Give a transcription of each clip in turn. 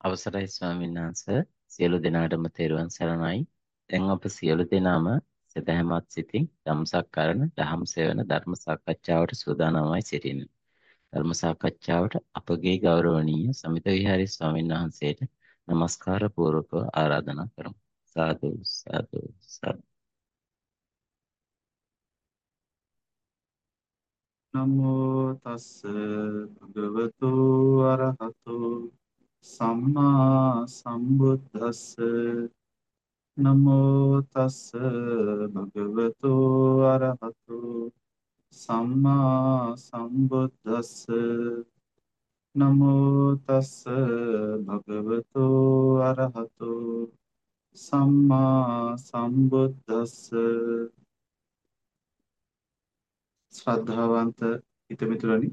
අවසරයි ස්වාමීන් වහන්සේ සියලු දෙනාටම තෙරුවන් සරණයි. දැන් අප සියලු දෙනාම සදහැමත් සිතින් ධම්සක්කරණ දහම් සෙවන ධර්ම සාකච්ඡාවට සූදානම්වයි සිටින්නේ. ධර්ම සාකච්ඡාවට අපගේ ගෞරවනීය සමිත විහාරී ස්වාමීන් වහන්සේට নমස්කාර පූර්වකව ආරාධනා කරමු. සාදු සාදු සාදු. නමෝ තස්ස භගවතු අරහතු සම්මා සම්බුද්දස්ස. නමෝ තස්ස භගවතු අරහතු. සම්මා සම්බුද්දස්ස. නමෝ තස්ස භගවතු අරහතු. සම්මා සම්බුද්දස්ස. ශ්‍රද්ධාවන්ත හිතමිතුරනි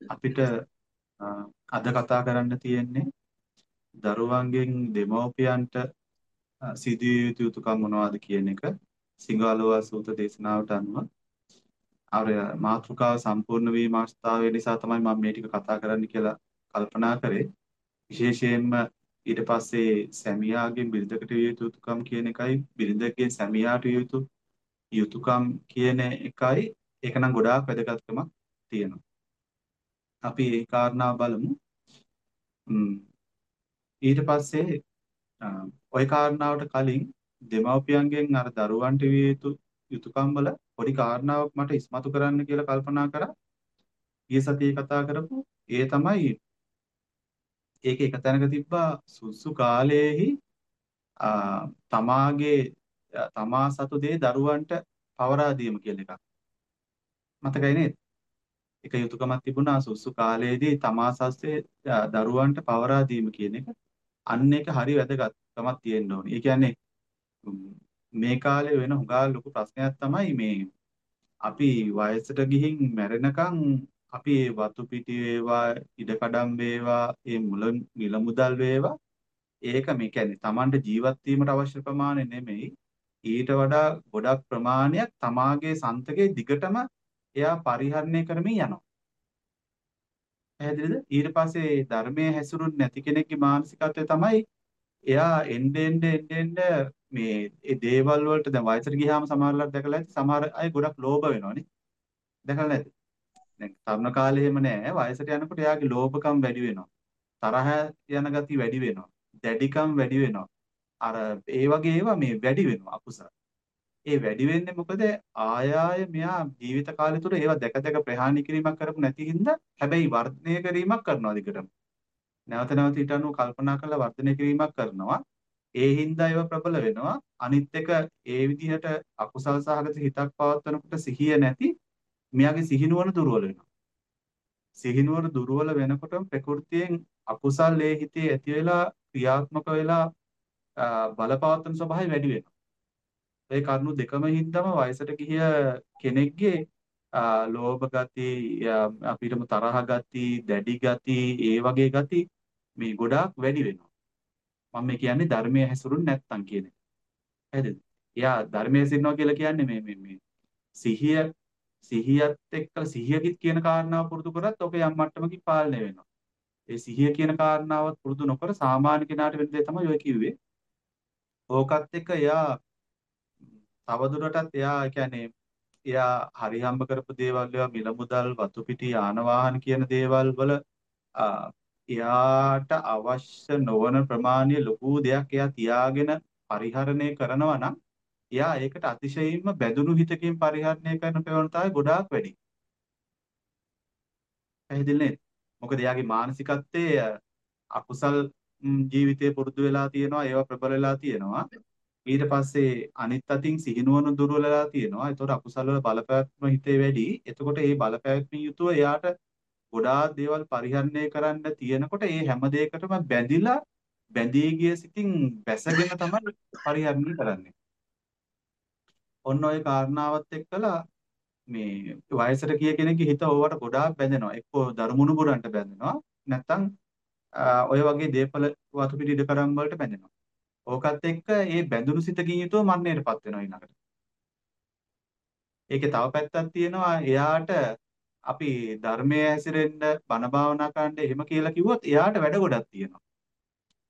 අපිට අද කතා කරන්න තියෙන්නේ දරුවන්ගෙන් දෙමව්පියන්ට සිදුවිය යුතු යුතුකම් මොනවද කියන එක. සිංහලෝවා සූත්‍ර දේශනාවට අනුව අර මාතෘකාව සම්පූර්ණ වීම අවස්ථාවේ නිසා තමයි මම මේ ටික කතා කරන්න කියලා කල්පනා කරේ. විශේෂයෙන්ම ඊට පස්සේ සැමියාගෙන් බිරිඳකට විය යුතු යුතුකම් කියන එකයි බිරිඳගෙන් සැමියාට විය යුතු යුතුයකම් කියන එකයි. ඒක නම් ගොඩාක් වැදගත්කමක් තියෙනවා. අපි ඒ කාරණා බලමු. ඊට පස්සේ ওই කාරණාවට කලින් දෙමව්පියන්ගෙන් අර දරුවන්ට විය යුතු යුතුයකම් වල පොඩි කාරණාවක් මට ඉස්මතු කරන්න කියලා කල්පනා කරා. ඊයේ සතියේ කතා කරපු ඒ තමයි ඒක එක තැනක තිබ්බා සුසු කාලයේහි තමාගේ තමා සතු දේ දරුවන්ට පවරා දීම කියලා එකක්. මතකයි නේද? එක යුතුයකමක් තිබුණා සුසු කාලයේදී තමා සස්සේ දරුවන්ට පවරා දීම කියන එක. අන්න ඒක හරි වැදගත්කමක් තියෙන්න ඕනේ. ඒ කියන්නේ මේ කාලේ වෙන හුඟා ලොකු ප්‍රශ්නයක් තමයි මේ අපි වයසට ගිහින් මැරෙනකන් අපි වතු පිටි වේවා ඉඩකඩම් වේවා ඒ මුල මිල මුදල් වේවා ඒක මේ කියන්නේ Tamanට ජීවත් වීමට අවශ්‍ය ප්‍රමාණය නෙමෙයි ඊට වඩා ගොඩක් ප්‍රමාණයක් තමාගේ සන්තකේ දිගටම එයා පරිහරණය කරමින් යනවා. පැහැදිලිද? ඊට පස්සේ ධර්මයේ හැසිරුනේ නැති කෙනෙක්ගේ මානසිකත්වය තමයි එයා එන්න එන්න එන්න මේ ඒ දේවල් වලට දැන් වයසට ගියාම සමහරවල්ලා දැකලා ඇති සමහර අය ගොඩක් ලෝභ වෙනවනේ. දැකලා නැද්ද? දැන් තරුණ කාලේ එහෙම නෑ. වයසට යනකොට එයාගේ ලෝභකම් වැඩි වෙනවා. තරහ යන ගති වැඩි වෙනවා. දැඩිකම් වැඩි වෙනවා. අර ඒ වගේ ඒවා මේ වැඩි වෙනවා අකුසල. ඒ වැඩි වෙන්නේ මොකද ආය ආය මෙයා ජීවිත කාලය තුර ඒවා දැක දැක ප්‍රහාණය කිරීමක් කරපු නැති හින්දා හැබැයි වර්ධනය කිරීමක් කරනවා දිගටම. නැවත නැවත ඊට අනුව කල්පනා කරලා වර්ධනය කිරීමක් කරනවා. ඒ හින්දා ඒවා ප්‍රබල වෙනවා. අනිත් එක ඒ විදිහට අකුසල් සහගත හිතක් පවත්වනකොට සිහිය නැති මෙයාගේ සිහිනුවන දුර්වල වෙනවා. සිහිනුවන දුර්වල වෙනකොටම ප්‍රകൃතියෙන් අකුසල් ඒ හිතේ ඇති වෙලා ක්‍රියාත්මක වෙලා බලපවත්වන ස්වභාවය වැඩි වෙනවා. ඒ කරුණු දෙකම හින්දාම වයසට ගිය කෙනෙක්ගේ ලෝභ ගති අපිටම තරහ ගති දැඩි ගති ඒ වගේ ගති මේ ගොඩාක් වැඩි වෙනවා. මම මේ කියන්නේ ධර්මයේ හැසිරුනේ නැත්තම් කියන එක. හරිද? එයා ධර්මයේ හැසිරෙනවා කියලා කියන්නේ මේ මේ මේ සිහිය සිහියත් එක්ක සිහිය කියන කාරණාව පුරුදු කරත් ඔක යම් මට්ටමකින් පාලනය වෙනවා. ඒ සිහිය කියන කාරණාවත් පුරුදු නොකර සාමාන්‍ය කෙනාට වෙන දේ තමයි ඔය කිව්වේ. ඕකත් එක්ක එයා තවදුරටත් එයා කියන්නේ එයා හරි හම්බ කරපු දේවල් ඒවා මිල මුදල් වතු පිටි යාන වාහන කියන දේවල් වල එයාට අවශ්‍ය නොවන ප්‍රමාණය ලොකු දෙයක් එයා තියාගෙන පරිහරණය කරනවා නම් එයා ඒකට අතිශයින්ම බැඳුණු හිතකින් පරිහරණය කරන ප්‍රවණතාවය ගොඩාක් වැඩි. පැහැදිලි නේද? මොකද එයාගේ මානසිකත්වයේ අකුසල් ජීවිතේ පුරුදු වෙලා තියෙනවා ඒවා ප්‍රබල වෙලා තියෙනවා ඊට පස්සේ අනිත් අතින් සිහිනුවන දුර්වල වෙලා තියෙනවා. ඒතකොට අකුසල වල බලපෑම හිතේ වැඩි. එතකොට ඒ බලපෑමකින් යුතුව එයාට ගොඩාක් දේවල් පරිහරණය කරන්න තියෙනකොට ඒ හැම දෙයකටම බැඳිලා බැඳී ගිය සිතින් බැසගෙන තමයි පරිහරණය කරන්නේ. ඔන්න ඔය කාරණාවත් එක්කලා මේ වයසට ගිය කෙනෙක්ගේ හිත ඕවට ගොඩාක් බැඳෙනවා. එක්කෝ දරුමුණුබුරන්ට බැඳෙනවා. නැත්නම් ඔය වගේ දේපල වතු පිටි ඉඩකඩම් වලට බැඳෙනවා. ඕකත් එක්ක ඒ බැඳුණු සිතකින් යුතුව මරණයටපත් වෙනවා ඊළඟට. ඒකේ තව පැත්තක් තියෙනවා එයාට අපි ධර්මයේ හැසිරෙන්න බණ භාවනා කරන්න එහෙම කියලා කිව්වොත් එයාට වැඩ ගොඩක් තියෙනවා.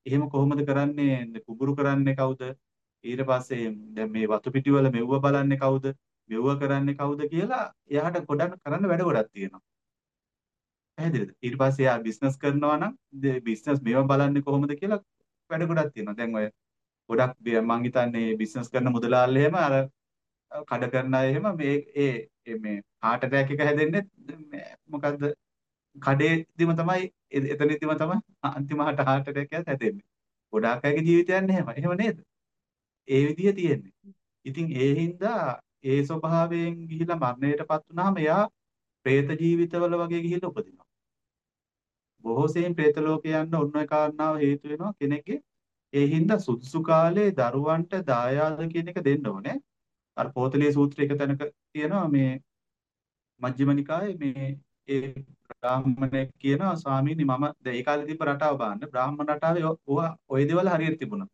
එහෙම කොහොමද කරන්නේ? කුඹුරු කරන්නේ කවුද? ඊට පස්සේ දැන් මේ වතු පිටිවල මෙව්ව බලන්නේ කවුද? මෙව්ව කරන්නේ කවුද කියලා එයාට ගොඩක් කරන්න වැඩ ගොඩක් තියෙනවා. පැහැදිලිද? ඊට පස්සේ එයා බිස්නස් කරනවා නම් බිස්නස් මේව බලන්නේ කොහොමද කියලා වැඩ ගොඩක් තියෙනවා. දැන් ඔය ගොඩක් මං හිතන්නේ බිස්නස් කරන මුදලාල් එහෙම අර කඩ කරන අය එහෙම මේ ඒ මේ heart attack එක හැදෙන්නේ මොකද්ද කඩේදීම තමයි එතනදීම තමයි අන්තිමට heart attack එකක් හැදෙන්නේ. ගොඩාක් අයගේ ජීවිතයන් එහෙම. එහෙම නේද? ඒ විදිය තියෙන්නේ. ඉතින් ඒ හින්දා ඒ ස්වභාවයෙන් ගිහිලා මරණයටපත් වුනහම එයා പ്രേත ජීවිතවල වගේ ගිහිල්ලා උපදිනවා. බොහෝසෙයින් പ്രേත ලෝකේ යන්න ඔන්න ඔය කාරණාව හේතු වෙනවා කෙනෙක්ගේ ඒ හින්දා සුදුසු කාලේ දරුවන්ට දායාද කියන එක දෙන්න ඕනේ. අර පොතලේ සූත්‍රයක තැනක තියෙනවා මේ මජ්ක්‍ධිම නිකායේ මේ ඒ බ්‍රාහ්මණයෙක් කියනවා ස්වාමීනි මම දැන් ඒ කාලේ තිබ්බ රටාව බලන්න බ්‍රාහ්මණ රටාවේ ඔය ඔය දේවල් හරියට තිබුණා.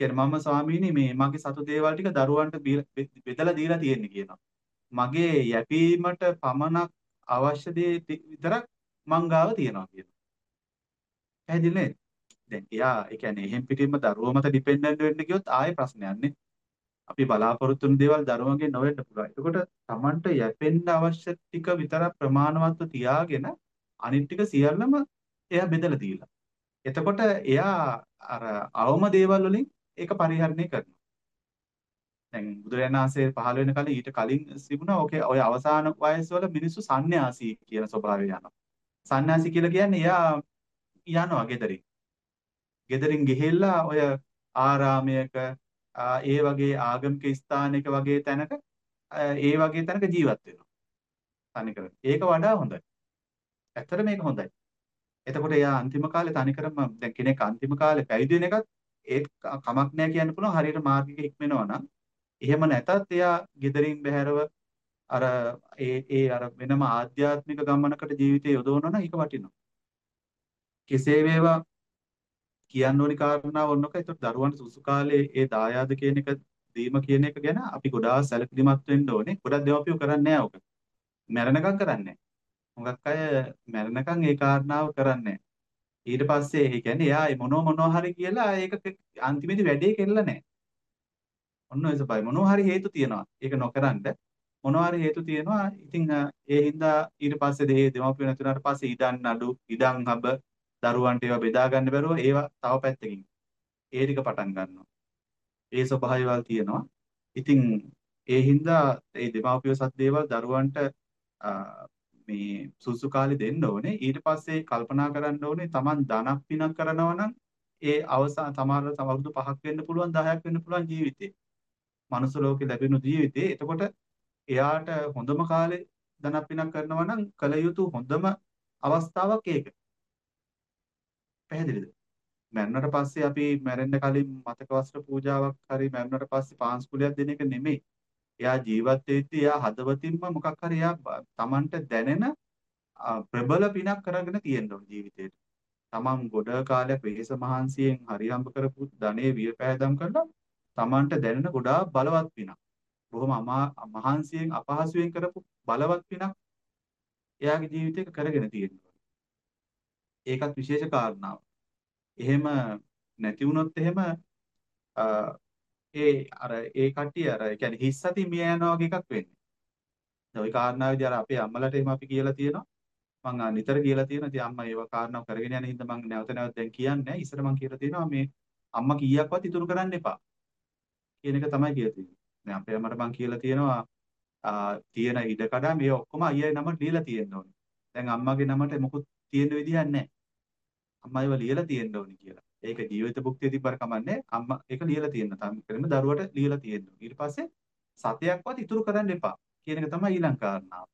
කියන්නේ මම ස්වාමීනි මේ මගේ සතු දේවල් ටික දරුවන්ට බෙදලා දීලා තියෙන්නේ කියනවා. මගේ යැපීමට පමණක් අවශ්‍ය දේ විතරක් මං ගාව තියනවා කියනවා. පැහැදිලි නේද? දැන් එයා ඒ කියන්නේ එහෙම් පිටින්ම දරුවෝ මත ඩිපෙන්ඩන්ට් වෙන්න ගියොත් ආයේ ප්‍රශ්නයක් නේ. අපි බලාපොරොත්තු වෙන දේවල් දරුවන්ගෙන් නොවෙන්න පුළුවන්. එතකොට Tamanට යැපෙන්න අවශ්‍ය ටික විතරක් ප්‍රමාණවත්ව තියාගෙන අනිත් ටික සියල්ලම එයා බෙදලා දීලා. එතකොට එයා අර අවම දේවල් වලින් ඒක පරිහරණය කරනවා. දැන් බුදුරජාණන් වහන්සේ පහළ වෙන කලින් ඊට කලින් තිබුණා ඔකේ ඔය අවසාන වයසවල මිනිස්සු සන්‍යාසී කියන ස්වභාවය යනවා. සන්‍යාසී කියලා කියන්නේ එයා යනවා ගෙදරින්. ගෙදරින් ගිහිල්ලා ඔය ආරාමයක ඒ වගේ ආගමික ස්ථානයක වගේ තැනක ඒ වගේ තැනක ජීවත් වෙනවා. තනිකර. ඒක වඩා හොඳයි. ඇත්තට මේක හොඳයි. එතකොට එයා අන්තිම කාලේ තනිකරම දැන් කෙනෙක් අන්තිම කාලේ පැවිදි වෙන එකත් ඒත් කමක් නැහැ කියන්න පුළුවන් හරියට මාර්ගික හික්මනවා නම් එහෙම නැතත් එයා gederin බැහැරව අර ඒ ඒ අර වෙනම ආධ්‍යාත්මික ගමනකට ජීවිතය යොදවනවා නම් ඒක වටිනවා. කෙසේ වේවා කියන්න ඕනි කාරණාව ඔන්නක. ඒතර දරුවන් සුසු කාලේ ඒ දායාද කියන එක දීම කියන එක ගැන අපි ගොඩාක් සැලකිලිමත් වෙන්න ඕනේ. ගොඩක් දෙමාපියෝ කරන්නේ නැහැ ඔක. මැරෙනකම් කරන්නේ නැහැ. අය මැරෙනකම් ඒ කාරණාව කරන්නේ ඊට පස්සේ ඒ කියන්නේ එයා මොනෝ මොනෝ හරි කියලා ඒක අන්තිමේදී වැඩේ කෙරෙලා නැහැ. ඔන්න ඔය සබයි මොනෝ හරි හේතු තියෙනවා. ඒක නොකරන්න මොනවා හරි හේතු තියෙනවා. ඉතින් ඒ හින්දා ඊට පස්සේ දෙහි දෙමාපියෝ නැතුණාට පස්සේ ඉඩම් නඩු, ඉඩම් හබ දරුවන්ට ඒවා බෙදා ගන්න බැරුව ඒවා තව පැත්තකින් ඒ ටික පටන් ගන්නවා. ඒ ස්වභාවයවල් තියෙනවා. ඉතින් ඒ හින්දා ඒ දෙමාපියෝ සත් දේවල් දරුවන්ට මේ සුසු කාලේ දෙන්න ඕනේ. ඊට පස්සේ කල්පනා කරන්න ඕනේ Taman ධනක් පිනක් කරනවා නම් ඒ අවසාන සමහර අවුරුදු 5ක් වෙන්න පුළුවන් 10ක් වෙන්න පුළුවන් ජීවිතේ. මනුස්ස ලෝකේ ලැබෙන ජීවිතේ. එතකොට එයාට හොඳම කාලේ ධනක් පිනක් කරනවා නම් කල යුතු හොඳම අවස්ථාවක් ඒක. පැහැදිලිද? මැරුණට පස්සේ අපි මැරෙන්න කලින් මතක වස්ත්‍ර පූජාවක් හරි මැරුණට පස්සේ පාන්ස්කුලයක් දෙන එක නෙමෙයි. එයා ජීවත් වෙද්දී එයා හදවතින්ම මොකක් හරි එයා Tamanට දැනෙන ප්‍රබල පිනක් කරගෙන තියෙන්න ඕන ජීවිතේට. Taman ගොඩ කාලයක් වෙහෙස මහන්සියෙන් හරි හම්බ කරපු ධනෙ වියපෑදම් කරලා Tamanට දැනෙන ගොඩාක් බලවත් පිනක්. බොහොම මහන්සියෙන් අපහසුයෙන් කරපු බලවත් පිනක් එයාගේ ජීවිතේක කරගෙන තියෙනවා. ඒකත් විශේෂ කාරණාවක්. එහෙම නැති වුණොත් එහෙම ඒ අර ඒ කට්ටිය අර ඒ කියන්නේ හිස් සතිය මිය යනවා වගේ එකක් වෙන්නේ. දැන් ওই කාරණාවේදී අර අපේ අම්මලාට එහෙම අපි කියලා තියෙනවා. මං නිතර කියලා තියෙනවා. ඉතින් අම්මා ඒව කාරණාව කරගෙන යන හින්දා මං නැවත නැවත දැන් කියන්නේ නැහැ. ඉස්සර මං කියලා තියෙනවා මේ අම්මා කීයක්වත් ඉතුරු කරන්න එපා. කියන එක තමයි කියලා තියෙන්නේ. දැන් අපේ අම්මට මං කියලා තියෙනවා තියෙන ඉඩ කඩ මේ ඔක්කොම අයියාගේ නමට ලියලා තියෙන්න ඕනේ. දැන් අම්මාගේ නමට මොකුත් තියෙන විදිහක් නැහැ. අම්මා ඒවා ලියලා තියෙන්න ඕනි කියලා. ඒක ජීවිත භුක්තිය තිබ්බර කමන්නේ අම්මා ඒක ලියලා තියෙන්න. තාම දරුවට ලියලා තියෙන්න. ඊට පස්සේ සතයක්වත් ඉතුරු කරන්න එපා කියන එක තමයි ඊළඟ කාරණාව.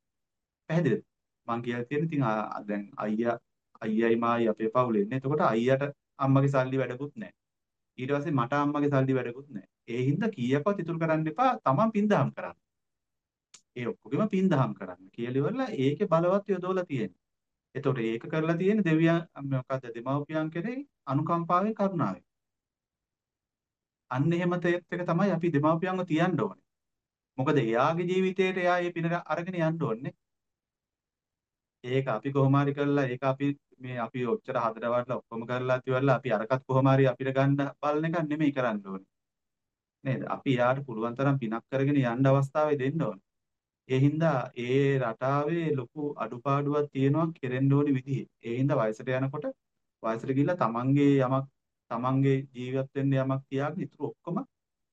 පැහැදිලිද? මං කියලා තියෙන ඉතින් දැන් අයියා අයියයි මායි අපේ පවුලේ ඉන්නේ. එතකොට අයියට අම්මගේ සල්ලි වැඩකුත් නැහැ. ඊට පස්සේ මට අම්මගේ සල්ලි වැඩකුත් නැහැ. ඒ හින්දා කීයක්වත් ඉතුරු කරන්න එපා. තමන් පින්දහම් කරන්න. ඒ ඔක්කොගෙම පින්දහම් කරන්න. කියලා ඉවරලා ඒකේ බලවත් යොදවලා තියෙන්නේ. එතකොට ඒක කරලා තියෙන්නේ දෙවියන් මොකද්ද දෙමව්පියන් කෙරෙහි අනුකම්පාවෙන් කරුණාවෙන්. අන්න එහෙම තේත් එක තමයි අපි දෙමව්පියන්ව තියන්න ඕනේ. මොකද එයාගේ ජීවිතේට එයා මේ පින අරගෙන යන්න ඕනේ. ඒක අපි කොහොම හරි කරලා ඒක අපි මේ අපි ඔච්චර හදරවටලා ඔක්කොම කරලා තියවලා අපි අරකට කොහොම හරි අපිට ගන්න බලන එකක් නෙමෙයි කරන්න ඕනේ. නේද? අපි යාට පුළුවන් තරම් පිනක් කරගෙන යන්න අවස්ථාවේ දෙන්න ඕනේ. ඒ හින්දා ඒ රටාවේ ලොකු අඩුපාඩුවක් තියෙනවා කෙරෙන්න ඕනි විදිහේ. ඒ හින්දා වයසට යනකොට වයසට ගිහිල්ලා තමන්ගේ යමක් තමන්ගේ ජීවත් වෙන්න යමක් තියාගෙන ඉතුරු ඔක්කොම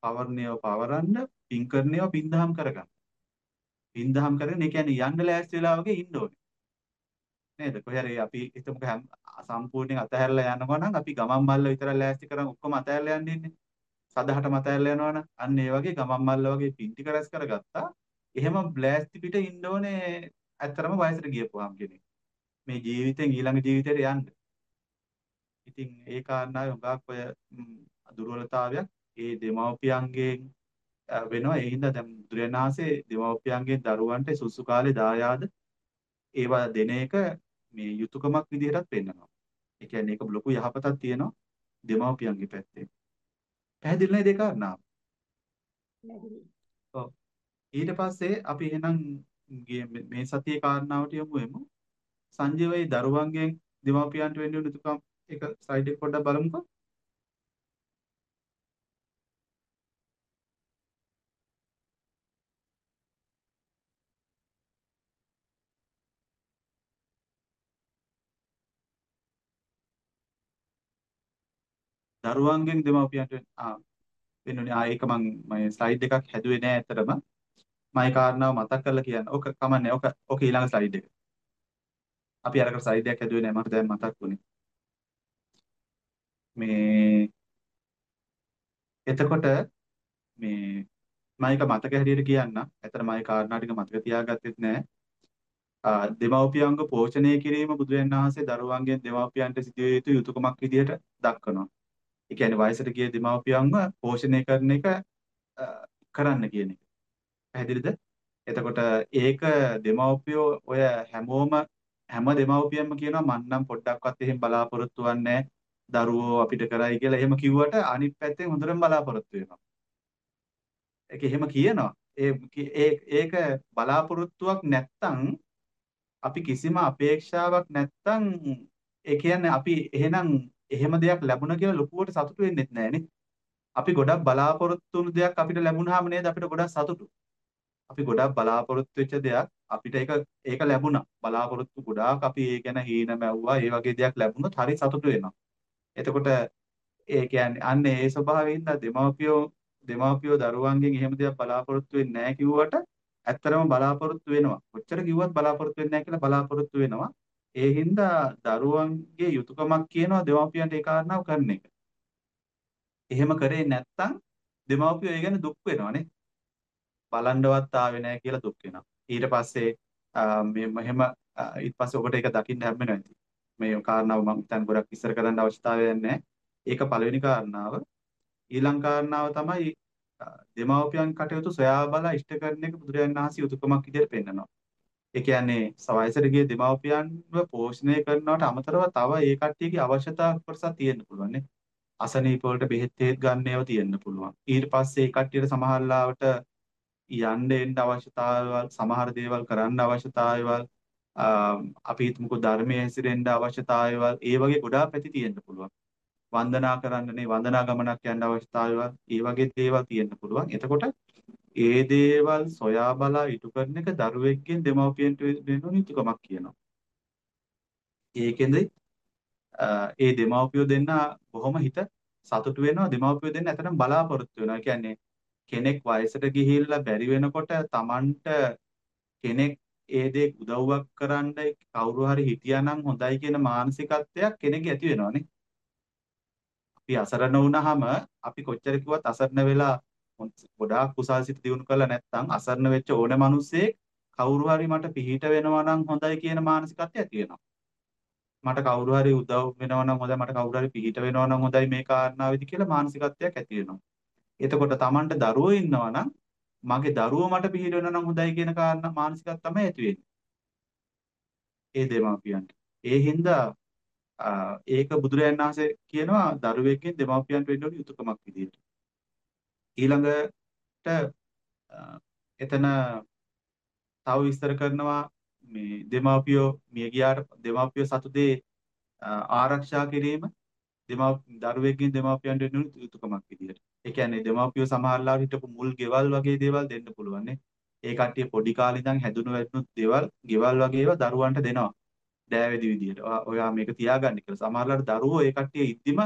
පවර්ණේව පවරන්න පින් කරනේව පින්දහම් කරගන්න. පින්දහම් කරගෙන ඒ කියන්නේ යන්න ලෑස්ති වෙලා වගේ ඉන්න ඕනේ. නේද? කොහේ අපි හිතමුක හැම සම්පූර්ණයෙන් අතහැරලා යනවා නම් අපි ගමන් මල්ල විතරක් ලෑස්ති කරන් ඔක්කොම අතහැරලා යන්නේ ඉන්නේ. සදහට මතහැරලා යනවනම් අන්න ඒ වගේ ගමන් මල්ල වගේ පින් ටික රැස් කරගත්තා. එහෙම බ්ලාස්ටි පිට ඉන්න ඕනේ ඇත්තරම වයසට ගියපුවාම කෙනෙක්. මේ ජීවිතෙන් ඊළඟ ජීවිතයට යන්න. ඉතින් ඒ කාරණාවේ හුඟක් ඔය දුර්වලතාවයක් ඒ දෙමව්පියන්ගෙන් වෙනවා. ඒ හින්දා දැන් බුදුරජාණන් වහන්සේ දෙමව්පියන්ගෙන් දරුවන්ට සුසු කාලේ දායාද ඒවා දෙන එක මේ යුතුයකමක් විදිහටත් පෙන්නනවා. ඒ කියන්නේ ඒක ලොකු යහපතක් තියෙනවා දෙමව්පියන්ගේ පැත්තෙන්. පැහැදිලි නේද ඒ කාරණාව? ඔව්. ඊට පස්සේ අපි එහෙනම් මේ සතියේ කාරණාවට යමු එමු. සංජීවයි දරුවන්ගෙන් දෙමාපියන්ට වෙන්න යුතුකම් එක ස්ලයිඩ් එක පොඩ්ඩක් බලමුකෝ. දරුවන්ගෙන් දෙමාපියන්ට ආ වෙනුනේ ආ ඒක මම මම ස්ලයිඩ් එකක් හැදුවේ නෑ ඇත්තටම මම ඒ කාරණාව මතක් කරලා කියන්න. ඔක කමන්නේ. ඔක ඔක ඊළඟ ස්ලයිඩ් එක. අපි අරකට ස්ලයිඩ් එකක් හැදුවේ නෑ මට දැන් මතක් වුණේ. මේ එතකොට මේ මම ඒක මතක හැටියට කියන්න. ඇත්තට මම ඒ කාරණා ටික මතක තියාගත්තෙත් නෑ. දෙමව්පියන්ව පෝෂණය කිරීම බුදුරජාණන් වහන්සේ දරුවන්ගෙන් දෙමව්පියන්ට සිදුවිය යුතු යුතුයකමක් විදිහට දක්වනවා. ඒ කියන්නේ වයසට ගිය දෙමව්පියන්ව පෝෂණය කරන එක කරන්න කියන එක. පැහැදිලිද? එතකොට ඒක දෙමව්පියෝ ඔය හැමෝම හැම දෙමව්පියන්ම කියනවා මං නම් පොඩ්ඩක්වත් එහෙම බලාපොරොත්තු වෙන්නේ දරුවෝ අපිට කරයි කියලා එහෙම කිව්වට අනිත් පැත්තෙන් හොඳටම බලාපොරොත්තු වෙනවා. ඒක එහෙම කියනවා. ඒ ඒක බලාපොරොත්තුවක් නැත්තම් අපි කිසිම අපේක්ෂාවක් නැත්තම් ඒ කියන්නේ අපි එහෙනම් එහෙම දෙයක් ලැබුණ කියලා ලොකුවට සතුටු වෙන්නෙත් නෑනේ. අපි ගොඩක් බලාපොරොත්තු වුණු දෙයක් අපිට ලැබුණාම නේද අපිට ගොඩක් සතුටු. අපි ගොඩක් බලාපොරොත්තු වෙච්ච දෙයක් අපිට ඒක ඒක ලැබුණා. බලාපොරොත්තු ගොඩාක් අපි ඒ ගැන හීන මැව්වා. ඒ වගේ දෙයක් ලැබුණොත් හරි සතුටු වෙනවා. එතකොට ඒ කියන්නේ අන්න ඒ ස්වභාවයෙන් ඉඳ දෙමව්පියෝ දෙමව්පියෝ දරුවන්ගෙන් එහෙම දෙයක් බලාපොරොත්තු වෙන්නේ නැහැ කිව්වට ඇත්තරම බලාපොරොත්තු වෙනවා. කොච්චර කිව්වත් බලාපොරොත්තු වෙන්නේ නැහැ කියලා බලාපොරොත්තු වෙනවා. ඒ හින්දා දරුවන්ගේ යුතුයකමක් කියනවා දෙමව්පියන්ට ඒ කාරණාව කරන එක. එහෙම කරේ නැත්තම් දෙමව්පියෝ ඒ ගැන දුක් වෙනවනේ. බලන්නවත් ආවේ නැහැ කියලා දුක් වෙනවා. ඊට පස්සේ මේ මෙහෙම ඊට පස්සේ ඔබට ඒක දකින්න හැම්මෙනවා ඉතින්. මේ කාරණාව මම හිතන්නේ ගොඩක් ඉස්සර කරන්න අවශ්‍යතාවයක් නැහැ. ඒක පළවෙනි කාරණාව. ඊළඟ කාරණාව තමයි දෙමව්පියන් කටයුතු සොයා බලා ඉෂ්ට කරන එක බුදුරජාණන් වහන්සේ යුතුයකමක් විදිහට පෙන්නනවා. ඒ කියන්නේ සවයසට ගිය දෙමව්පියන්ව පෝෂණය කරනවට අමතරව තව ඒ කට්ටියගේ අවශ්‍යතා කොටසක් තියෙන්න පුළුවන් නේ. අසනීප වලට බෙහෙත් හේත් ගන්න ඒවා තියෙන්න පුළුවන්. ඊට පස්සේ ඒ කට්ටියට සමහරලාවට යන්න එන්න අවශ්‍යතාවයවල් සමහර දේවල් කරන්න අවශ්‍යතාවයවල් අපි හිතමුකෝ ධර්මයේ හැසිරෙන්න අවශ්‍යතාවයවල් ඒ වගේ ගොඩාක් පැති තියෙන්න පුළුවන්. වන්දනා කරන්නනේ වන්දනා ගමනක් යන්න අවශ්‍යතාවයවල් ඒ වගේ දේවල් තියෙන්න පුළුවන්. එතකොට ඒ දේවල් සොයා බලා ඉටු කරන එක දරුවෙක්ගෙන් දෙමව්පියන්ට දෙන්න යුතුකමක් කියනවා. ඒකෙන්ද ඒ දෙමව්පියෝ දෙන්න බොහොම හිත සතුටු වෙනවා දෙමව්පියෝ දෙන්න ඇත්තටම බලාපොරොත්තු වෙනවා. කියන්නේ කෙනෙක් වයසට ගිහිල්ලා බැරි වෙනකොට Tamanට කෙනෙක් ඒ දේ උදව්වක් කරන්න කවුරු හරි හිටියානම් හොඳයි කියන මානසිකත්වයක් කෙනෙක්ගේ ඇති වෙනවනේ. අපි අසරණ වුණාම අපි කොච්චර කිව්වත් අසරණ වෙලා ගොඩාක් කුසල් සිත දිනු කරලා නැත්නම් අසරණ වෙච්ච ඕන මිනිස්සෙක් කවුරු හරි මට පිහිට වෙනවා නම් හොඳයි කියන මානසිකත්වය ඇති වෙනවා. මට කවුරු හරි උදව් වෙනවා නම් හොඳයි මට කවුරු හරි පිහිට වෙනවා නම් හොඳයි මේ කාරණාවෙදි කියලා මානසිකත්වයක් ඇති වෙනවා. එතකොට Tamanට දරුවෝ ඉන්නවා නම් මගේ දරුවෝ මට පිළිහිර වෙනවා නම් හොඳයි කියන කාරණා මානසිකව තමයි ඇති වෙන්නේ. ඒ දෙමාපියන්ට. ඒ හින්දා ඒක බුදුරජාණන් වහන්සේ කියනවා දරුවෙක්ගෙන් දෙමාපියන්ට වෙන්න ඕන යුතුයකමක් විදියට. ඊළඟට එතන තව විස්තර කරනවා මේ දෙමාපියෝ මිය ගියාට දෙමාපියෝ සතු දේ ආරක්ෂා කිරීම දෙමව් දරුවෙක්ගෙන් දෙමාපියන්ට දෙන යුතුකමක් විදියට. ඒ කියන්නේ දෙමාපියෝ සමහරලාට හිටපු මුල් ගෙවල් වගේ දේවල් දෙන්න පුළුවන් නේ. ඒ කට්ටිය පොඩි කාලේ ඉඳන් හැදුණු වැටුණු දේවල් ගෙවල් වගේ ඒවා දරුවන්ට දෙනවා. දෑවැදි විදියට. ඔයා මේක තියාගන්න කියලා. සමහරලාට දරුවෝ ඒ කට්ටිය ඉද්දිම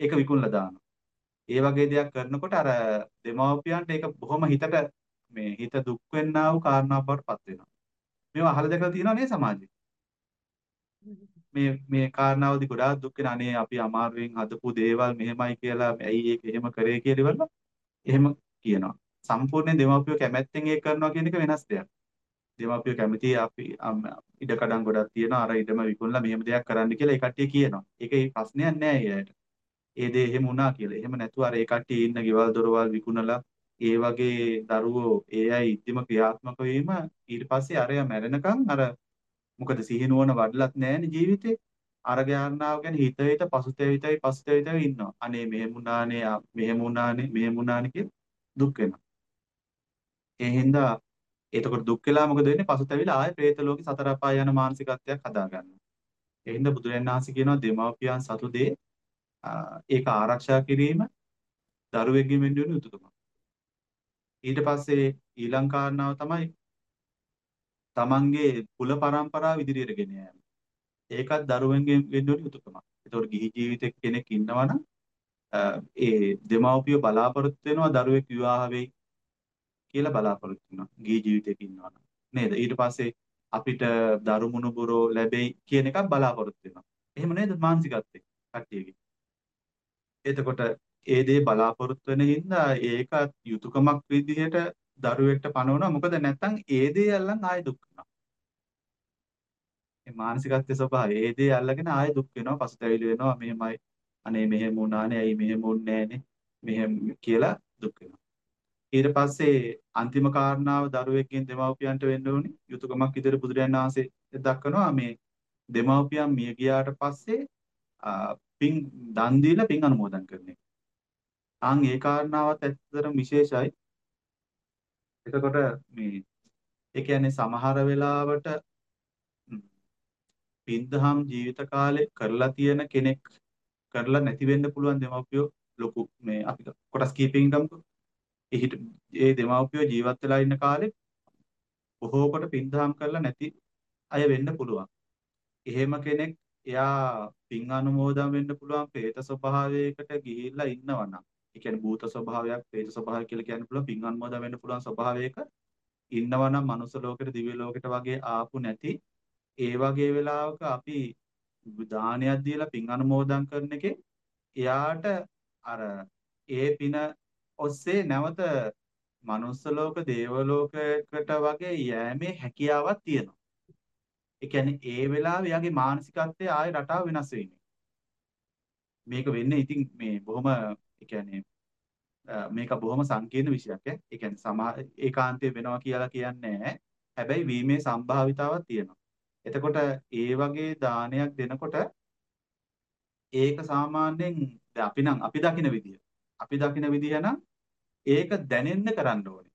ඒක විකුණලා දානවා. ඒ වගේ දෙයක් කරනකොට අර දෙමාපියන්ට ඒක බොහොම හිතට මේ හිත දුක් වෙන්නා වූ කාරණාවක් බවට පත් වෙනවා. මේවා අහලා දැකලා තියෙනවා නේ සමාජයේ. මේ මේ කාරණාවදී ගොඩාක් දුක් වෙන අනේ අපි අමාරුවෙන් හදපු දේවල් මෙහෙමයි කියලා ඇයි ඒක එහෙම කරේ කියලා ඉවරලා එහෙම කියනවා. සම්පූර්ණයෙන් දෙමාපියෝ කැමැත්තෙන් ඒක කරනවා කියන එක වෙනස් දෙයක්. දෙමාපියෝ කැමති අපි ඉඩ කඩම් ගොඩක් තියෙනවා අර ඉඩම විකුණලා මෙහෙම දෙයක් කරන්න කියලා ඒ කට්ටිය කියනවා. ඒකේ ප්‍රශ්නයක් නෑ ඒ අයට. ඒ දේ එහෙම වුණා කියලා. එහෙම නැතුව අර ඒ කට්ටිය ඉන්න ගෙවල් දොරවල් විකුණලා ඒ වගේ දරුවෝ ඒ අය ඉද්දිම ක්‍රියාත්මක වීම ඊට පස්සේ අරයා මැරෙනකන් අර මොකද සිහිනුවන වඩලත් නැහැනේ ජීවිතේ. අර ගාන්නාව ගැන හිත හිත පසුතැවිතයි පසුතැවිතයි ඉන්නවා. අනේ මෙහෙම වුණානේ මෙහෙම වුණානේ මෙහෙම වුණානේ කියලා දුක් වෙනවා. ඒ හින්දා එතකොට දුක් වෙලා මොකද වෙන්නේ? පසුතැවිලා ආයේ പ്രേත ලෝකේ සතර අපාය යන මානසිකත්වයක් හදා ගන්නවා. ඒ හින්දා බුදුරජාණන් වහන්සේ කියනවා දෙමාපියන් සතු දේ ඒක ආරක්ෂා කිරීම දරුවෙක්ගෙන් වෙන්න වෙන යුතුකමක්. ඊට පස්සේ ඊළඟ කාරණාව තමයි තමන්ගේ කුල පරම්පරාව ඉදිරියට ගෙන යාම. ඒකත් දරුවෙන්ගෙන් වෙන්න ඕනි යුතුයකමක්. ඒතකොට ගිහි ජීවිතේ කෙනෙක් ඉන්නවනම් ඒ දෙමව්පිය බලාපොරොත්තු වෙනවා දරුවෙක් විවාහ වෙයි කියලා බලාපොරොත්තු වෙනවා. ගිහි ජීවිතයක ඉන්නවනම්. නේද? ඊට පස්සේ අපිට දරු මුණුබුරෝ ලැබෙයි කියන එකක් බලාපොරොත්තු වෙනවා. එහෙම නේද මානසිකත්වයේ කට්ටියගේ. එතකොට ඒ දේ බලාපොරොත්තු වෙන හින්දා ඒක යුතුයකමක් විදිහට දරුවෙක්ට පනවනවා මොකද නැත්තම් ඒ දේ අල්ලන් ආයෙ දුක් වෙනවා. මේ මානසිකත්වයේ ස්වභාවය ඒ දේ අල්ලගෙන ආයෙ දුක් වෙනවා පසුතැවිලි වෙනවා මෙහෙමයි අනේ මෙහෙම වුණානේ ඇයි මෙහෙම වුන්නේ නැහනේ මෙහෙම කියලා දුක් වෙනවා. ඊට පස්සේ අන්තිම කාරණාව දරුවෙක්ගෙන් දෙමව්පියන්ට වෙන්න ඕනි යුතුයකමක් විදිහට බුදුරජාණන් වහන්සේ දක්වනවා මේ දෙමව්පියන් මිය ගියාට පස්සේ පින් දන් දීලා පින් අනුමෝදන් කරන එක. ආන් ඒ කාරණාවත් ඇත්තටම විශේෂයි. එතකොට මේ ඒ කියන්නේ සමහර වෙලාවට පින්දහම් ජීවිත කාලේ කරලා තියෙන කෙනෙක් කරලා නැති වෙන්න පුළුවන් දෙමව්පියෝ ලොකු මේ අපි කොටස් කීපකින් ගමුකෝ. ඒ දෙමව්පියෝ ජීවත් වෙලා ඉන්න කාලේ බොහෝ කොට පින්දහම් කරලා නැති අය වෙන්න පුළුවන්. එහෙම කෙනෙක් එයා පින් අනුමෝදන් වෙන්න පුළුවන් പ്രേත ස්වභාවයකට ගිහිල්ලා ඉන්නවනම් ඒ කියන්නේ භූත ස්වභාවයක්, പ്രേත ස්වභාවයක් කියලා කියන්න පුළුවන් පින් අනුමෝදන් වෙන්න පුළුවන් ස්වභාවයක ඉන්නවනම් මනුස්ස ලෝකෙට දිව්‍ය ලෝකෙට වගේ ආපු නැති ඒ වගේ වෙලාවක අපි දානයක් දීලා පින් අනුමෝදන් කරන එකේ එයාට අර ඒ පින ඔස්සේ නැවත මනුස්ස ලෝක, දේව ලෝකයකට වගේ යෑමේ හැකියාවක් තියෙනවා. ඒ කියන්නේ ඒ වෙලාවේ එයාගේ මානසිකත්වයේ ආයෙ රටාව වෙනස් වෙන්නේ. මේක වෙන්නේ ඉතින් මේ බොහොම ඒ කියන්නේ මේක බොහොම සංකීර්ණ විෂයක් ඈ. ඒ කියන්නේ සමා ඒකාන්තයේ වෙනවා කියලා කියන්නේ හැබැයි වීමේ සම්භාවිතාවක් තියෙනවා. එතකොට ඒ වගේ දානයක් දෙනකොට ඒක සාමාන්‍යයෙන් අපි නම් අපි දකින විදිය. අපි දකින විදිය නම් ඒක දැනෙන්න කරන්න ඕනේ.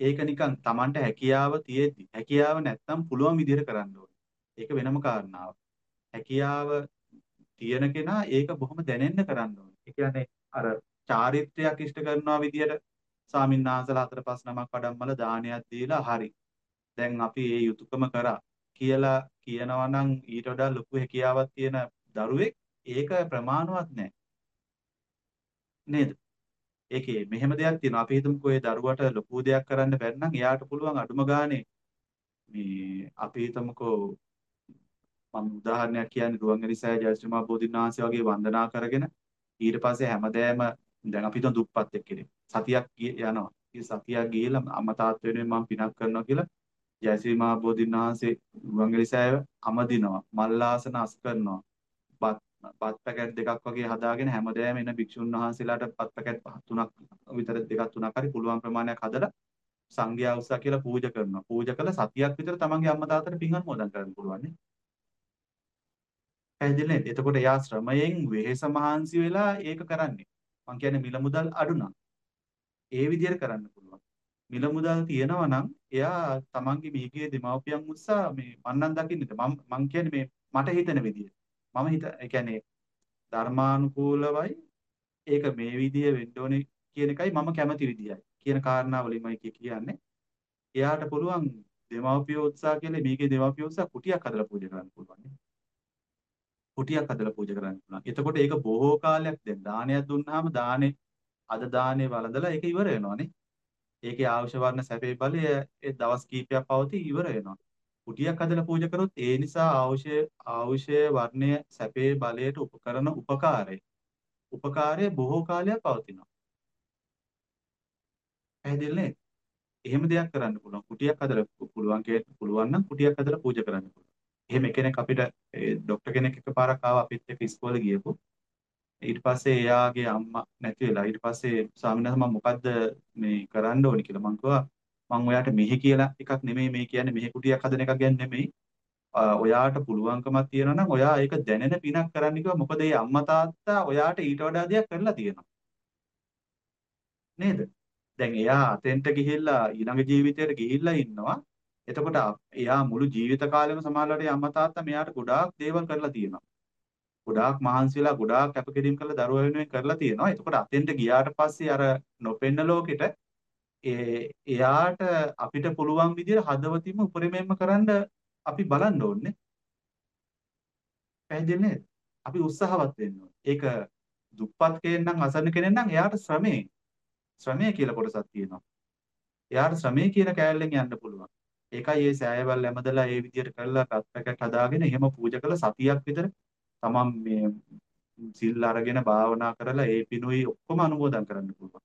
ඒක නිකන් Tamanට හැකියාව තියෙද්දි හැකියාව නැත්තම් පුළුවන් විදිහට කරන්න ඕනේ. ඒක වෙනම කාරණාවක්. හැකියාව තියෙන කෙනා ඒක බොහොම දැනෙන්න කරන්න ඕනේ. ඒ කියන්නේ අර චාරිත්‍රයක් ඉෂ්ට කරනවා විදිහට ස්වාමින්වහන්සේලා හතර පහ නමක් වඩම්මල දානයක් දීලා හරි. දැන් අපි මේ යුතුයකම කරා කියලා කියනවා නම් ඊට වඩා ලොකු හැකියාවක් තියෙන දරුවෙක් ඒක ප්‍රමාණවත් නැහැ. නේද? ඒකේ මෙහෙම දෙයක් තියෙනවා. අපි හිතමුකෝ ඒ දරුවට ලොකු දෙයක් කරන්න බැරි නම් එයාට පුළුවන් අඩුම ගානේ මේ අපි හිතමුකෝ මම උදාහරණයක් කියන්නේ රුවන්වැලි සෑය ජයශ්‍රීමා බෝධින් වහන්සේ වගේ වන්දනා කරගෙන ඊට පස්සේ හැමදේම දැන් අපි හිතමු දුප්පත් එක්කෙනෙක් සතියක් යනවා. ඒ සතියක් ගිහිල්ලා අම්මා තාත්තා වෙනුවෙන් මම පිනක් කරනවා කියලා ජයශ්‍රීමා බෝධින් වහන්සේ රුවන්වැලි සෑය අමදිනවා. මල්ලාසන අස් කරනවා. බත් පැකට් දෙකක් වගේ හදාගෙන හැමදේම එන භික්ෂුන් වහන්සේලාට බත් පැකට් තුනක් විතර දෙකක් තුනක් හරි පුළුවන් ප්‍රමාණයක් හදලා සංඝයා උත්සාහ කියලා පූජා කරනවා. පූජා කළ සතියක් විතර තමන්ගේ අම්මා තාත්තට පින් අනුමෝදන් කරන්න පුළුවන් නේ. පැහැදිලි නේද? එතකොට එයා ශ්‍රමයෙන් වෙහෙස මහන්සි වෙලා ඒක කරන්නේ. මං කියන්නේ මිල මුදල් අඩු නම් ඒ විදිහට කරන්න පුළුවන්. මිල මුදල් තියෙනවා නම් එයා තමන්ගේ මියගේ දෙමව්පියන් උත්සාහ මේ මන්නම් දකින්නද මම මං කියන්නේ මේ මට හිතෙන විදිය. මම හිත ඒ කියන්නේ ධර්මානුකූලවයි ඒක මේ විදිය වෙන්න ඕනේ කියන එකයි මම කැමති විදියයි කියන කාරණාවලින්මයි කියන්නේ. එයාට පුළුවන් දෙමව්පියෝ උත්සාහ කියලා මේකේ දෙමව්පියෝ උත්සාහ කුටියක් හදලා පූජා කරන්න පුළුවන්. කුටියක් හදලා පූජා කරන්න පුළුවන්. එතකොට ඒක බොහෝ කාලයක් දැන් දානයක් දුන්නාම දානේ අද දානේ වළඳලා ඒක ඉවර වෙනවානේ. ඒකේ අවශ්‍ය වර්ණ සැපේ බලය ඒ දවස් කීපයක් පවතී ඉවර වෙනවා. කුටියක් හදලා පූජා කරොත් ඒ නිසා අවශ්‍ය අවශ්‍ය වර්ණය සැපේ බලයට උපකරන උපකාරය උපකාරය බොහෝ කාලයක් පවතිනවා. පැහැදිලි නේද? එහෙම දෙයක් කරන්න පුළුවන්. කුටියක් හදලා පුළුවන් පුළුවන් නම් කුටියක් හදලා පූජා කරන්න පුළුවන්. එහෙම කෙනෙක් අපිට ડોක්ටර් කෙනෙක් එකපාරක් ආවා අපිත් එක්ක ඉස්කෝලේ ගියපු. ඊට පස්සේ එයාගේ අම්මා නැති වෙලා ඊට පස්සේ ස්වාමීන් වහන්සේ මම මොකද්ද මේ කරන්න ඕනි කියලා මං කිව්වා මං ඔයාට මෙහි කියලා එකක් නෙමෙයි මේ කියන්නේ මෙහි කුටියක් හදන එකක් ගැන නෙමෙයි. ඔයාට පුළුවන්කමක් තියෙනවා නම් ඔයා ඒක දැනෙන පිනක් කරන්න කිව්වා. මොකද ඒ අම්මා තාත්තා ඔයාට ඊට වඩා දෙයක් කරලා තියෙනවා. නේද? දැන් එයා අතෙන්ට ගිහිල්ලා ඊළඟ ජීවිතයට ගිහිල්ලා ඉන්නවා. එතකොට එයා මුළු ජීවිත කාලෙම සමාජලට අම්මා තාත්තා මෙයාට ගොඩාක් දේවල් කරලා තියෙනවා. ගොඩාක් මහන්සි වෙලා ගොඩාක් කැපකිරීම කරලා දරුවා වෙනුවෙන් කරලා තියෙනවා. එතකොට අතෙන්ට ගියාට පස්සේ අර නොපෙන්න ලෝකෙට ඒ එයාට අපිට පුළුවන් විදිහට හදවතින්ම උපරිමයෙන්ම කරන්න අපි බලන්න ඕනේ. පැහැදිලි නේද? අපි උත්සාහවත් වෙන්න ඕනේ. ඒක දුප්පත් කෙනෙක් නම් අසරණ කෙනෙක් නම් එයාට ශ්‍රමේ ශ්‍රමය කියලා කොටසක් තියෙනවා. එයාට ශ්‍රමය කියන කෑල්ලෙන් යන්න පුළුවන්. ඒකයි මේ සෑයවල් ඇමදලා ඒ විදිහට කරලා පැත්තකට හදාගෙන එහෙම පූජා කළ සතියක් විතර තමන් මේ සිල් අරගෙන භාවනා කරලා ඒ පිනුයි ඔක්කොම අනුමෝදන් කරන්න පුළුවන්.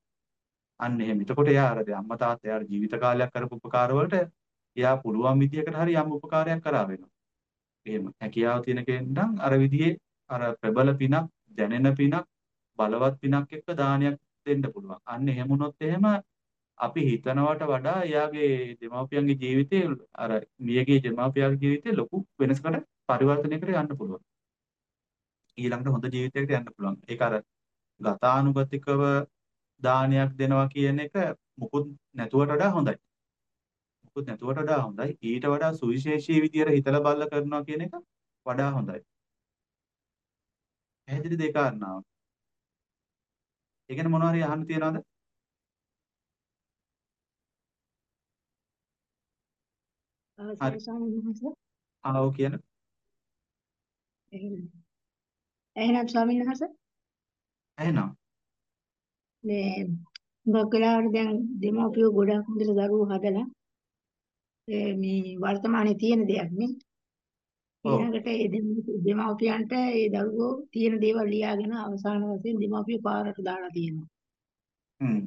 අන්න එහෙම. එතකොට එයා අර අම්මා තාත්තා එයාට ජීවිත කාලයක් කරපු උපකාර වලට එයා පුළුවන් විදියකට හරි යම් උපකාරයක් කරා වෙනවා. එහෙම හැකියාව තියෙන කෙනෙක් නම් අර විදිහේ අර ප්‍රබල පිනක් දැනෙන පිනක් බලවත් පිනක් එක්ක දානයක් දෙන්න පුළුවන්. අන්න එහෙම වුණොත් එහෙම අපි හිතනවට වඩා එයාගේ දෙමාපියන්ගේ ජීවිතේ අර මියගේ දෙමාපියන්ගේ ජීවිතේ ලොකු වෙනසකට පරිවර්තනයකට යන්න පුළුවන්. ඊළඟට හොඳ ජීවිතයකට යන්න පුළුවන්. ඒක අර ගතානුගතිකව දානයක් දෙනවා කියන එක මුකුත් නැතුවට වඩා හොඳයි. මුකුත් නැතුවට වඩා හොඳයි. ඊට වඩා සුවිශේෂී විදියට හිතලා බලලා කරනවා කියන එක වඩා හොඳයි. පැහැදිලි දෙක ගන්නවා. ඒ කියන්නේ මොනවා හරි අහන්න තියනවද? අවසරයි ස්වාමීන් වහන්සේ. ආ ඔව් කියන. එහෙනම් එහෙනම් ස්වාමීන් වහන්සේ එහෙනම් මේ හුඟක් වෙලාවට දැන් දෙමව්පියෝ ගොඩක් හොඳට දරුවෝ හදලා මේ වර්තමානයේ තියෙන දෙයක් නේ. ඊළඟට ඒ දෙමව්පියන්ට ඒ දරුවෝ තියෙන දේවල් ලියාගෙන අවසාන වශයෙන් දෙමව්පියෝ පාරට දාලා තියෙනවා. හ්ම්.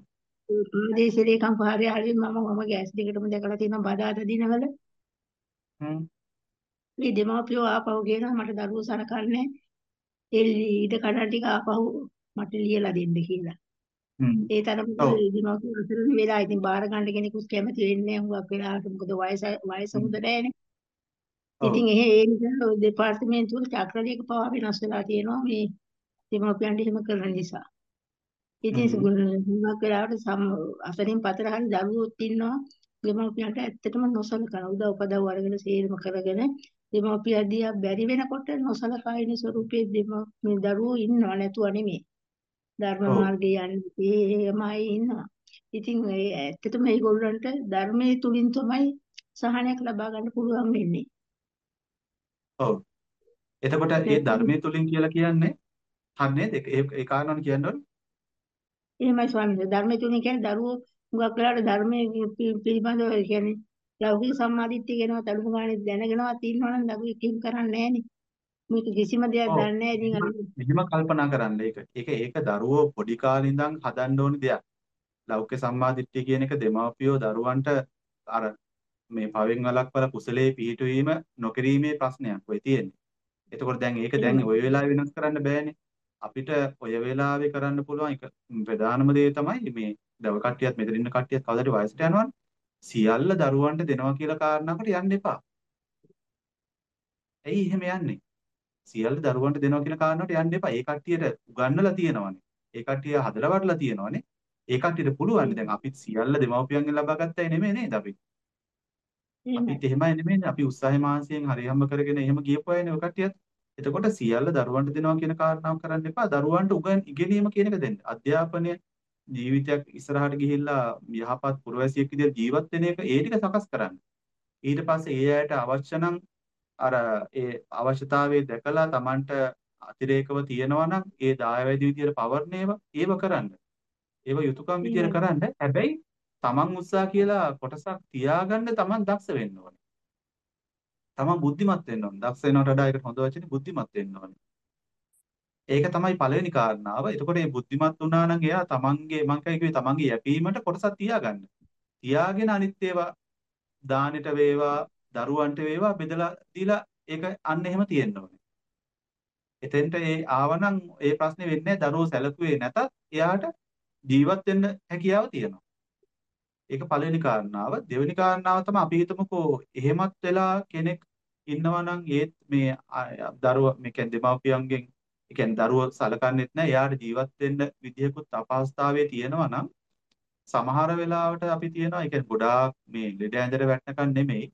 ඒ ප්‍රදේශ ලේකම් කාර්යාලයෙන් මම මම ගෑස් දෙකටම දැකලා තියෙනවා බදාද දිනවල. මේ දෙමව්පියෝ ආපහු ගෙනා මට දරුවෝ සලකන්නේ ඒ ඊට කඩන් ටික ආපහු මට ලියලා දෙන්න කියලා. ඒ තරමට දෙමව්පියෝ අසරණ වෙලා ඉතින් බාර ගන්න කෙනෙකුත් කැමති වෙන්නේ නැහැ. හුඟක් වෙලාවට මොකද වයස වයස හොඳ නැහැනේ. ඉතින් එහෙ ඒ නිසා දෙපාර්තමේන්තුවල චක්‍රලේඛ පවා වෙනස් වෙලා තියෙනවා මේ දෙමව්පියන්ට එහෙම කරන නිසා. ඉතින් හුඟක් වෙලාවට අසරින් පතර හරි දරුවෝත් ඉන්නවා දෙමව්පියන්ට ඇත්තටම නොසලකන උදව් උපදව් අරගෙන සේරම කරගෙන දෙමව්පිය දිහා බැරි වෙනකොට නොසලකා ඉන්න ස්වරූපයේ මේ දරුවෝ ඉන්නව නැතුව නෙමෙයි. ධර්ම මාර්ගයේ යන්නේ එහෙමයි ඉන්නවා. ඉතින් ඒ ඇත්තටම මේගොල්ලන්ට ධර්මයේ තුලින් තමයි සහනයක් ලබා ගන්න පුළුවන් වෙන්නේ. ඔව්. එතකොට මේ ධර්මයේ තුලින් කියලා කියන්නේ හරිනේ ඒ ඒ කාරණාවනේ කියන්න ඕනේ. එහෙමයි ස්වාමීන් ධර්මයේ තුලින් කියන්නේ දරුවෝ මුගක් වෙලාවට ධර්මයේ පිළිබඳව කියන්නේ ලෞකික සම්මාදිට්ඨිය කියනවා තඩුම ගානේ දැනගෙනවත් ඉන්නවනම් දරුවෙක් කිම් කරන්නේ නැහනේ. මේක කිසිම දෙයක් දන්නේ නැහැ ඉතින් අර මෙහිම කල්පනා කරන්න ඒක. ඒක ඒක දරුවෝ පොඩි කාලේ ඉඳන් හදන්න ඕනි දෙයක්. ලෞකික සම්මාදිට්ඨිය කියන එක දෙමාපියෝ දරුවන්ට අර මේ පවෙන් වළක්වල කුසලයේ පිහිටුවීම නොකිරීමේ ප්‍රශ්නයක් වෙයි තියෙන්නේ. එතකොට දැන් ඒක දැන් ওই වෙලාවේ වෙනස් කරන්න බෑනේ. අපිට ඔය වෙලාවේ කරන්න පුළුවන් එක ප්‍රධානම දේ තමයි මේ දව කට්ටියත් මෙතන ඉන්න කට්ටියත් කවදාද වයසට යනවනේ. සියල්ල දරුවන්ට දෙනවා කියලා කාරණාවකට යන්න එපා. ඇයි එහෙම යන්නේ? සියල්ල දරුවන්ට දෙනවා කියන කාරණාවට යන්න එපා. ඒ කට්ටියට උගන්වලා තියෙනවනේ. ඒ කට්ටිය හදලා වඩලා තියෙනවනේ. ඒ කට්ටියට පුළුවන් දැන් අපිත් සියල්ල දෙමව්පියන්ගෙන් ලබා ගත්තයි නෙමෙයි නේද අපි? අපිත් එහෙමයි නෙමෙයිනේ. අපි උත්සාහය මානසිකයෙන් හරි හම්බ කරගෙන එහෙම ගියපු අයනේ ඔය කට්ටියත්. එතකොට සියල්ල දරුවන්ට දෙනවා කියන කාරණාව කරන්න එපා. දරුවන්ට උගන් ඉගෙනීම කියන එක දෙන්න. අධ්‍යාපනය ජීවිතයක් ඉස්සරහට ගිහිල්ලා යහපත් පුරවැසියෙක් විදිහට ජීවත් වෙන එක ඒ ටික සකස් කරන්න. ඊට පස්සේ ඒ අයට අවශ්‍ය නම් අර ඒ අවශ්‍යතාවයේ දැකලා Tamanට අතිරේකව තියෙනවා නම් ඒ දායවැදි විදියට පවර්ණ ඒවා ඒව කරන්න. ඒව යුතුයකම් විදියට කරන්න. හැබැයි Taman උත්සාහ කියලා කොටසක් තියාගන්න Taman දක්ෂ වෙන්න ඕනේ. Taman බුද්ධිමත් වෙන්න ඕනේ. දක්ෂ වෙනවට වඩා ඒකට හොඳ වචනේ බුද්ධිමත් වෙන්න ඕනේ. ඒක තමයි පළවෙනි කාරණාව. එතකොට මේ බුද්ධිමත් වුණා නම් එයා තමන්ගේ මං කිව්වේ තමන්ගේ යැපීමට කොටසක් තියාගන්න. තියාගෙන අනිත් ඒවා දානෙට වේවා, දරුවන්ට වේවා බෙදලා දීලා ඒක අන්න එහෙම තියෙන්න ඕනේ. එතෙන්ට ඒ ආවනම් ඒ ප්‍රශ්නේ වෙන්නේ දරුවෝ සැලකුවේ නැතත් එයාට ජීවත් වෙන්න හැකියාව තියෙනවා. ඒක පළවෙනි කාරණාව. දෙවෙනි කාරණාව තමයි අපි හිතමුකෝ එහෙමත් වෙලා කෙනෙක් ඉන්නවා නම් ඒත් මේ දරුවා මේ කියන්නේ දෙමාපියන්ගෙන් ඒ කියන්නේ දරුවෝ සලකන්නේත් නැහැ. එයාට ජීවත් වෙන්න විදියකුත් අපහසුතාවයේ තියෙනවා නම් සමහර වෙලාවට අපි තියනවා ඒ කියන්නේ ගොඩාක් මේ ලෙඩ ඇඳට වැටෙනකන් නෙමෙයි.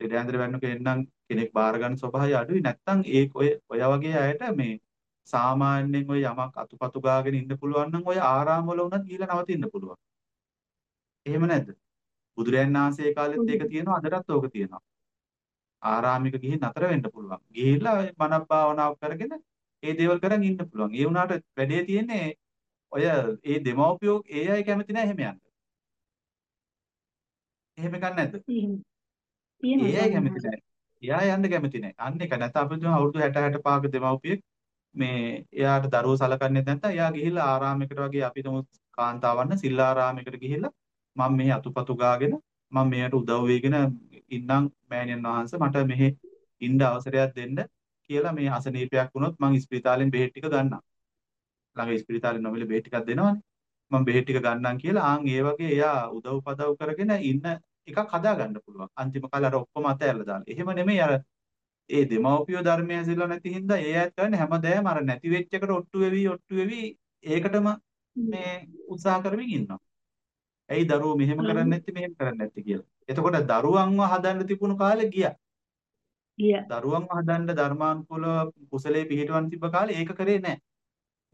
ලෙඩ ඇඳට වැටෙන කෙනෙක් කෙනෙක් බාර ගන්න ස්වභාවය අඩුයි. නැත්තම් ඒ ඔය ඔය වගේ අයට මේ සාමාන්‍යයෙන් ඔය යමක් අතුපතු ගාගෙන ඉන්න පුළුවන් නම් ඔය ආරාම වල උනත් ගිහලා නවතින්න පුළුවන්. එහෙම නැද්ද? බුදුරයන් වහන්සේ කාලෙත් ඒක තියෙනවා අදටත් ඕක තියෙනවා. ආරාමික ගිහින් නතර වෙන්න පුළුවන්. ගිහිල්ලා මනක් භාවනාවක් කරගෙන ඒ දේවල් කරන් ඉන්න පුළුවන්. ඒ වුණාට වැඩේ තියෙන්නේ ඔය ඒ දෙමව්පියෝ ඒ අය කැමති නැහැ එහෙම යන්න. එහෙම එකක් නැද්ද? ඒ අය කැමති නැහැ. එයා යන්න කැමති නැහැ. අන්න ඒක නැත්නම් අපි දුන අවුරුදු 60 65ක දෙමව්පියෙක් මේ එයාට දරුවෝ සලකන්නේ නැත්නම් එයා ගිහිල්ලා ආරාමයකට වගේ අපි තුමු කාන්තාවන්න සිල්ලාරාමයකට ගිහිල්ලා මම මෙහි අතුපතු ගාගෙන මම මෙයට උදව් වෙගෙන ඉන්නම් මෑණියන් වහන්සේ මට මෙහි ඉන්න අවසරයක් දෙන්න කියලා මේ අසනීපයක් වුණොත් මං ස්පිරිතාලෙන් බෙහෙත් ටික ගන්නම්. ළඟ ස්පිරිතාලේ නොමිලේ බෙහෙත් ටිකක් දෙනවනේ. මම බෙහෙත් ටික ගන්නම් කියලා ආන් ඒ වගේ එයා උදව් පදව් කරගෙන ඉන්න එකක් හදා ගන්න පුළුවන්. අන්තිම කාලේ අර ඔක්කොම අතහැරලා දාන්න. එහෙම නෙමෙයි අර ඒ දෙමව්පියෝ ධර්මය ඇසිලා නැති හින්දා ඒ ඇත් කරන්නේ හැමදේම අර නැති වෙච්ච එකට ඔට්ටු වෙවි ඔට්ටු වෙවි ඒකටම මේ උත්සාහ කරමින් ඉන්නවා. ඇයි දරුවෝ මෙහෙම කරන්නේ නැත්තේ මෙහෙම කරන්නේ නැත්තේ කියලා. එතකොට දරුවන්ව හදන්න තිබුණු කාලේ ගියා. ගියා. දරුවන්ව හදන්න ධර්මානුකූලව කුසලයේ පිහිටවන්න තිබ්බ කාලේ ඒක කරේ නැහැ.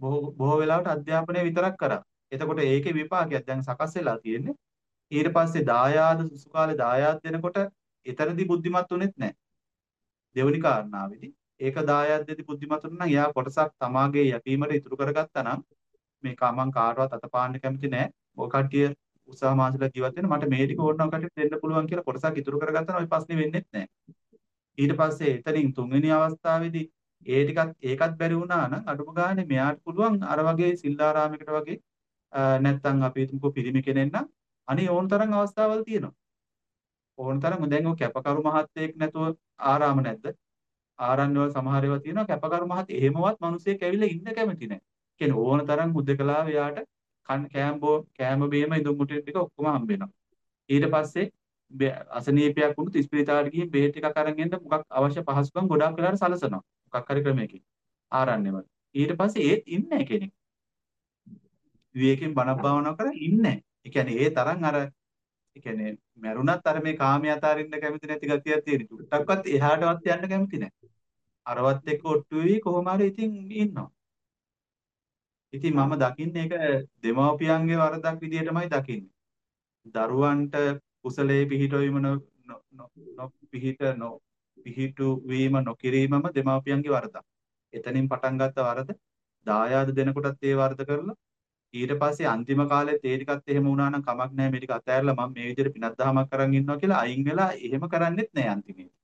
බොහෝ බොහෝ වෙලාවට අධ්‍යාපනය විතරක් කරා. එතකොට ඒකේ විපාකයක් දැන් සකස් වෙලා තියෙන්නේ. ඊට පස්සේ දායාද සුසු කාලේ දායාද දෙනකොට එතරම්දි බුද්ධිමත් උනේත් නැහැ. දෙවෙනි කාරණාවේදී ඒක දායාද දෙදි බුද්ධිමත් උනා නම් එයා කොටසක් තමාගේ යැපීමට ඉතුරු කරගත්තා නම් මේ කමං කාටවත් අතපාන්න කැමති නැහැ. ඔය කට්ටිය උත්සාහ මාසලා ජීවත් වෙන මට මේ ටික ඕනනම් කට්ටියට දෙන්න පුළුවන් කියලා කොටසක් ඉතුරු කරගත්තා නම් ওই ප්‍රශ්නේ වෙන්නේ නැහැ. ඊට පස්සේ එතනින් තුන්වෙනි අවස්ථාවේදී ඒ ටිකත් ඒකත් බැරි වුණා නම් අඩුම ගානේ මෙයාට පුළුවන් අර වගේ සිල්ලාරාමයකට වගේ නැත්තම් අපි හිතමුකෝ පිරිමි කෙනෙක් නම් අනේ ඕන තරම් අවස්ථාවල් තියෙනවා. ඕන තරම් දැන් ඔය කැපකරු මහත්තයෙක් නැතුව ආරාම නැද්ද? ආරණ්‍ය වල සමහර ඒවා තියෙනවා කැපකරු මහත් එහෙමවත් මිනිස්සෙක් ඇවිල්ලා ඉන්න කැමති නැහැ. කියන්නේ ඕන තරම් හුදකලාව එයාට කෑම බෝ කෑම බීම ඉදුම් මුටි ටික ඔක්කොම හම්බ වෙනවා. ඊට පස්සේ අසනීපයක් වුණොත් ස්පිරිතාලෙට ගිහින් බෙහෙත් ටිකක් අරන් එන්න මොකක් අවශ්‍ය පහසුකම් ගොඩක් වෙලාවට සලසනවා. මොකක් හරි ක්‍රමයකින්. ආරණ්‍ය වල. ඊට පස්සේ ඒත් ඉන්නේ කෙනෙක්. විවේකයෙන් බණක් භාවනා කරලා ඉන්නේ. ඒ කියන්නේ ඒ තරම් අර ඒ කියන්නේ මරුණත් අර මේ කාමයේ අතාරින්න කැමති නැති ගතියක් තියෙන. චුට්ටක්වත් එහාටවත් යන්න කැමති නැහැ. අරවත් එක්ක ඔට්ටු වෙවි කොහොම හරි ඉතින් ඉන්නවා. ඉතින් මම දකින්නේ ඒක දෙමව්පියන්ගේ වරදක් විදිහටමයි දකින්නේ. දරුවන්ට කුසලයේ පිහිටවීම පිහිට පිහිටු වීම නොකිරීමම දෙමව්පියන්ගේ වරදක්. එතනින් පටන් ගත්ත වරද දායාද දෙනකොටත් ඒ වරද කරලා ඊට පස්සේ අන්තිම කාලෙත් ඒ ටිකත් එහෙම වුණා නම් කමක් නැහැ මේ ටික අතහැරලා මම මේ විදිහට පිනක් දහමක් කරන් ඉන්නවා කියලා අයින් වෙලා එහෙම කරන්නෙත් නැහැ අන්තිමේදී.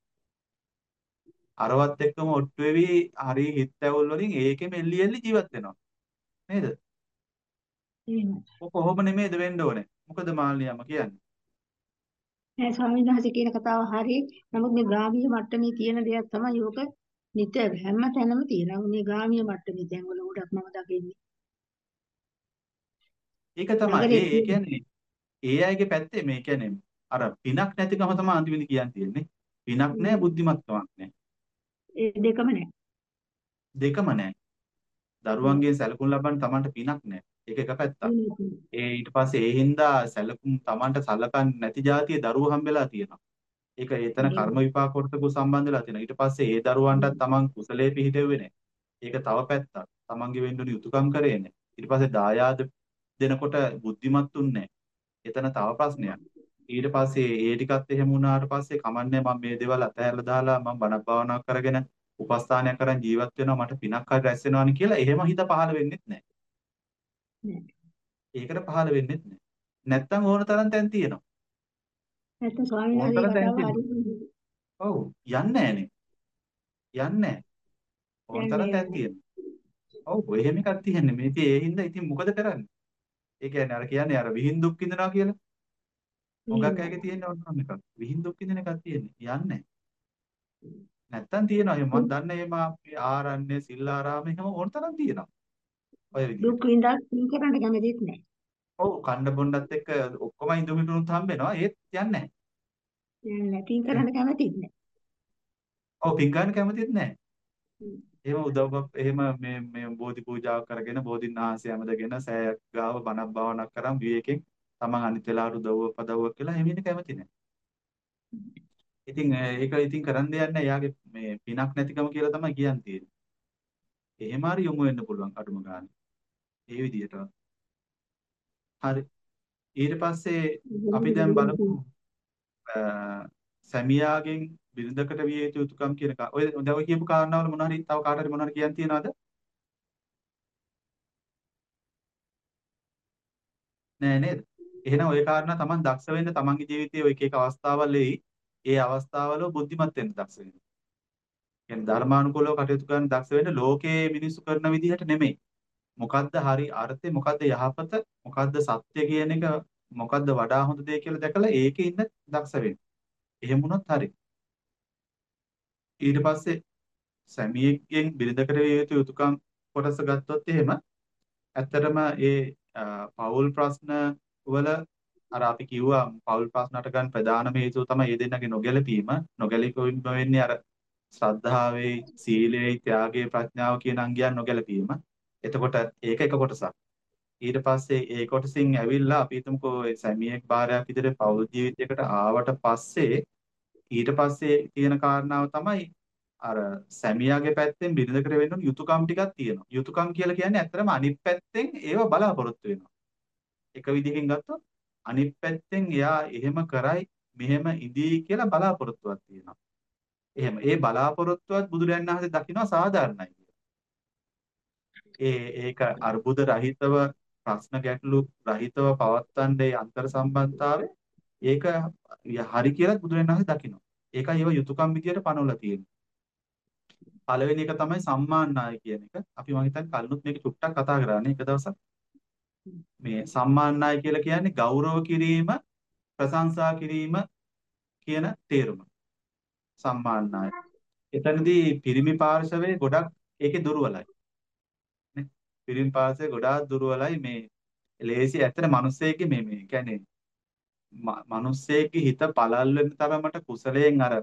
අරවත් එක්කම ඔට්ටු වෙවි හරි හිත ඇවුල් වලින් ඒකෙම එල්ලි එල්ලි ජීවත් වෙනවා. නේද? එහෙමයි. ඔක කොහොම නෙමෙයිද වෙන්න ඕනේ. මොකද මාල්නියම කියන්නේ? නෑ ස්වාමීන් වහන්සේ කියන කතාව හරි. නමුත් මේ ග්‍රාමීය මට්ටමේ තියෙන දෙයක් තමයි යෝක නිතර හැම තැනම තියෙනවා. මේ ග්‍රාමීය මට්ටමේ තැන් වල උඩක් මම දකින්නේ. ඒක තමයි. ඒ කියන්නේ ඒ අයගේ පැත්තේ මේ කියන්නේ අර පිනක් නැතිකම තමයි අන්තිමේදී කියන්න තියෙන්නේ. පිනක් නැහැ බුද්ධිමත්කමක් නැහැ. ඒ දෙකම නෑ. දෙකම නැහැ. දරුවන්ගෙන් සැලකුම් ලබන්න Tamanට පිනක් නැහැ. ඒක එක පැත්තක්. ඒ ඊට පස්සේ ඒ හින්දා සැලකුම් Tamanට සලකන්නේ නැති જાතිය දරුවෝ හම්බෙලා තියෙනවා. ඒක එතන කර්ම විපාක කොටසක සම්බන්ධ වෙලා තියෙනවා. ඊට පස්සේ ඒ දරුවන්ටත් තමන් කුසලයේ පිහිටෙව්වේ නැහැ. ඒක තව පැත්තක්. තමන්ගේ වෙන්න යුතුයකම් කරේ නැහැ. ඊට පස්සේ දායාද දෙනකොට බුද්ධිමත් උන්නේ එතන තව ප්‍රශ්නයක්. ඊට පස්සේ ඒ ටිකත් එහෙම වුණාට පස්සේ කමන්නේ මම මේ දේවල් අතහැරලා දාලා මම බණ භාවනා කරගෙන උපස්ථානයක් කරන් ජීවත් වෙනවා මට පිනක් හරි රැස් වෙනවානි කියලා එහෙම හිත පහළ වෙන්නෙත් නැහැ. ඒකට පහළ වෙන්නෙත් නැහැ. නැත්තම් ඕන තරම් තැන් තියෙනවා. නැත්නම් ස්වාමීන් වහන්සේ ඔව් යන්නේ නැහනේ. යන්නේ ඕන තරම් තැන් තියෙනවා. ඔව් එහෙම එකක් තියෙන්නේ. මේ ඉතින් ඒ හින්දා ඉතින් මොකද කරන්නේ? ඒ කියන්නේ අර කියන්නේ අර විහිං දුක් විඳිනවා කියලා. මොකක් ඇගේ තියෙන්නේ ඔන්න එකක්. විහිං දුක් විඳින එකක් තියෙන්නේ. යන්නේ නැත්තම් තියෙනවා. මම දන්නේ එහෙම ආරණ්‍ය සිල්ලාරාම එහෙම ඕන තරම් තියෙනවා. ඔය විදිහට. දුක් විඳා පින් කරන්න කැමතිත් නැහැ. ඔව් කණ්ඩ බොණ්ඩත් එක්ක ඔක්කොම ඉඳු හිටුනුත් හම්බ වෙනවා. ඒත් යන්නේ නැහැ. යන්නේ පින් කරන්න කැමතිත් නැහැ. ඔව් පින් ගන්න කැමතිත් නැහැ. එහෙම උදව්වක් එහෙම මේ මේ බෝධි පූජාවක් කරගෙන බෝධින් වහන්සේ යමදගෙන සෑයක් ගාව බණක් භාවනාවක් කරන් විවේකයෙන් තමන් අනිත් වෙලාවට උදව්ව පදව්වක් කියලා එහෙම ඉන්න කැමති නැහැ. ඉතින් ඒක ඉතින් කරන්න දෙයක් නැහැ. යාගේ මේ පිනක් නැතිකම කියලා තමයි කියන් තියෙන්නේ. එහෙම හරි යොමු වෙන්න පුළුවන් අඩුම ගානේ. ඒ විදිහට. හරි. ඊට පස්සේ අපි දැන් බලමු සැමියාගෙන් බිරිඳකට විය යුතු යුතුකම් කියන එක. ඔය දැන් ඔය කියපු කාරණාවල මොන හරි තව කාට හරි මොන හරි කියන්න තියනවද? නෑ නේද? එහෙනම් ওই කාරණා Taman දක්ෂ වෙන්න Tamanගේ ජීවිතයේ ඔය එක එක අවස්ථාවල් එයි. ඒ අවස්ථාවල බුද්ධිමත් වෙන්න දක්ෂ වෙන්න. කියන්නේ ධර්මානුකූලව කටයුතු කරන්න දක්ෂ වෙන්න ලෝකයේ මිනිස්සු කරන විදිහට නෙමෙයි. මොකද්ද හරි අර්ථය මොකද්ද යහපත මොකද්ද සත්‍ය කියන එක මොකද්ද වඩා හොඳ දේ කියලා දැකලා ඒකේ ඉන්න දක්ෂ වෙන්න. එහෙම වුණොත් හරි. ඊට පස්සේ සැමියෙක්ගෙන් බිරිඳකට විය යුතු යුතුයකම් කොටස ගත්තොත් එහෙම ඇත්තටම ඒ පෞල් ප්‍රශ්න වල අර අපි කිව්වා පෞල් ප්‍රශ්නට ගන්න ප්‍රධානම හේතුව තමයි මේ දෙන්නගේ නොගැලපීම නොගැලපීම වෙන්නේ අර ශ්‍රද්ධාවේ සීලේ ත්‍යාගයේ ප්‍රඥාව කියන අංගයන් නොගැලපීම එතකොට ඒක එක කොටසක්. ඊට පස්සේ ඒ කොටසින් ඇවිල්ලා අපි හිතමුකෝ සැමියෙක් භාර්යාවක් විදිහට පෞල් ජීවිතයකට ආවට පස්සේ ඊට පස්සේ තියෙන කාරණාව තමයි අර සැමියාගේ පැත්තෙන් බිරිඳකට වෙන්න යුතුයකම් ටිකක් තියෙනවා. යුතුයකම් කියලා කියන්නේ ඇත්තටම අනිත් පැත්තෙන් ඒව බලාපොරොත්තු වෙනවා. එක විදිහකින් ගත්තොත් අනිත් පැත්තෙන් එයා එහෙම කරයි මෙහෙම ඉදී කියලා බලාපොරොත්තුවක් තියෙනවා. එහෙම ඒ බලාපොරොත්තුවත් බුදුරජාණන් වහන්සේ දකිනවා සාධාරණයි. ඒ ඒක අර්බුද රහිතව ප්‍රශ්න ගැටලු රහිතව පවත්වන්නේ අන්තර් සම්බන්ධතාවය ඒක හරි කියලා බුදුරජාණන් වහන්සේ දකිනවා. ඒකයි ඒව යුතුයකම් විදියට පනවලා තියෙන්නේ. පළවෙනි එක තමයි සම්මානනාය කියන එක. අපි මම හිතන්නේ කලිනුත් මේක චුට්ටක් කතා කරානේ එක දවසක්. මේ සම්මානනාය කියලා කියන්නේ ගෞරව කිරීම, ප්‍රශංසා කිරීම කියන තේරුම. සම්මානනාය. එතනදී පිරිමි පාර්ශවයේ ගොඩක් ඒකේ දුර්වලයි. පිරිමි පාසය ගොඩාක් දුර්වලයි මේ ලේසි ඇත්තට මිනිස්සෙක්ගේ මේ මේ කියන්නේ මිනිස්සෙක්ගේ හිත පළල් වෙන තරමට කුසලයෙන් අර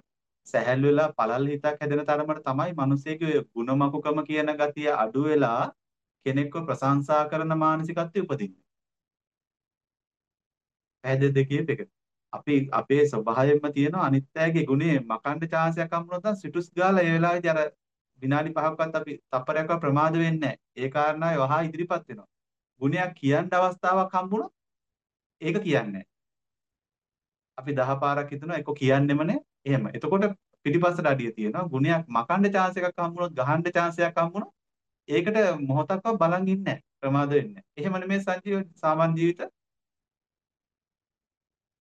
සැහැල්ලු වෙලා පළල් හිතක් හැදෙන තරමට තමයි මිනිස්සෙක්ගේ ගුණමකුකම කියන ගතිය අඩු වෙලා කෙනෙක්ව ප්‍රශංසා කරන මානසිකත්වය උපදින්නේ. පැහැදිලිද කියප එක? අපි අපේ ස්වභාවයෙන්ම තියෙන අනිත්‍යයේ ගුණේ මකන්න chance එකක් හම්බුනොත් නම් සිටුස් ගාලා ඒ වෙලාවේදී අර විනාඩි 5ක්වත් අපි තප්පරයක්වත් ප්‍රමාද වෙන්නේ ඒ කාරණාවේ වහා ඉදිරිපත් වෙනවා. ගුණයක් කියන්න අවස්ථාවක් හම්බුනොත් ඒක කියන්නේ අපි දහ පාරක් හිතනවා ඒක කියන්නෙම නෑ. එහෙම. එතකොට පිටිපස්සට අඩිය තියෙනවා. ගුණයක් මකන්න chance එකක් හම්බුනොත් ගහන්න chance එකක් හම්බුනොත් ඒකට මොහොතක්වත් බලන් ඉන්නේ නැහැ. ප්‍රමාද වෙන්නේ නැහැ. එහෙම නෙමෙයි සංජීව සාමාන්‍ය ජීවිත.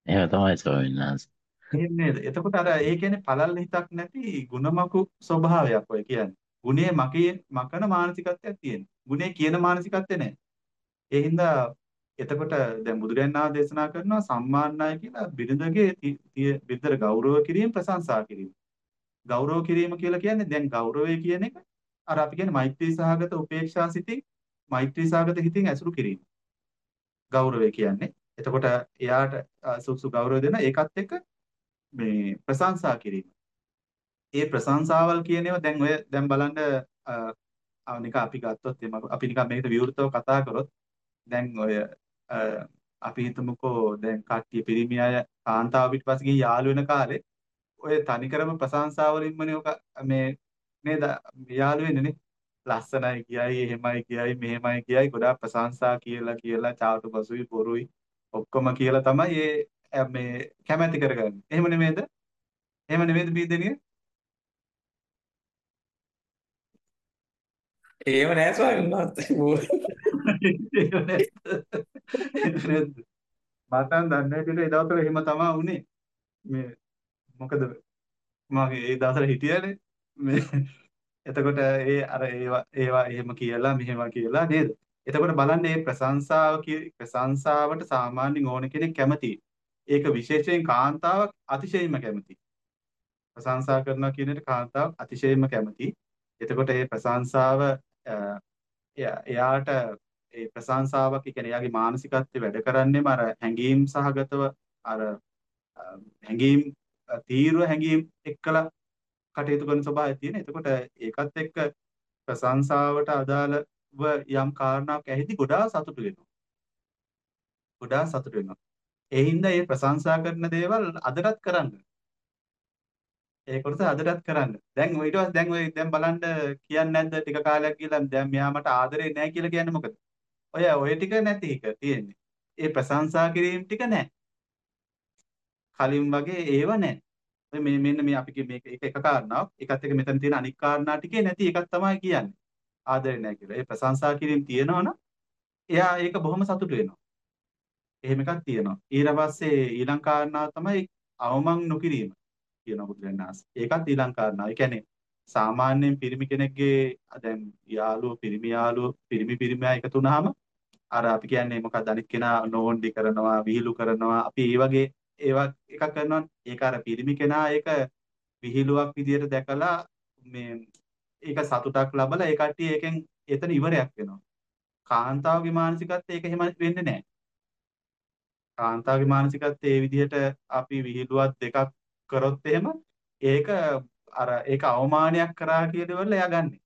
එහෙම තමයි ස්වාමීන් වහන්සේ. එහෙම නේද? එතකොට අර ඒ කියන්නේ පළල් හිතක් නැති ಗುಣමකු ස්වභාවයක් ඔය කියන්නේ. ගුණේ මකේ මකන මානසිකත්වයක් තියෙන. ගුණේ කියන මානසිකත්වය නැහැ. ඒ හින්දා එතකොට දැන් බුදුරයන් ආ දේශනා කරනවා සම්මානනාය කියලා බිරිඳගේ බිරිඳට ගෞරව කිරීම ප්‍රශංසා කිරීම. ගෞරව කිරීම කියලා කියන්නේ දැන් ගෞරවය කියන එක අර අපි කියන්නේ මෛත්‍රී සහගත උපේක්ෂා සිතින් මෛත්‍රී සහගත හිතින් ඇසුරු කිරීම. ගෞරවය කියන්නේ. එතකොට එයාට සුසු ගෞරව දෙන ඒකත් එක්ක මේ ප්‍රශංසා කිරීම. ඒ ප්‍රශංසාවල් කියන ඒවා දැන් ඔය දැන් බලන්න නික අපි ගත්තොත් එම අපි නිකන් මේකට විවෘතව කතා කරොත් දැන් ඔය අපි හිතමුකෝ දැන් කට්ටිය පිරිමි අය කාන්තාව පිටපස්සේ ගිහින් යාළු වෙන කාලේ ඔය තනිකරම ප්‍රශංසා වලින්මනේ ඔක මේ නේද යාළු වෙන්නේ නේ. ලස්සනයි කියයි එහෙමයි කියයි මෙහෙමයි කියයි ගොඩාක් ප්‍රශංසා කියලා කියලා චාටු බසුයි බොරුයි ඔක්කොම කියලා තමයි ඒ මේ කැමැති කරගන්නේ. එහෙම නෙමෙයිද? එහෙම නෙමෙයිද බීදෙනිය? එහෙම නෑ ස්වාමීන් වහන්සේ. නම් දන්නේ නැහැ ඒ දවස්වල එහෙම තමයි වුනේ. මේ මොකද මගේ ඒ දවස්වල හිටියනේ මේ එතකොට ඒ අර ඒවා ඒවා එහෙම කියලා මෙහෙම කියලා නේද? එතකොට බලන්න මේ ප්‍රශංසාව ප්‍රශංසාවට සාමාන්‍යයෙන් ඕන කෙනෙක් කැමතියි. ඒක විශේෂයෙන් කාන්තාවක් අතිශයින්ම කැමතියි. ප්‍රශංසා කරනවා කියන එකට කාන්තාවක් අතිශයින්ම කැමතියි. එතකොට මේ ප්‍රශංසාව එයාට ඒ ප්‍රශංසාවක් කියන්නේ එයාගේ මානසිකත්වය වැඩ කරන්නේම අර හැඟීම් සහගතව අර හැඟීම් තීව්‍ර හැඟීම් එක්කලා කටයුතු කරන ස්වභාවය තියෙන. එතකොට ඒකත් එක්ක ප්‍රශංසාවට අදාළව යම් කාරණාවක් ඇහිදි ගොඩාක් සතුටු වෙනවා. ගොඩාක් සතුටු වෙනවා. ඒ හින්දා මේ ප්‍රශංසා කරන දේවල් අදටත් කරන්න. ඒ කොටස අදටත් කරන්න. දැන් ඊට පස්සේ දැන් ඔය දැන් බලන්න කියන්නේ නැද්ද ටික කාලයක් ගිහලා දැන් මෙයා මට ආදරේ නැහැ කියලා කියන්නේ මොකද? ඔය ඔය ටික නැති එක තියෙන්නේ. ඒ ප්‍රශංසා කිරීම ටික නැහැ. කලින් වගේ ඒව නැහැ. මේ මෙන්න මේ අපි මේක එක එක කාරණාවක්. ඒකත් එක්ක මෙතන තියෙන අනික් කාරණා ටිකේ නැති එකක් තමයි කියන්නේ. ආදරේ නැහැ කියලා. ඒ ප්‍රශංසා කිරීම තියෙනවනම් එයා ඒක බොහොම සතුටු වෙනවා. එහෙම එකක් තියෙනවා. ඊට පස්සේ ඊළඟ කාරණාව තමයි අවමන් නොකිරීම කියන බුදුරජාණන් වහන්සේ. ඒකත් ඊළඟ කාරණාව. ඒ කියන්නේ සාමාන්‍යයෙන් පිරිමි කෙනෙක්ගේ දැන් යාළුවෝ පිරිමි යාළුවෝ පිරිමි පිරිමියා එකතු වුනහම අර අපි කියන්නේ මොකක්ද අනිත් කෙනා නෝන්ඩි කරනවා විහිළු කරනවා අපි ඒ වගේ ඒවා එකක් කරනවා ඒක අර පිරිමි කෙනා ඒක විහිළුවක් විදියට දැකලා මේ ඒක සතුටක් ලබලා ඒ කට්ටිය ඒකෙන් එතන ඉවරයක් වෙනවා. කාන්තාවගේ මානසිකත්වය ඒක එහෙම වෙන්නේ නැහැ. කාන්තාවගේ මානසිකත්වය ඒ විදිහට අපි විහිළුවක් දෙකක් කරොත් එහෙම ඒක අර ඒක අවමානයක් කරා කියන වල එයා ගන්නෙ.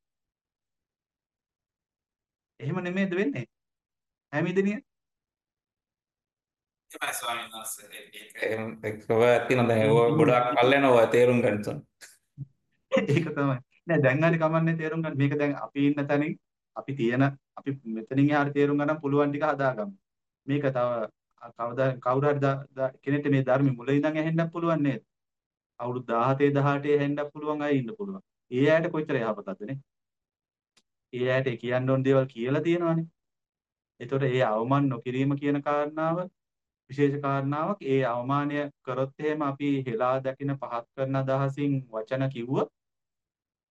එහෙම නෙමෙයිද වෙන්නේ? හැමිදිනිය එහෙමයි ස්වාමීන් වහන්සේ. ඒක ඒක තියෙනවා දැන් ඒක ගොඩාක් කල් යනවා තේරුම් ගන්න තුන. ඒක තමයි. නෑ දැන් හරි කමන්නේ තේරුම් ගන්න. මේක දැන් අපි ඉන්න තැනින් අපි තියෙන අපි මෙතනින් එහාට තේරුම් ගන්න පුළුවන් ටික හදාගමු. මේක තව කවදා කවුරු හරි කෙනෙක්ට මේ ධර්මෙ මුල ඉඳන් ඇහෙන්නත් පුළුවන් නේද? අවුරුදු 17 18 ඇහෙන්නත් පුළුවන් අය ඉන්න පුළුවන්. ඒ ඇයට කොච්චර යහපතක්ද නේ? ඒ ඇයට කියන්න ඕන දේවල් කියලා තියෙනවානේ. එතකොට ඒ අවමන් නොකිරීම කියන කාරණාව විශේෂ කාරණාවක් ඒ අවමානය කරොත් එහෙම අපි හෙලා දකින පහත් කරන අදහසින් වචන කිව්වොත්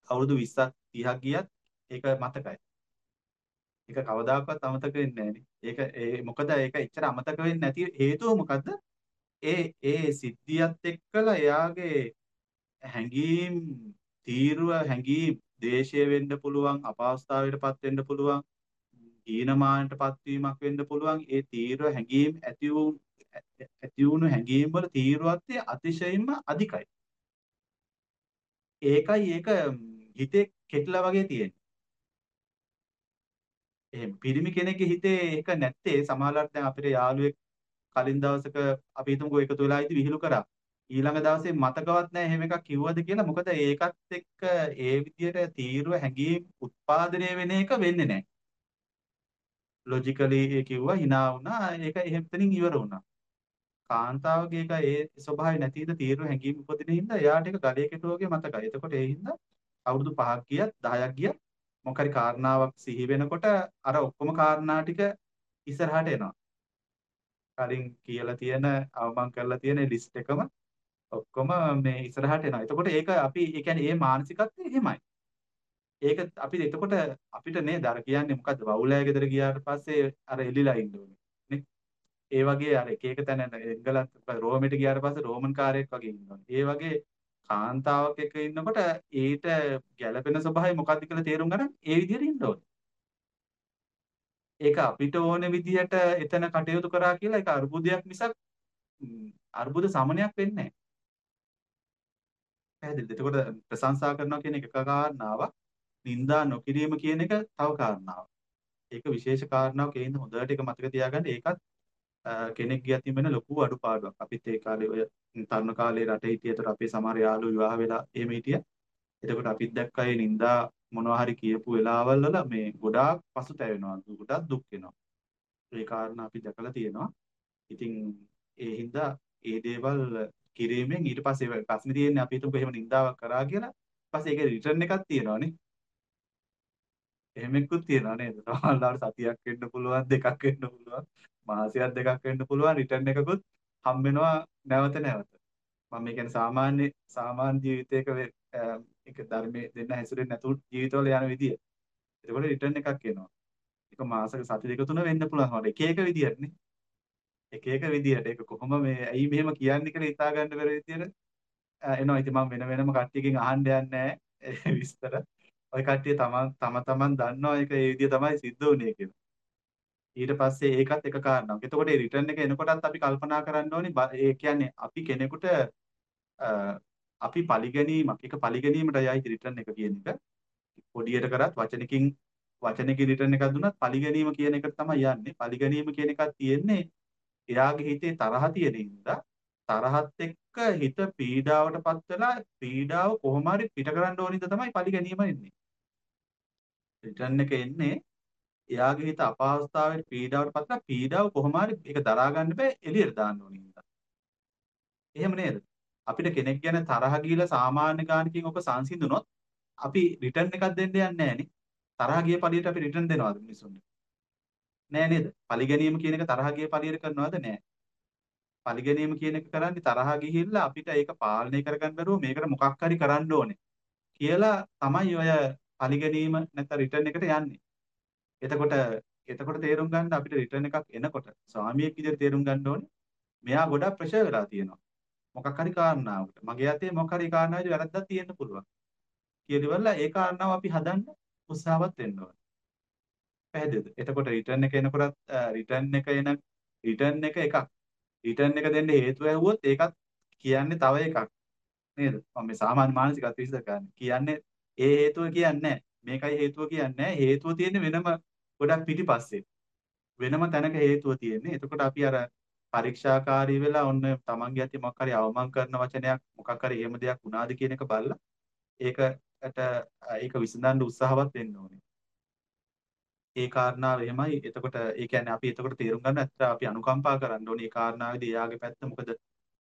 අවුරුදු 20ක් 30ක් ගියත් ඒක මතකයි. ඒක කවදාකවත් අමතක වෙන්නේ නැහැ ඒක ඒ මොකද ඒක එච්චර අමතක වෙන්නේ නැති හේතුව මොකද්ද? ඒ ඒ සිද්ධියත් එක්කලා එයාගේ හැඟීම් තීරුව හැඟීම් දේශය වෙන්න පුළුවන් අපහසුතාවයටපත් වෙන්න පුළුවන් හීනමානටපත් වීමක් වෙන්න පුළුවන් ඒ තීව්‍ර හැඟීම් ඇති වූ ඇති වුණු හැඟීම් වල තීව්‍රත්වය අතිශයින්ම අධිකයි. ඒකයි ඒක හිතේ කෙටලා වගේ තියෙන්නේ. එහෙම පිරිමි කෙනෙක්ගේ හිතේ ඒක නැත්තේ සමහරවිට දැන් අපිට යාළුවෙක් කලින් දවසක අපි හිතමුකෝ එකතු වෙලා ඉදි විහිළු කරා. ඊළඟ දවසේ මතකවත් නැහැ එහෙම එකක් කිව්වද කියලා. මොකද ඒකත් එක්ක ඒ විදියට තීව්‍ර හැඟීම් උත්පාදනය වෙන එක වෙන්නේ නැහැ. ලොජිකලි කිව්වා hina වුණා. ඒක එහෙම තනින් ඉවර වුණා. කාන්තාවගේ එක ඒ ස්වභාවය නැතිද තීව්‍ර හැඟීම් උපදින හින්දා එයාට ඒක ගලේ කෙටුවගේ මතකයි. එතකොට ඒ හින්දා අවුරුදු 5ක් ගියත් 10ක් ගියත් මොකක් හරි කාරණාවක් සිහි වෙනකොට අර ඔක්කොම කාරණා ටික ඉස්සරහට එනවා. කලින් කියලා තියෙන අවමන් කරලා තියෙන ලිස්ට් එකම ඔක්කොම මේ ඉස්සරහට එනවා. එතකොට ඒක අපි ඒ කියන්නේ මේ මානසිකත්වය එහෙමයි. ඒක අපි එතකොට අපිට නේද අර කියන්නේ මොකද්ද වවුලෑ ගෙදර ගියාට පස්සේ අර එලිලා ඉන්න ඕනේ. ඒ වගේ අර එක එක තැන එංගලන්ත රෝමෙට ගියාට පස්සේ රෝමන් කාර්යයක් වගේ ඉන්නවා. ඒ වගේ කාන්තාවක් එක්ක ඉන්නකොට ඊට ගැළපෙන ස්වභාවය මොකක්ද කියලා තේරුම් ගන්න ඒ විදිහට ඉන්න ඕනේ. ඒක අපිට ඕන විදිහට එතන කටයුතු කරා කියලා ඒක අර්බුදයක් මිසක් අර්බුද සමනයක් වෙන්නේ නැහැ. පැහැදිලිද? එතකොට ප්‍රශංසා කරනවා කියන එක කාරණාවක්. නින්දා නොකිරීම කියන එක තව කාරණාවක්. ඒක විශේෂ කාරණාවක්. ඒ හින්දා හොඳට ඒක මතක තියාගන්න. ඒකත් කෙනෙක්ගේ අතින් වෙන ලොකු අඩුපාඩුවක්. අපිත් ඒ කාලේ ඔය තරුණ කාලේ රටේ හිටියතර අපේ සමහර යාළුවෝ විවාහ වෙලා එහෙම හිටියා. එතකොට අපිත් දැක්කා මේ නින්දා මොනවා හරි කියපු වෙලාවල් වල මේ ගොඩාක් පසුතැවෙනවා. ගොඩක් දුක් වෙනවා. ඒ කාරණා අපි දැකලා තියෙනවා. ඉතින් ඒ හින්දා ඒ දේවල් කිරීමෙන් ඊට පස්සේ ප්‍රශ්නේ තියෙන්නේ අපි හිතමු එහෙම නින්දාවක් කරා කියලා. ඊපස්සේ ඒකේ රිටර්න් එකක් තියෙනවානේ. එහෙම එක්කුත් තියෙනවා නේද? සමහරවිට සතියක් වෙන්න පුළුවන්, දෙකක් වෙන්න පුළුවන්, මාසයක් දෙකක් වෙන්න පුළුවන් රිටර්න් එකකුත් හම්බ වෙනවා නැවත නැවත. මම මේ කියන්නේ සාමාන්‍ය සාමාන්‍ය ජීවිතයක ඒක ධර්මයේ දෙන්න හැසිරෙන්නේ නැතුව ජීවිතවල යන විදිය. එතකොට රිටර්න් එකක් එනවා. ඒක මාසක සති දෙක තුන වෙන්න පුළුවන් වල එක එක විදියටනේ. එක එක විදියට ඒක කොහොම මේ ඇයි මෙහෙම කියන්නේ කියලා හිතා ගන්න බැරි විදියට එනවා. ඉතින් මම වෙන වෙනම කට්ටියකින් අහන්න යන්නේ නැහැ විස්තර. ওই කට්ටිය තමන් තම තමන් දන්නවා ඒක ඒ විදිය තමයි සිද්ධ වුනේ කියලා. ඊට පස්සේ ඒකත් එක කාරණාවක්. එතකොට මේ රිටර්න් එක එනකොටත් අපි කල්පනා කරන්න ඕනේ ඒ කියන්නේ අපි කෙනෙකුට අපි පරිගැනීමක් එක පරිගැනීමටයි ආයි රිටර්න් එක කියන එක. පොඩියට කරත් වචනකින් වචනකින් රිටර්න් එකක් දුන්නත් පරිගැනීම කියන එකට තමයි යන්නේ. පරිගැනීම කියන එකක් තියෙන්නේ එයාගේ හිතේ තරහ තියෙන හින්දා තරහත් එක්ක හිත පීඩාවටපත් වෙලා පීඩාව කොහොම හරි පිට කරන්න ඕනින්ද තමයි පරිගැනීම එන්නේ. රිටර්න් එක එන්නේ එයාගේ හිත අපහසුතාවයට පීඩාවට පත්ලා පීඩාව කොහොම හරි ඒක දරා ගන්න බෑ එළියට දාන්න ඕනේ හින්දා. එහෙම නේද? අපිට කෙනෙක් ගැන තරහ ගිහලා සාමාන්‍ය ගානකින් ඔක සංසිඳුනොත් අපි රිටර්න් එකක් දෙන්න යන්නේ නෑනේ. තරහ ගිය පළියට අපි රිටර්න් දෙනවද මිනිසුන්ට? නෑ නේද? පරිගැනීම කියන එක තරහ ගිය පළියට කරනවද නෑ. පරිගැනීම කියන එක කරන්නේ තරහ ගිහිල්ලා අපිට ඒක පාලනය කරගන්න බැරුව මේකට මොකක් හරි කරන්න ඕනේ කියලා තමයි ඔය පරිගැනීම නැත්නම් රිටර්න් එකට යන්නේ. එතකොට එතකොට තේරුම් ගන්න අපිට රිටර්න් එකක් එනකොට ස්වාමියෙක් විදිහට තේරුම් ගන්න ඕනේ මෙයා ගොඩක් ප්‍රෙෂර් වෙලා තියෙනවා. මොකක් හරි කාරණාවකට. මගේ අතේ මොකක් හරි කාරණාවකදී වැරද්දක් තියෙන්න පුළුවන්. කියලා ඒ කාරණාව අපි හදන්න උත්සාහවත් වෙන්න ඕනේ. පැහැදිලිද? එතකොට රිටර්න් එක එනකොටත් රිටර්න් එක එන රිටර්න් එක එකක්. රිටර්න් එක දෙන්න හේතුව ඇහුවොත් ඒකත් කියන්නේ තව එකක්. නේද? මම මේ සාමාන්‍ය මානසිකත්ව විශ්ද ගන්න. කියන්නේ ඒ හේතුව කියන්නේ මේකයි හේතුව කියන්නේ හේතුව තියෙන්නේ වෙනම ගොඩක් පිටිපස්සේ. වෙනම තැනක හේතුව තියෙන්නේ. එතකොට අපි අර පරීක්ෂාකාරී වෙලා ඔන්න තමන්ගේ අතේ මොකක් හරි අවමන් කරන වචනයක් මොකක් හරි එහෙම දෙයක් වුණාද කියන එක බලලා ඒකට ඒක විසඳන්න උත්සාහවත් වෙන්න ඕනේ. ඒ කාරණාව එහෙමයි. එතකොට ඒ කියන්නේ අපි එතකොට තේරුම් ගන්න ඇත්ත අපි අනුකම්පා කරන්න ඕනේ. ඒ කාරණාවේදී එයාගේ පැත්ත මොකද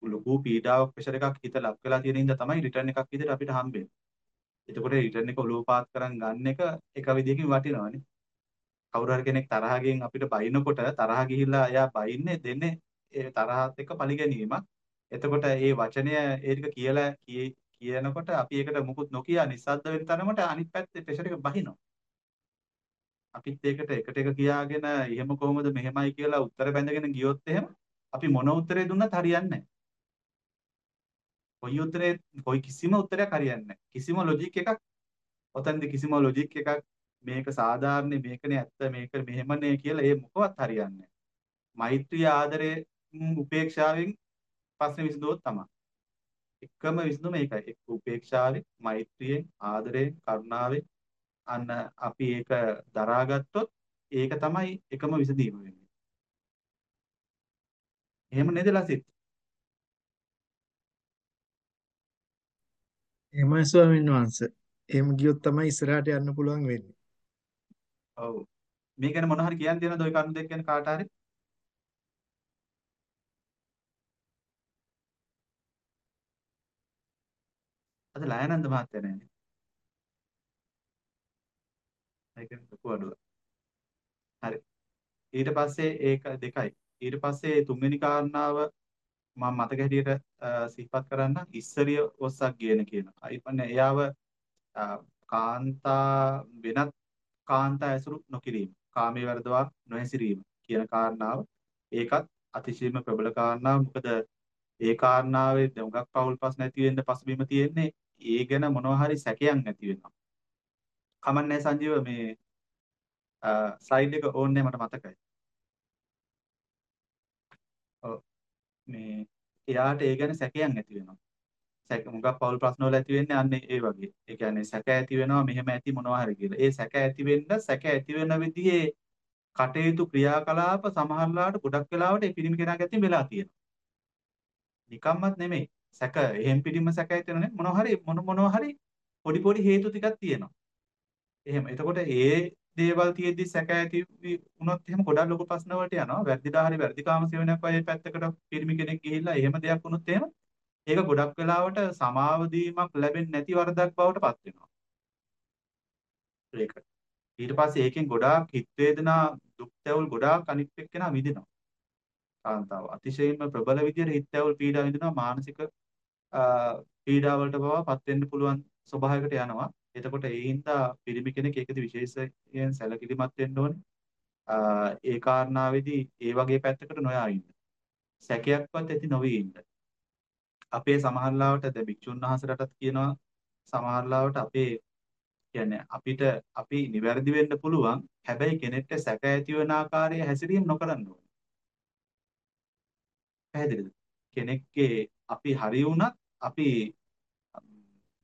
ලොකු පීඩාවක් ප්‍රෙෂර් එකක් හිත ලක් වෙලා තියෙන හින්දා තමයි රිටර්න් එකක් විදිහට අපිට හම්බෙන්නේ. එතකොට රිටර්න් එක ඔලුව පාත් කරන් ගන්න එක එක විදිහකින් වටිනවානේ. කවුරු හරි කෙනෙක් තරහගෙන් අපිට බයිනකොට තරහ ගිහිල්ලා එයා බයින්නේ දෙන්නේ ඒ තරහත් එක්ක පරිගැනීමක්. එතකොට ඒ වචනය ඒ ටික කියලා කියනකොට අපි ඒකට මුකුත් නොකිය නිස්සද්ද වෙන තරමට අනිත් පැත්තේ ප්‍රෙෂර් එක බහිනවා. අපිත් ඒකට එකට එක කියාගෙන එහෙම කොහොමද මෙහෙමයි කියලා උත්තර බැඳගෙන ගියොත් එහෙම අපි මොන උත්තරේ දුන්නත් හරියන්නේ නැහැ. කොයි උත්තරේ කොයි කිසිම උත්තරයක් හරියන්නේ නැහැ. කිසිම ලොජික් එකක් ඔතනදී කිසිම ලොජික් එකක් මේක සාධාරණ මේකනේ ඇත්ත මේක මෙහෙමනේ කියලා ඒ මොකවත් හරියන්නේ නැහැ. මෛත්‍රී ආදරේ උපේක්ෂාවෙන් ප්‍රශ්න විසඳුවොත් තමයි. එකම විසඳුම ඒකයි. එක් උපේක්ෂාවෙන්, මෛත්‍රියෙන්, ආදරයෙන්, කරුණාවෙන් අන්න අපි ඒක දරාගත්තොත් ඒක තමයි එකම විසඳීම වෙන්නේ. එහෙම නේද ලසිත්? එහෙමයි ස්වාමීන් වහන්සේ. එහෙම ගියොත් තමයි ඉස්සරහට යන්න පුළුවන් වෙන්නේ. ඔව්. මේ ගැන මොන හරි කියන්න තියෙනවද ওই කරුණු දෙක ගැන කාට හරි? අද ලයනන්ද මහත්තයා නෑනේ. ඒක ලොකු අඩුවක්. හරි. ඊට පස්සේ ඒක දෙකයි. ඊට පස්සේ තුන්වෙනි කාරණාව මම මතක හැටියට සිහිපත් කරන්න ඉස්සරිය ඔස්සක් ගේන කියන. අයිපන්නේ එයාව කාන්තා වෙනත් කාන්තා ඇසුරු නොකිරීම. කාමයේ වර්ධවා නොහැසිරීම කියන කාරණාව ඒකත් අතිශයින්ම ප්‍රබල කාරණාවක්. මොකද ඒ කාරණාවේ උගක් පෞල් ප්‍රශ්න ඇති වෙන්න පසුබිම තියෙන්නේ ඒ ගැන මොනවා හරි සැකයක් නැති වෙනවා. කමන්නේ සංජීව මේ ස්ලයිඩ් එක ඕන්නේ මට මතකයි. ඔව් මේ එයාට ඒ ගැන සැකයක් නැති වෙනවා. සැක මුගක් පෞල් ප්‍රශ්න වල ඇති වෙන්නේ අන්න ඒ වගේ. ඒ කියන්නේ සැක ඇති වෙනවා මෙහෙම ඇති මොනවා හරි කියලා. ඒ සැක ඇති වෙන්න සැක ඇති වෙන විදිහේ කටයුතු ක්‍රියාකලාප සමහරලාට ගොඩක් වෙලාවට ඒ පිරිමි කෙනාගේ අතින් වෙලා තියෙනවා. නිකම්මත් නෙමෙයි. සැක එහෙම් පිටින්ම සැක හිතෙනනේ මොනවා හරි මොන මොනවා හරි පොඩි පොඩි හේතු ටිකක් තියෙනවා. එහෙම. එතකොට ඒ දේවල් තියෙද්දි සැක ඇති වුණොත් එහෙම ගොඩක් ලොකු ප්‍රශ්න වලට යනවා. වැරදිලා හරි වැරදිකාම සේවනයක් වගේ පැත්තකට පිරිමි කෙනෙක් ගිහිල්ලා එහෙම දෙයක් වුණොත් එහෙම ඒක ගොඩක් වෙලාවට සමාව දීමක් ලැබෙන්නේ නැති වරදක් බවට පත් වෙනවා. ඒක. ඊට පස්සේ ඒකෙන් ගොඩාක් හිත වේදනා දුක් තැවුල් ගොඩාක් අනිත් එක්කෙනා විඳිනවා. කාන්තාව අතිශයින්ම ප්‍රබල විදියට හිත තැවුල් පීඩා විඳිනවා මානසික පීඩාවලට පවා පත් වෙන්න පුළුවන් ස්වභාවයකට යනවා. එතකොට ඒ හින්දා පිරිමි කෙනෙක් ඒකද විශේෂයෙන් සැලකිලිමත් වෙන්න ඕනේ. ඒ කාරණාවේදී ඒ වගේ පැත්තකට නොයා ඉන්න. සැකයක්වත් ඇති නොවී ඉන්න. අපේ සමහරලාවට දැන් භික්ෂුන් වහන්සේලාටත් කියනවා සමහරලාවට අපේ කියන්නේ අපිට අපි නිවැරදි වෙන්න පුළුවන් හැබැයි කෙනෙක්ට සැක ඇති වෙන ආකාරයේ හැසිරීම නොකරන්න ඕනේ. පැහැදිලිද? කෙනෙක්ගේ අපි හරි වුණත් අපි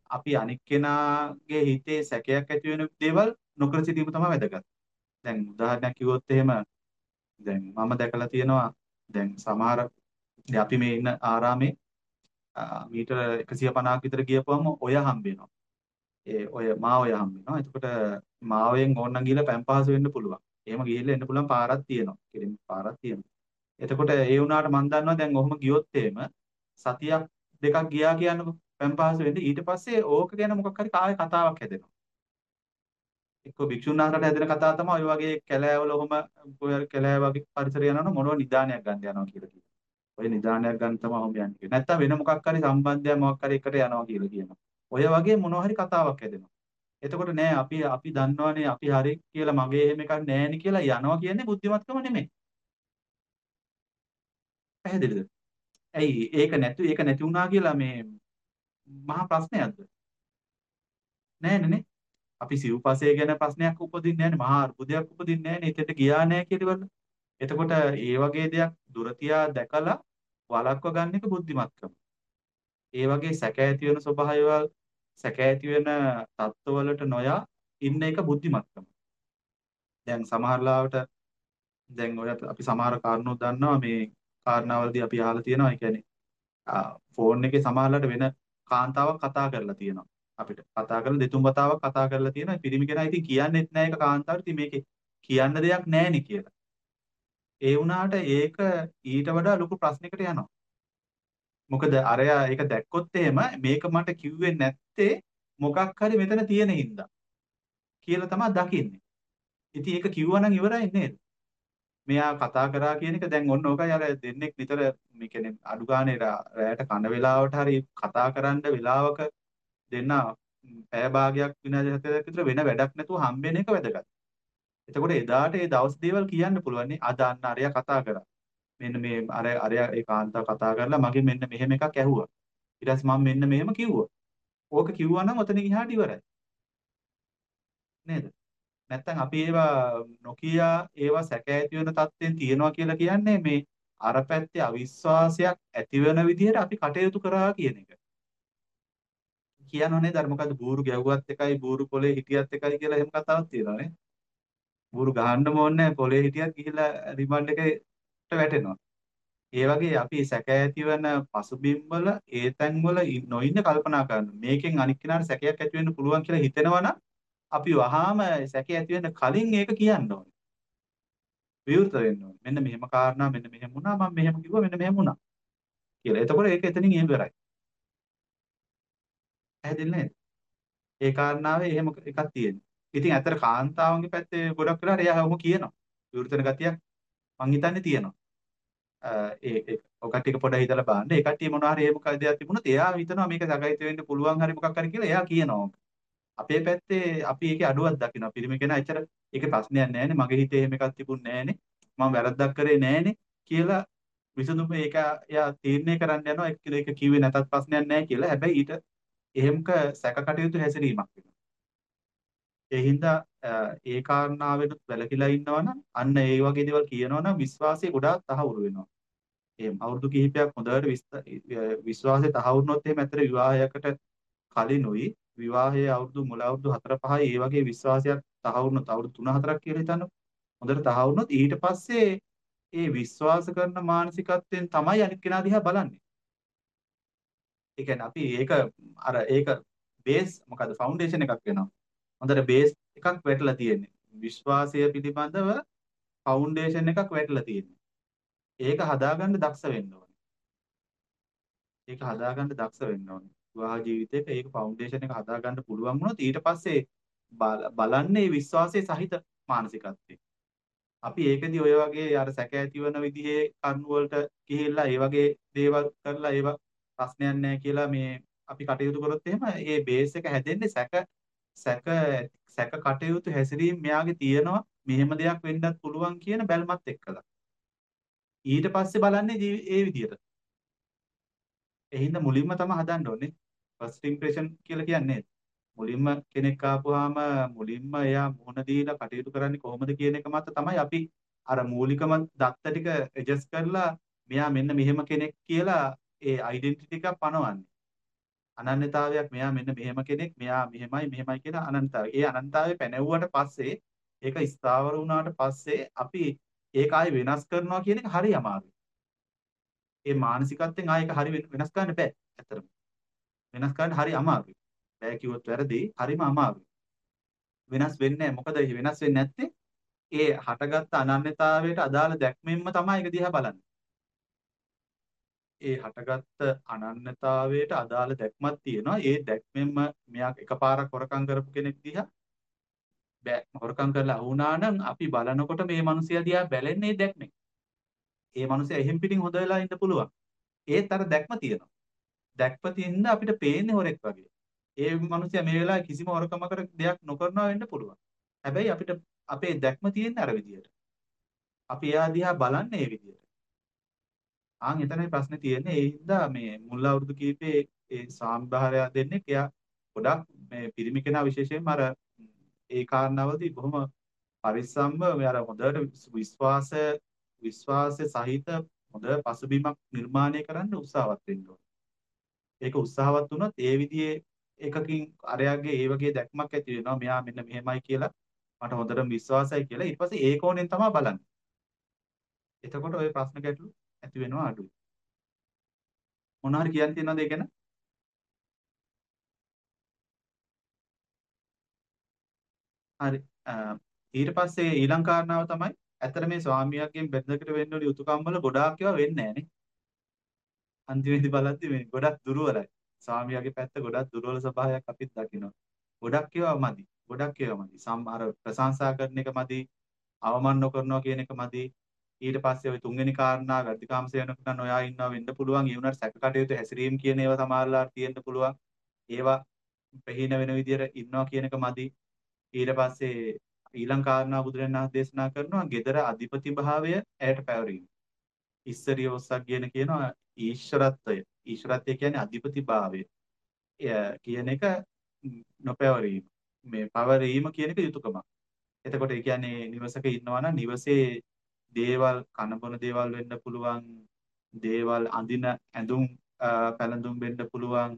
අපි අනික් කෙනාගේ හිතේ සැකයක් ඇති වෙන දේවල් නොකර සිටීම තමයි වැදගත්. දැන් උදාහරණයක් කිව්වොත් එහෙම දැන් මම දැකලා තියෙනවා දැන් සමහර අපි මේ ඉන්න ආරාමේ මීටර 150ක් විතර ගියපුවම ඔය හම්බ වෙනවා. ඒ ඔය මාවය හම්බ වෙනවා. එතකොට මාවයෙන් ඕනනම් ගිහලා පැන් පහසු වෙන්න පුළුවන්. එහෙම ගිහිල්ලා එන්න පුළුවන් පාරක් තියෙනවා. කෙලින් පාරක් තියෙනවා. එතකොට ඒ වුණාට මම දන්නවා දැන් ඔහොම ගියොත් එහෙම සතියක් දෙකක් ගියා කියන්නකො පැන් පහසු වෙන්න ඊට පස්සේ ඕක ගැන මොකක් හරි කායේ කතාවක් හැදෙනවා. එක්ක භික්ෂුන් වහන්සේලාට හැදෙන කතාව තමයි ඔය වගේ කැලෑවල ඔහොම ඔය කැලෑ වගේ පරිසරය යනවනම් මොනව නිදානයක් ගන්න යනවා කියලා කියනවා. ඔය නිදානයක් ගන්න තමයි ඔහොම යන්නේ. නැත්තම් වෙන මොකක් හරි සම්බන්ධයක් මොකක් හරි එකට යනවා කියලා කියනවා. ඔය වගේ මොනවා හරි කතාවක් හැදෙනවා. එතකොට නෑ අපි අපි දන්නවනේ අපි හරි කියලා මගේ එහෙම එකක් නෑනේ කියලා යනවා කියන්නේ බුද්ධිමත්කම නෙමෙයි. පැහැදිලිද? ඇයි ඒක නැතු ඒක නැති වුණා කියලා මේ මහා ප්‍රශ්නයක්ද? නෑනේ අපි සිව්පසය ගැන ප්‍රශ්නයක් උපදින්නේ නෑනේ මහා අර්බුදයක් උපදින්නේ නෑනේ එතෙන්ට ගියා නෑ කියලා එතකොට ඒ වගේ දෙයක් දුර තියා දැකලා වළක්ව ගන්න එක බුද්ධිමත්කම. ඒ වගේ සැක ඇති වෙන ස්වභාවයවල් සැක ඇති වෙන තත්ත්වවලට නොයා ඉන්න එක බුද්ධිමත්කම. දැන් සමහරලාවට දැන් ඔය අපි සමහර කාරණා දන්නවා මේ කාරණාවලදී අපි අහලා තියෙනවා ඒ කියන්නේ ෆෝන් එකේ සමහරලාට වෙන කාන්තාවක් කතා කරලා තියෙනවා අපිට කතා කරලා දෙතුන් වතාවක් කතා කරලා තියෙනවා පිරිමි කෙනා ඉතින් කියන්නෙත් නෑ ඒක කාන්තාවට ඉතින් මේකේ කියන්න දෙයක් නෑනේ කියලා. ඒ වුණාට ඒක ඊට වඩා ලොකු ප්‍රශ්නයකට යනවා. මොකද අරයා ඒක දැක්කොත් එහෙම මේක මට කිව්වේ නැත්තේ මොකක් හරි මෙතන තියෙන හින්දා කියලා තමයි දකින්නේ. ඉතින් ඒක කිව්වනම් ඉවරයි නේද? මෙයා කතා කරා කියන එක දැන් ඔන්න ඕකයි අර දෙන්නෙක් නිතර මේ කියන්නේ අඩු ගානේ රැයට කන වෙලාවට හරි කතා කරන්න වෙලාවක දෙන්න පැය භාගයක් විනාඩි 7ක් විතර වෙන වැඩක් නැතුව හම්බෙන එක වැදගත්. එතකොට එදාට ඒ දවස් දේවල් කියන්න පුළුවන් නේ අද අන්න අරයා කතා කරා. මෙන්න මේ අර අරයා ඒ කාන්තාව කතා කරලා මගෙන් මෙන්න මෙහෙම එකක් ඇහුවා. ඊට පස්සේ මම මෙන්න මෙහෙම කිව්වා. ඕක කිව්වා නම් ඔතන ගියාට ඉවරයි. නේද? නැත්නම් අපි ඒවා නොකිය ඒවා සැකෑති වෙන තත්ත්වෙන් තියනවා කියලා කියන්නේ මේ අර පැත්තේ අවිශ්වාසයක් ඇති වෙන විදිහට අපි කටයුතු කරා කියන එක. කියනෝනේ ධර්ම මොකද්ද බూరు ගැව්වත් එකයි බూరు පොලේ හිටියත් එකයි කියලා එහෙම කතාවක් තියෙනවානේ. බూరు ගහන්න ඕනේ පොලේ හිටියත් ගිහිල්ලා රිමාන්ඩ් එකට වැටෙනවා. ඒ වගේ අපි සැකෑ ඇති වෙන පසුබිම් වල ඒ තැන් වල නොඉන්න කල්පනා කරන්න. මේකෙන් අනික් කෙනාට සැකයක් ඇති වෙන්න පුළුවන් කියලා හිතෙනවා නම් අපි වහාම සැක ඇති වෙන්න කලින් ඒක කියන්න ඕනේ. විවෘත වෙන්න ඕනේ. මෙන්න මෙහෙම කාරණා මෙන්න මෙහෙම වුණා මම මෙහෙම කිව්වා මෙන්න මෙහෙම වුණා. කියලා. එතකොට ඒක එතනින් ඉවරයි. පැහැදිලි නේද? ඒ කාරණාවේ එහෙම එකක් තියෙනවා. ඉතින් ඇත්තට කාන්තාවන්ගේ පැත්තේ ගොඩක් වෙලාවට එයා ඔහොම කියනවා. විවෘත වෙන ගතියක් මං හිතන්නේ තියෙනවා. ඒ ඔය කට්ටියක පොඩ හිතලා බලන්න. ඒ කට්ටිය මොනවා හරි එහෙම දෙයක් තිබුණොත් එයා හිතනවා මේක සගයිත වෙන්න පුළුවන් හරි මොකක් හරි කියලා එයා කියනවා. අපේ පැත්තේ අපි ඒකේ අඩුවක් දකිනවා. පිරිමි කෙනා එච්චර ඒකේ ප්‍රශ්නයක් නැහැනේ. මගේ හිතේ එහෙම එකක් තිබුණ නැහැනේ. මම වැරද්දක් කරේ නැහැනේ කියලා විසඳුම ඒක එයා තීරණය කරන්න යනවා. ඒක කිව්වේ නැතත් ප්‍රශ්නයක් නැහැ කියලා. හැබැයි ඊට එහෙමක සැක කටයුතු හැසිරීමක් වෙනවා. ඒ හින්දා ඒ කාරණාවෙනුත් වැළකීලා ඉන්නවනම් අන්න ඒ වගේ දේවල් කියනවනම් විශ්වාසය ගොඩාක් තහවුරු වෙනවා. එහෙම අවුරුදු කිහිපයක් හොඳට විශ්වාසය තහවුරු වුණොත් එහෙම ඇත්තට විවාහයකට කලිනුයි විවාහයේ අවුරුදු මුල අවුරුදු 4 5යි ඒ වගේ විශ්වාසයක් තහවුරු වුණොත් අවුරුදු 3 4ක් කියලා හිතන්නකො. හොඳට තහවුරුනොත් ඊට පස්සේ ඒ විශ්වාස කරන මානසිකත්වයෙන් තමයි අනිත් කෙනා දිහා බලන්නේ. ඒ කියන්නේ අපි ඒක අර ඒක බේස් මොකද්ද ෆවුන්ඩේෂන් එකක් වෙනවා. හොඳට බේස් එකක් වැටලා තියෙන්නේ. විශ්වාසය පිළිබඳව ෆවුන්ඩේෂන් එකක් වැටලා තියෙන්නේ. ඒක හදාගන්න දක්ෂ වෙන්න ඕනේ. ඒක හදාගන්න දක්ෂ වෙන්න ඕනේ. විවාහ ජීවිතේක ඒක ෆවුන්ඩේෂන් එක හදාගන්න පුළුවන් වුණොත් ඊට පස්සේ බලන්නේ විශ්වාසයේ සහිත මානසිකත්වයේ. අපි ඒකදී ඔය වගේ අර සැක ඇතිවන විදිහේ කරුණු වලට ගිහිල්ලා ඒ වගේ දේවල් කරලා ඒවා ප්‍රශ්නයක් නැහැ කියලා මේ අපි කටයුතු කරොත් එහෙම ඒ බේස් එක හැදෙන්නේ සැක සැක සැක කටයුතු හැසිරීම මෙයාගේ තියෙනවා මෙහෙම දෙයක් වෙන්නත් පුළුවන් කියන බැල්මත් එක්කලා. ඊට පස්සේ බලන්නේ ඒ විදිහට. එහිඳ මුලින්ම තමයි හදන්න ඕනේ. ෆස්ට් ඉම්ප්‍රෙෂන් කියලා කියන්නේ. මුලින්ම කෙනෙක් ආපුවාම මුලින්ම එයා මුහුණ දීලා කටයුතු කරන්නේ කොහොමද කියන එක මත තමයි අපි අර මූලිකම දත්ත ටික ඇඩ්ජස්ට් කරලා මෙයා මෙන්න මෙහෙම කෙනෙක් කියලා ඒ ඩෙන්ටිටි එකක් පනවන්නේ. අනන්‍යතාවයක් මෙයා මෙන්න මෙහෙම කෙනෙක් මෙයා මෙහෙමයි මෙහෙමයි කියන අනන්‍යතාවය. ඒ අනන්‍යතාවය පැනෙව්වට පස්සේ ඒක ස්ථාවර වුණාට පස්සේ අපි ඒක ආයෙ වෙනස් කරනවා කියන එක හරි අමාරුයි. ඒ මානසිකත්වයෙන් ආයෙ ඒක හරි වෙනස් කරන්න බෑ. ඇත්තටම. වෙනස් කරන්න හරි අමාරුයි. බෑ කිව්වොත් වැරදි. හරිම අමාරුයි. වෙනස් වෙන්නේ මොකද වෙනස් වෙන්නේ නැත්තේ? ඒ හටගත්ත අනන්‍යතාවයට අදාළ දැක්මෙන්ම තමයි ඒක දිහා බලන්නේ. ඒ හටගත්ත අනන්‍යතාවයට අදාළ දැක්මක් තියෙනවා. ඒ දැක්මෙන්ම මෙයා එකපාරක් හොරකම් කරපු කෙනෙක් දිහා බෑ හොරකම් කරලා වුණා නම් අපි බලනකොට මේ මිනිසයා දිහා බැලෙන්නේ දැක්මෙන්. ඒ මිනිසයා එහෙම් පිටින් හොද වෙලා ඉන්න පුළුවන්. ඒත් අර දැක්ම තියෙනවා. දැක්ම තියෙන අපිට පේන්නේ හොරෙක් වගේ. ඒ මිනිසයා මේ වෙලාවේ කිසිම හොරකමකට දෙයක් නොකරනවා වෙන්න පුළුවන්. හැබැයි අපිට අපේ දැක්ම තියෙන්නේ අර විදියට. අපි එයා දිහා බලන්නේ ඒ විදියට. ආන් එතනයි ප්‍රශ්නේ තියෙන්නේ. ඒ හින්දා මේ මුල් අවුරුදු කීපේ ඒ සාම්භාරය දෙන්නේ එයා ගොඩක් මේ පිරිමි කෙනා විශේෂයෙන්ම අර ඒ කාරණාවලදී බොහොම පරිස්සම්ව මේ අර හොඳට විශ්වාස විශ්වාසය සහිත හොඳ පසුබිමක් නිර්මාණය කරන්න උත්සාහවත් වෙන්න ඕනේ. ඒක උත්සාහවත් වුණොත් ඒ විදිහේ එකකින් අරයාගේ ඒ වගේ දැක්මක් ඇති වෙනවා. මෙයා මෙන්න මෙහෙමයි කියලා මට හොඳටම විශ්වාසයි කියලා. ඊට පස්සේ ඒ කෝණයෙන් තමයි බලන්නේ. එතකොට ওই ප්‍රශ්න ගැටලු ඇති වෙනවා අඩුයි. මොනවා හරි කියන්න තියෙනවද ඒ ගැන? හරි. ඊට පස්සේ ඊළඟ කාරණාව තමයි ඇත්තට මේ ස්වාමියාගෙන් බෙදකට වෙන්න ඕනි යුතුයකම් වල ගොඩාක් ඒවා වෙන්නේ නැහනේ. අන්තිමේදී බලද්දි මේ ගොඩක් දුර්වලයි. ස්වාමියාගේ පැත්ත ගොඩක් දුර්වල ස්වභාවයක් අපිත් දකිනවා. ගොඩක් ඒවා මදි. ගොඩක් ඒවා මදි. සමහර ප්‍රශංසා කරන එක මදි. අවමන් නොකරනවා කියන එක මදි. ඊට පස්සේ ওই තුන්වෙනි කාරණා වැඩිකාම සේවනකට නොයා ඉන්නවා වෙන්න පුළුවන්. ඒ වුණාට සැක කටයුතු හැසිරීම කියන ඒවා සමහරලාට තියෙන්න පුළුවන්. ඒවා ප්‍රහීන වෙන විදියට ඉන්නවා කියන එක මදි. ඊට පස්සේ ඊළඟ කාරණා බුදුරජාණන් වහන්සේ දේශනා කරනවා gedara අධිපති භාවය ඇයට පැවරීම. ඉස්සරිය ඔස්සක් කියන කියනවා ඊශ්වරත්වය. ඊශ්වරත්වය කියන්නේ අධිපති භාවය. කියන එක නොපැවරීම. මේ පවරීම කියන එක යුතුයකමක්. එතකොට ඒ කියන්නේ නිවසක ඉන්නවා නම් නිවසේ දේවල් කනබොන දේවල් වෙන්න පුළුවන්. දේවල් අඳින ඇඳුම් පැළඳුම් වෙන්න පුළුවන්.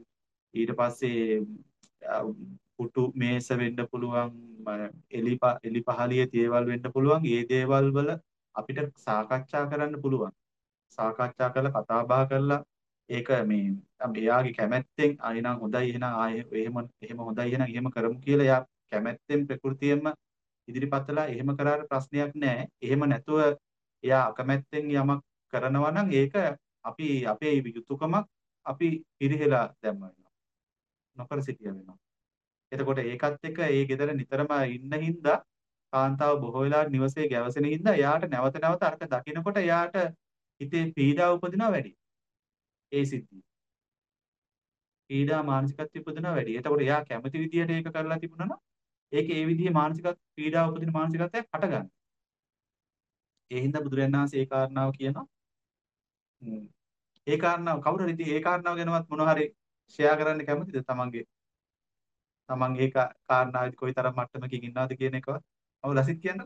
ඊට පස්සේ පුටු මේස වෙන්න පුළුවන් එලි එලි පහලියේ දේවල් වෙන්න පුළුවන් ඒ දේවල් වල අපිට සාකච්ඡා කරන්න පුළුවන් සාකච්ඡා කරලා කතා බහ කරලා ඒක මේ එයාගේ කැමැත්තෙන් අයිනම් හොඳයි එහෙනම් ආයෙ එහෙම එහෙම හොඳයි එහෙනම් එහෙම කරමු කියලා එයා කැමැත්තෙන් ප්‍රകൃතියෙන්ම ඉදිරිපත් කළා එහෙම කරාට ප්‍රශ්නයක් නැහැ. එහෙම නැතුව එයා අකමැත්තෙන් යමක් කරනවා නම් ඒක අපි අපේ යුතුයකමක් අපි පිරිහෙලා දැම්ම වෙනවා. නොකර සිටිය වෙනවා. එතකොට ඒකත් එක්ක ඒ ගෙදර නිතරම ඉන්න හින්දා කාන්තාව බොහෝ වෙලාවට නිවසේ ගැවසෙන හින්දා එයාට නැවත නැවත අරක දකිනකොට එයාට හිතේ පීඩාව උපදිනවා වැඩි. ඒ සිද්ධිය. පීඩා මානසිකත්වය උපදිනවා වැඩි. එතකොට එයා කැමති විදියට ඒක කරලා තිබුණා නම් ඒක ඒ විදිහේ මානසික පීඩාව උපදින මානසිකත්වයක් හටගන්නවා. ඒ හින්දා බුදුරජාණන් වහන්සේ ඒ කාරණාව කියනවා. ඒ කාරණාව කවුරු හරි ඉතින් ඒ කාරණාව ගැනවත් මොනවා හරි ෂෙයා කරන්න කැමතිද තමන්ගේ තමන් ඒ කාරණාවෙදි කොයිතරම් මට්ටමකින් ඉන්නවද කියන එකවත් මම ලසිත් කියන්නද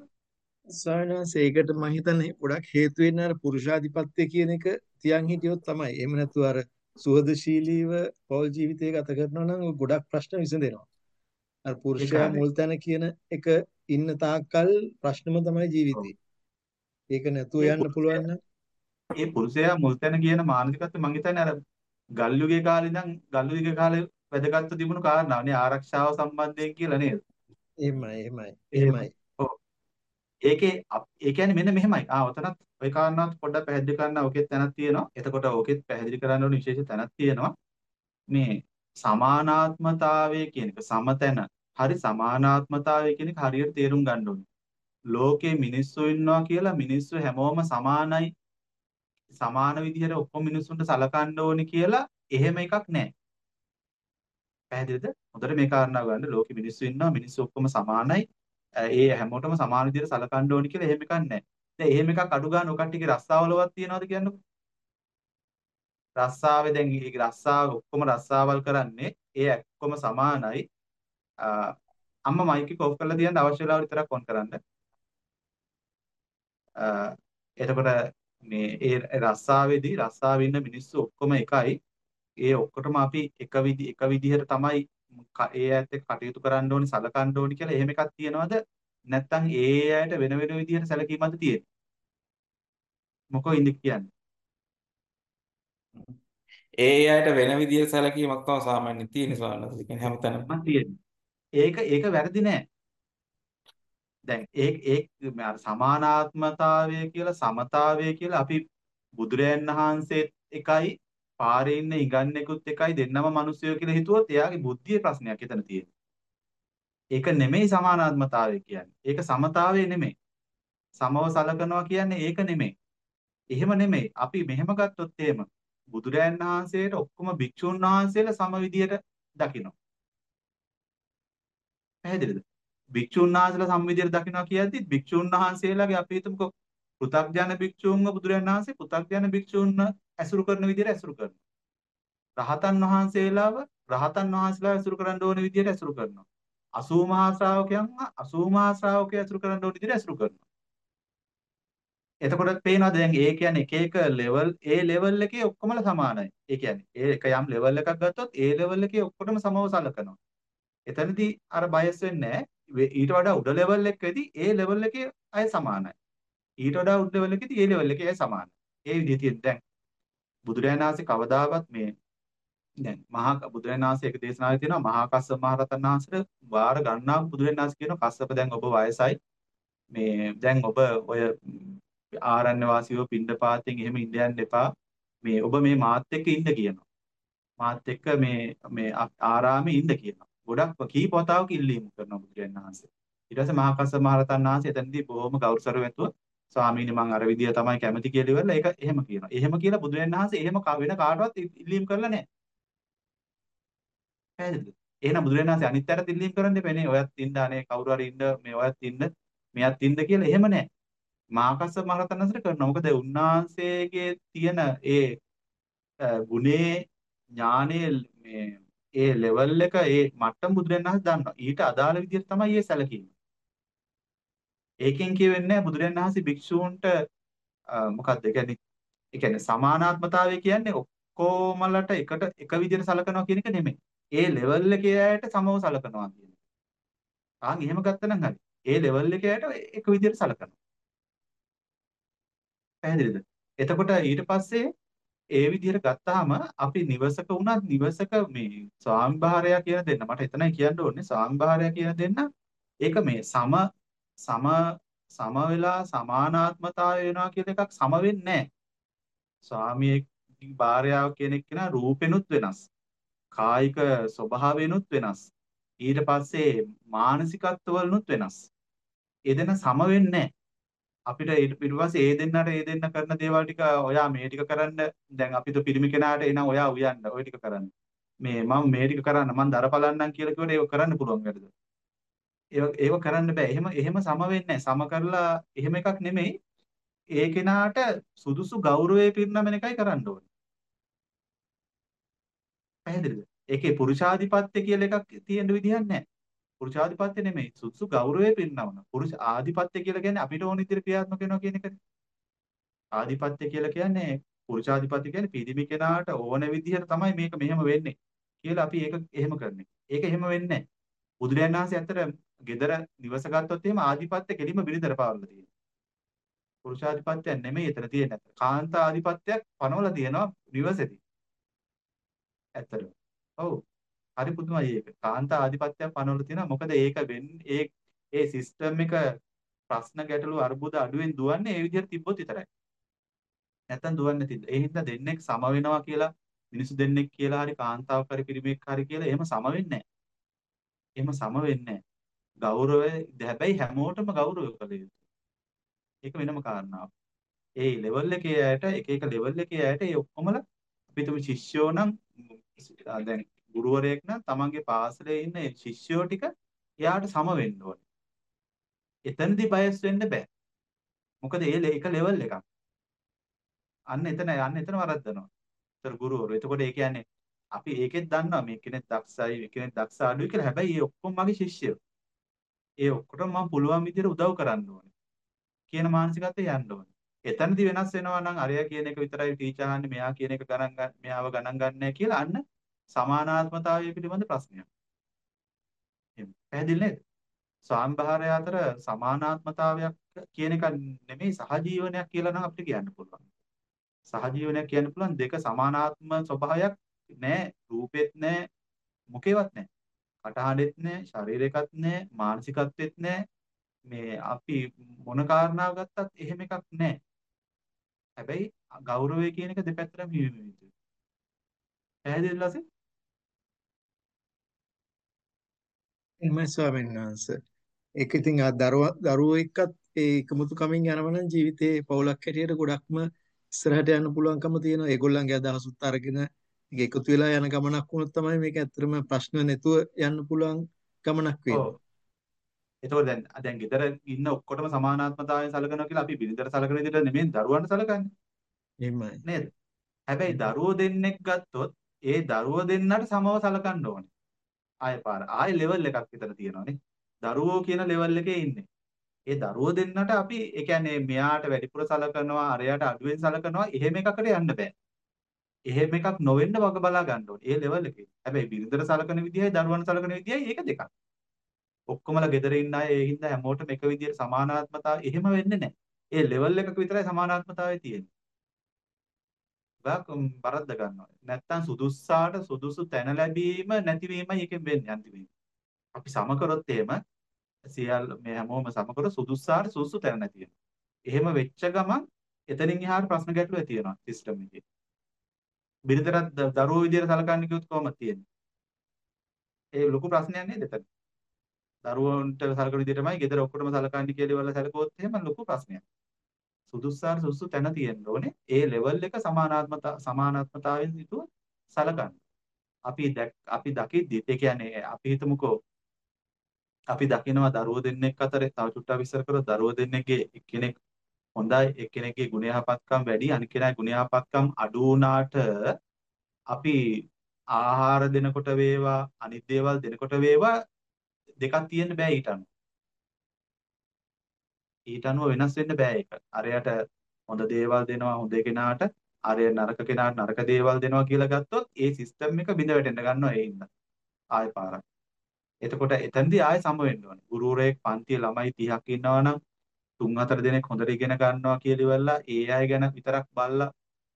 ස්වාමීනාස් ඒකට මම හිතන්නේ ගොඩක් හේතු වෙන්නේ අර පුරුෂාධිපත්‍ය කියන එක තියන් හිටියොත් තමයි. එහෙම නැතු අර සුහදශීලීව පෞල් ජීවිතය ගත කරනවා නම් ගොඩක් ප්‍රශ්න විසඳෙනවා. අර පුරුෂයා මුල් තැන කියන එක ඉන්න තාක්කල් ප්‍රශ්නම තමයි ජීවිතේ. ඒක නැතුව යන්න පුළුවන් නම් ඒ පුරුෂයා මුල් තැන කියන මානසිකත්වය මං හිතන්නේ අර ගල්යුගේ කාලේ ඉඳන් ගල්යුගේ කාලේ වැදගත්ව තිබුණු කාරණාවනේ ආරක්ෂාව සම්බන්ධයෙන් කියලා නේද? එහෙමයි එහෙමයි එහෙමයි. ඔව්. ඒකේ ඒ කියන්නේ මෙන්න මෙහෙමයි. ආ ඔතනත් ওই කාරණාවත් පොඩ්ඩක් පැහැදිලි කරන්න ඕකෙත් තැනක් තියෙනවා. එතකොට ඕකෙත් පැහැදිලි කරන්න ඕන විශේෂ තැනක් තියෙනවා. මේ සමානාත්මතාවය කියන එක සමතැන හරි සමානාත්මතාවය කියන එක හරියට තේරුම් ගන්න ඕනේ. ලෝකේ මිනිස්සු ඉන්නවා කියලා මිනිස්සු හැමෝම සමානයි සමාන විදිහට ඔක්කොම මිනිස්සුන්ට සලකන්න ඕනේ කියලා එහෙම එකක් නැහැ. පැහැදිලිද? හොඳට මේ කාරණාව ගන්න ලෝකෙ මිනිස්සු ඉන්නවා මිනිස්සු ඔක්කොම සමානයි. ඒ හැමෝටම සමාන විදිහට සලකන්න ඕනේ කියලා එහෙම එකක් නැහැ. දැන් එහෙම එකක් අඩු ගන්න ඔය කට්ටියගේ රස්සාවලවත් තියනවද කියන්නකෝ? රස්සාවේ දැන් ඒ රස්සාව ඔක්කොම රස්සාවල් කරන්නේ ඒ ඔක්කොම සමානයි. අම්මා මයික් එක ඔෆ් කරලා තියන්න අවශ්‍ය වෙලාවට විතරක් ඔන් කරන්න. එතකොට මේ ඒ රස්සාවේදී රස්සාවේ ඉන්න මිනිස්සු ඔක්කොම එකයි. ඒ ඔක්කොටම අපි එක විදි එක විදිහට තමයි ඒ ඇත්ත කටයුතු කරන්න ඕනි සලකන්න ඕනි කියලා එහෙම එකක් තියනවද? නැත්නම් ඒ අයට වෙන වෙන විදිහට සැලකීමක්ද තියෙන්නේ? මොකෝ ඉඳ කියන්නේ? ඒ අයට වෙන විදිහට සැලකීමක් තමයි සාමාන්‍යයෙන් තියෙන්නේ ස්වාමීන් වහන්සේ. කියන්නේ හැමතැනම තියෙන්නේ. ඒක ඒක වැරදි නෑ. දැන් ඒ ඒ සමානාත්මතාවය කියලා සමතාවය කියලා අපි බුදුරයන් වහන්සේත් එකයි පාරේ ඉන්න ඉගන්නෙකුත් එකයි දෙන්නම මිනිස්සුયો කියලා හිතුවොත් එයාගේ බුද්ධියේ ප්‍රශ්නයක් එතන තියෙන්නේ. ඒක නෙමෙයි සමානාත්මතාවය කියන්නේ. ඒක සමතාවය නෙමෙයි. සමව සලකනවා කියන්නේ ඒක නෙමෙයි. එහෙම නෙමෙයි. අපි මෙහෙම ගත්තොත් එහෙම බුදුරයන් වහන්සේට ඔක්කොම භික්ෂුන් වහන්සේලා සම විදියට දකිනවා. පැහැදිලිද? භික්ෂුන් වහන්සේලා සම්විදියට දකිනවා කියද්දි භික්ෂුන් වහන්සේලාගේ අපි හිතමුකෝ පෘථග්ජන භික්ෂුන්ව බුදුරජාණන් වහන්සේ පෘථග්ජන භික්ෂුන් ඇසුරු කරන විදියට ඇසුරු කරනවා. රහතන් වහන්සේලාව රහතන් වහන්සේලා ඇසුරු කරන්න ඕන විදියට ඇසුරු කරනවා. 80 මහා ශ්‍රාවකයන්ව 80 මහා ශ්‍රාවකයෝ ඇසුරු කරන්න ඕන විදියට ඇසුරු කරනවා. එතකොට පේනවාද දැන් ඒ කියන්නේ එක එක level ඒ level එකේ ඔක්කොමලා සමානයි. ඒ කියන්නේ ඒ එක යම් level එකක් ගත්තොත් ඒ level එකේ ඔක්කොටම සමව සලකනවා. එතනදී අර බයස් වෙන්නේ ඊට වඩා උඩ level එකකදී ඒ level එකේ අය සමානයි. ඊට වඩා උඩ level එකේදී ඒ level එකේ අය සමානයි. ඒ විදිහට තියෙන දැන් බුදුරජාණන් වහන්සේ කවදාවත් මේ දැන් මහා බුදුරජාණන් වහන්සේ එක දේශනාවේ තියෙනවා මහා කස්සප මහ රහතන් වහන්සේට වාර ගණනාවක් බුදුරජාණන් වහන්සේ කියනවා කස්සප දැන් ඔබ වයසයි. මේ දැන් ඔබ ඔය ආරණ්‍ය වාසීව පින්ඩපාතෙන් එහෙම ඉඳ යන්න එපා. මේ ඔබ මේ මාත් එක්ක ඉන්න කියනවා. මාත් එක්ක මේ මේ ආරාමේ ඉන්න කියනවා. ගොඩක් කීප වතාවක ඉල්ලීම් කරනවා බුදුරජාණන් වහන්සේ. ඊට පස්සේ මහා කස්සප මහ රහතන් වහන්සේ එතනදී බොහොම ගෞරවසර වෙතුව ස්වාමීනි මං අර විදිය තමයි කැමති කියලා ඉවරලා ඒක එහෙම කියනවා. එහෙම කියලා බුදුරජාණන් වහන්සේ එහෙම වෙන කාටවත් ඉල්ලීම් කරලා නැහැ. පැහැදිලිද? එහෙනම් බුදුරජාණන් වහන්සේ අනිත් අයට ඉල්ලීම් කරන්න දෙපෙනේ. ඔයත් ඉන්න අනේ කවුරු හරි ඉන්න මේ ඔයත් ඉන්න මෙයත් ඉන්න කියලා එහෙම නැහැ. මාකස්ස මහරතන් වහන්සේට කරනවා. මොකද උන්වහන්සේගේ තියෙන ඒ ගුණේ ඥානයේ මේ ඒ ලෙවල් එක ඒ මට්ටම බුදුරජාණන් වහන්සේ දන්නවා. ඊට අදාළ විදිහට තමයි ඒ සැලකීම. ඒකෙන් කියවෙන්නේ බුදුරජාණන් වහන්සේ භික්ෂූන්ට මොකක්ද ඒ කියන්නේ ඒ කියන්නේ සමානාත්මතාවය කියන්නේ ඔක්කොමලට එකට එක විදිහට සලකනවා කියන එක නෙමෙයි. ඒ ලෙවල් එකේ අයට සමව සලකනවා කියන එක. ආන් එහෙම ගත්තනම් හරි. ඒ ලෙවල් එකේ අයට එක විදිහට සලකනවා. පැහැදිලිද? එතකොට ඊට පස්සේ ඒ විදිහට ගත්තාම අපි නිවසක වුණත් නිවසක මේ ස්වාමිභාරය කියන දෙන්න මට එතනයි කියන්න ඕනේ ස්වාමිභාරය කියන දෙන්න ඒක මේ සම සම සම වෙලා සමානාත්මතාවය වෙනවා කියන එකක් සම වෙන්නේ නැහැ. ස්වාමියෙක් භාර්යාව කෙනෙක් කෙනා රූපෙනුත් වෙනස්. කායික ස්වභාවයෙන්ුත් වෙනස්. ඊට පස්සේ මානසිකත්වවලුත් වෙනස්. ඒ දෙන සම වෙන්නේ අපිට ඊට පස්සේ ඒ දෙන්නට ඒ දෙන්න කරන දේවල් ටික ඔයා මේ ටික කරන්න දැන් අපිට පිරිමි කෙනාට එනවා ඔයා උයන්න ඔය ටික කරන්න. මේ මම මේ ටික කරන්න මම දර පලන්නම් කියලා කිව්වට ඒක කරන්න පුළුවන් වැඩද? ඒව කරන්න බෑ. එහෙම එහෙම සම වෙන්නේ සම කරලා එහෙම එකක් නෙමෙයි. ඒ කෙනාට සුදුසු ගෞරවය පිරිනමන එකයි කරන්න ඕනේ. පැහැදිලිද? ඒකේ පුරුෂාධිපත්‍ය කියලා එකක් තියෙන විදිහක් නැහැ. පුරුෂාධිපත්‍ය නෙමෙයි. සුදුසු ගෞරවය පිරිනමන. පුරුෂ ආධිපත්‍ය කියලා කියන්නේ අපිට ඕන විදිහට ක්‍රියාත්මක වෙනවා කියන එකනේ. ආධිපත්‍ය කියලා කියන්නේ පුරුෂාධිපත්‍ය කියන්නේ පිරිමි කෙනාට ඕන විදිහට තමයි මේක මෙහෙම වෙන්නේ කියලා අපි ඒක එහෙම කරන්නේ. ඒක එහෙම වෙන්නේ නැහැ. බුදුරජාණන් වහන්සේ ඇත්තට gedara නිවස ගත්තොත් එහෙම ආධිපත්‍ය කෙලින්ම බිරිඳට පාවලා තියෙනවා. පුරුෂාධිපත්‍යයක් නෙමෙයි එතන තියෙන්නේ. කාන්තා ආධිපත්‍යයක් පනවලා තියෙනවා නිවසේදී. ඇත්තටම. ඔව්. හරි පුදුමයි ඒක. කාන්තා ආධිපත්‍යයක් පනවලා තියෙනවා. මොකද ඒක වෙන්නේ ඒ ඒ සිස්ටම් එක ප්‍රශ්න ගැටලු අර්බුද අඩුවෙන් දුවන්නේ ඒ විදිහට තිබ්බොත් විතරයි. නැත්තම් දුවන්නේ නැතිද. ඒ හින්දා දෙන්නෙක් සම වෙනවා කියලා මිනිස්සු දෙන්නෙක් කියලා හරි කාන්තාවක් හරි පිරිමියෙක් හරි කියලා එහෙම සම වෙන්නේ නැහැ. එහෙම සම වෙන්නේ නැහැ. ගෞරවය හැබැයි හැමෝටම ගෞරවය කළ යුතුයි. ඒක වෙනම කාරණාවක්. ඒ ලෙවල් එකේ අයට එක එක ලෙවල් එකේ අයට ඒ ඔක්කොමල අපි තුමු ශිෂ්‍යෝ නම් දැන් ගුරුවරයෙක් නම් තමන්ගේ පාසලේ ඉන්න ශිෂ්‍යෝ ටික එයාට සම වෙන්න ඕනේ. එතනදී බයස් වෙන්න බෑ. මොකද ඒ එක ලෙවල් එකක්. අන්න එතන යන්න එතන වරද්දනවා. ඒතර ගුරුවරු. එතකොට ඒ කියන්නේ අපි ඒකෙත් දන්නවා මේ කෙනෙක් දක්ෂයි මේ කෙනෙක් දක්ෂ අඩුයි කියලා. හැබැයි ඒ ඔක්කොම මගේ ශිෂ්‍යයෝ. ඒ ඔක්කොටම මම පුළුවන් විදිහට උදව් කරන්න ඕනේ. කියන මානසිකත්වයේ යන්න ඕනේ. එතනදී වෙනස් වෙනවා නම් අරයා කියන එක විතරයි ටීචර් අහන්නේ මෙයා කියන එක ගණන් ගන්න මෙයාව ගණන් ගන්නෑ කියලා අන්න සමානාත්මතාවය පිළිබඳ ප්‍රශ්නයක්. එහෙනම් පැහැදිලි නේද? ස්වාම්භාරය අතර සමානාත්මතාවයක් කියන එක නෙමෙයි සහජීවනයක් කියලා නම් අපිට කියන්න පුළුවන්. සහජීවනයක් කියන්න පුළුවන් දෙක සමානාත්ම ස්වභාවයක් නෑ රූපෙත් නෑ මොකේවත් නෑ. කටහඬෙත් නෑ ශරීරයකත් නෑ මානසිකත්වෙත් නෑ මේ අපි මොන කාරණාව ගත්තත් එහෙම එකක් නැහැ. හැබැයි ගෞරවය කියන එක දෙපැත්තටම හිමි යුතුයි. පැහැදිලිද ලසේ? එහෙමයි ස්වාමීන් වහන්සේ. ඒක ඉතින් ආ දරුවා දරුවෝ එක්කත් ඒ එකමුතු කමින් යනවා නම් ජීවිතේ පවුලක් හැටියට ගොඩක්ම ඉස්සරහට යන්න පුළුවන්කම තියෙනවා. ඒගොල්ලන්ගේ අදහසුත් අරගෙන ඒක එකතු වෙලා යන ගමනක් වුණොත් තමයි මේක ඇත්තටම ප්‍රශ්න නැතුව යන්න පුළුවන් ගමනක් වෙන්නේ. එතකොට දැන් දැන් ගෙදර ඉන්න ඔක්කොටම සමානාත්මතාවයෙන් සලකනවා කියලා අපි බිරිඳට සලකන විදිහට නෙමෙයි දරුවන්ට සලකන්නේ. එහෙමයි. නේද? හැබැයි දරුවෝ දෙන්නෙක් ගත්තොත් ඒ දරුවෝ දෙන්නට සමව සලකන්න ඕනේ. ආයෙ පාර. ආයෙ ලෙවල් එකක් විතර තියෙනවානේ. දරුවෝ කියන ලෙවල් එකේ ඉන්නේ. ඒ දරුවෝ දෙන්නට අපි ඒ කියන්නේ මෙයාට වැඩිපුර සලකනවා, අරයාට අඩුවෙන් සලකනවා, එහෙම එකකට යන්න බෑ. එහෙම එකක් නොවෙන්න වග බලා ගන්න ඕනේ. ඒ ලෙවල් එකේ. හැබැයි බිරිඳට සලකන විදියයි දරුවන් සලකන විදියයි ඒක දෙකක්. ඔක්කොමලා ගෙදර ඉන්න අය ඒ හින්දා හැමෝටම එක විදියට සමානාත්මතාවය එහෙම වෙන්නේ නැහැ. ඒ ලෙවල් එකක විතරයි සමානාත්මතාවය තියෙන්නේ. ගාක් බරද්ද ගන්නවා. නැත්තම් සුදුස්සාට සුදුසු තැන ලැබීම නැතිවීමයි එකෙන් වෙන්නේ අන්තිමේදී. අපි සම කරොත් එහෙම සියල් මේ හැමෝම සම කරොත් සුදුස්සාට සුදුසු තැන නැති වෙනවා. එහෙම වෙච්ච ගමන් එතනින් එහාට ප්‍රශ්න ගැටලු ඇති වෙනවා සිස්ටම් එකේ. බිරිඳට දරුවෝ විදියට සලකන්නේ කිව්වොත් කොහොමද තියෙන්නේ? ඒ ලොකු ප්‍රශ්නයක් නේද එතන? දරුවන්ට සලකන විදිහටමයි ගෙදර ඔක්කොටම සලකන්නේ කියලා ඉවරලා සැලකුවොත් එහෙම ලොකු ප්‍රශ්නයක්. සුදුස්සාර සුදුසු තැන තියෙන්න ඕනේ. ඒ ලෙවල් එක සමානාත්මතා සමානාත්මතාවයෙන් යුතුව සලකන්න. අපි අපි දකිද්දි ඒ කියන්නේ අපි හිතමුකෝ අපි දකිනවා දරුවෝ දෙන්නෙක් අතර තව චුට්ටක් විස්තර කරොත් දරුවෝ දෙන්නෙක්ගේ එක්කෙනෙක් හොඳයි එක්කෙනෙක්ගේ ගුණයහපත්කම් වැඩි අනිත් කෙනාගේ ගුණයහපත්කම් අඩු වුණාට අපි ආහාර දෙනකොට වේවා අනිත් දේවල් දෙනකොට වේවා දෙකක් තියෙන්න බෑ ඊට අනුව. ඊට අනුව වෙනස් වෙන්න බෑ ඒක. අරයට හොඳ දේවල් දෙනවා හොඳ කෙනාට, අරය නරක කෙනාට නරක දේවල් දෙනවා කියලා ගත්තොත් ඒ සිස්ටම් එක බිඳ වැටෙන්න ගන්නවා ඒ හින්දා. ආයෙ පාරක්. එතකොට එතනදී ආයෙ සම වෙන්න ඕනේ. ගුරුවරයෙක් පන්තියේ ළමයි 30ක් ඉන්නවා නම් තුන් හතර දෙනෙක් හොඳට ඉගෙන ගන්නවා කියලා ඉවරලා ඒ අය ගැන විතරක් බලලා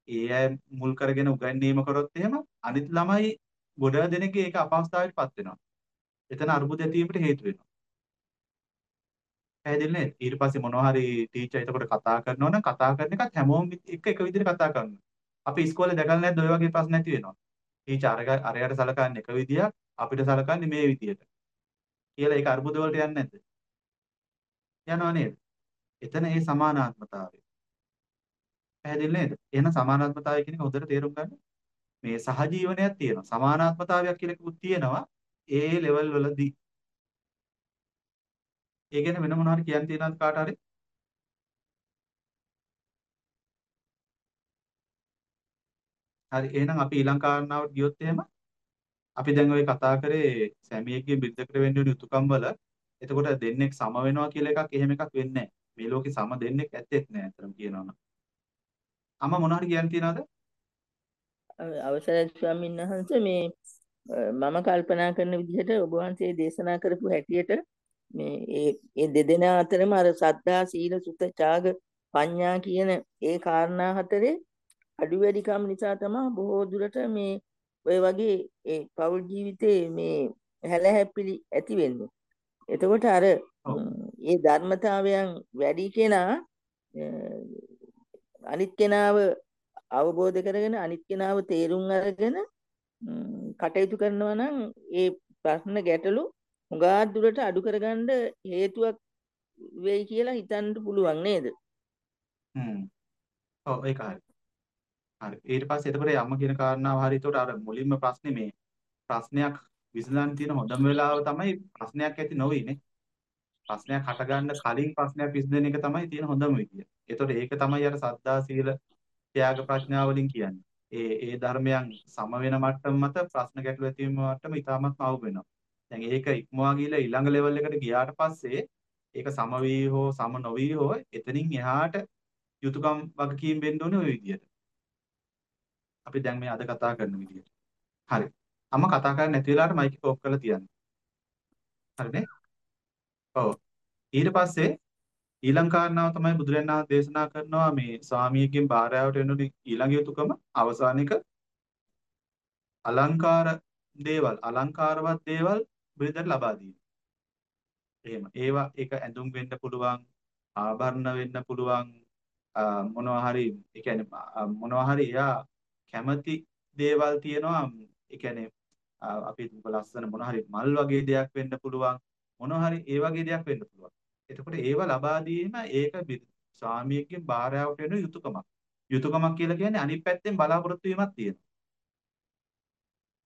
ඒ අය මුල් කරගෙන උගන්වීම කරොත් එහෙම අනිත් ළමයි ගොඩ දෙනෙක්ගේ ඒක අපහසුතාවයටපත් වෙනවා. එතන අරුබුද ඇතිවීමට හේතු වෙනවා. පැහැදිලි නේද? ඊට පස්සේ මොනවා හරි ටීචර් එතකොට කතා කරනවා නම් කතා කරන එකත් හැමෝම එක එක විදිහට කතා කරනවා. අපි ඉස්කෝලේ දැකලා නැද්ද ඔය වගේ ප්‍රශ්න ඇති වෙනවා. ටීචර් අර අරයට සලකන්නේ එක විදියක් අපිට සලකන්නේ මේ විදියට. කියලා ඒක අරුබුද වලට යන්නේ නැද්ද? යනවා නේද? එතන ඒ සමානාත්මතාවය. පැහැදිලි නේද? එහෙනම් සමානාත්මතාවය කියන එක හොඳට තේරුම් ගන්න. මේ සහජීවනයක් තියෙනවා. සමානාත්මතාවයක් කියලා එකකුත් තියෙනවා. ඒ ලෙවල් වලදී ඒ ගැන වෙන මොනවා හරි කියන්න තියෙනවද කාට හරි? හරි එහෙනම් අපි ඊළඟ කාරණාවට ගියොත් එහෙම අපි දැන් ওই කතා කරේ සැමියෙක්ගේ බිරිඳකට වෙන්න ඕන යුතුයකම් වල එතකොට දෙන්නෙක් සම වෙනවා කියලා එකක් එහෙම එකක් වෙන්නේ නැහැ. මේ ලෝකේ සම දෙන්නෙක් ඇත්තෙත් නැහැ අතරම කියනවා නම්. අම්මා මොනවා හරි කියන්න තියනවද? අවසරයි ස්වාමීන් වහන්සේ මේ මම කල්පනා කරන විදිහට ඔබ වහන්සේ දේශනා කරපු හැටියට මේ ඒ ඒ දෙදෙනා අතරම අර සද්ධා සීල සුත ඡාග පඤ්ඤා කියන ඒ කාරණා හතරේ අඩු වැඩිකම් නිසා තමයි බොහෝ දුරට මේ ඔය වගේ ඒ පෞල් ජීවිතේ මේ හැලහැප්පිලි ඇති වෙන්නේ. එතකොට අර ඒ ධර්මතාවයන් වැඩි කෙනා අනිත් කෙනාව අවබෝධ කරගෙන අනිත් කෙනාව තේරුම් අරගෙන කටයුතු කරනවා නම් ඒ ප්‍රශ්න ගැටලු හුඟා දුරට අඩු කරගන්න හේතුවක් වෙයි කියලා හිතන්න පුළුවන් නේද? හ්ම්. ඔව් ඒක හරි. හරි. ඊට පස්සේ එතකොට යම්ම කියන කාරණාව හරි. එතකොට අර මුලින්ම ප්‍රශ්නේ මේ ප්‍රශ්නයක් විසඳන්න තියෙන හොඳම වෙලාව තමයි ප්‍රශ්නයක් ඇති නොවෙන්නේ. ප්‍රශ්නයක් හටගන්න කලින් ප්‍රශ්නයක් විසඳන එක තමයි තියෙන හොඳම විදිය. එතකොට ඒක තමයි අර සද්දා සීල ත්‍යාග ප්‍රඥා වලින් කියන්නේ. ඒ ඒ ධර්මයන් සම වෙන මට්ටම මත ප්‍රශ්න ගැටළු ඇති වීම මට්ටම ඉතාමත්ම අවු වෙනවා. දැන් ඒක ඉක්මවා ගිහලා ඊළඟ ලෙවල් එකට ගියාට පස්සේ ඒක සම වී හෝ සම නොවී හෝ එතනින් එහාට යුතුයකම් වගකීම් වෙන්න ඕනේ ওই විදියට. අපි දැන් මේ අද කතා කරන විදියට. හරි. අම කතා කරන්නේ නැති වෙලාවට මයික් එක ඔෆ් කරලා තියන්න. හරිනේ? ඔව්. ඊට පස්සේ ඊළඟ කාරණාව තමයි බුදුරජාණන් වහන්සේ දේශනා කරනවා මේ ස්වාමියෙක්ගෙන් භාර්යාවට වෙනුනේ ඊළඟ යුතුයකම අවසාන එක අලංකාර දේවල් අලංකාරවත් දේවල් බෙදලා ලබා දීම. එහෙම. ඒවා ඒක ඇඳුම් වෙන්න පුළුවන්, ආභරණ වෙන්න පුළුවන්, මොනවා හරි ඒ කියන්නේ මොනවා හරි එයා කැමති දේවල් තියෙනවා. ඒ කියන්නේ අපි ලස්සන මොනවා හරි මල් වගේ දෙයක් වෙන්න පුළුවන්. මොනවා හරි ඒ වගේ දෙයක් වෙන්න පුළුවන්. එතකොට ඒව ලබා දීම ඒක ස්වාමියෙක්ගෙන් භාර්යාවට වෙන යුතුයකමක්. යුතුයකමක් කියලා කියන්නේ අනිත් පැත්තෙන් බලාපොරොත්තු වීමක් තියෙනවා.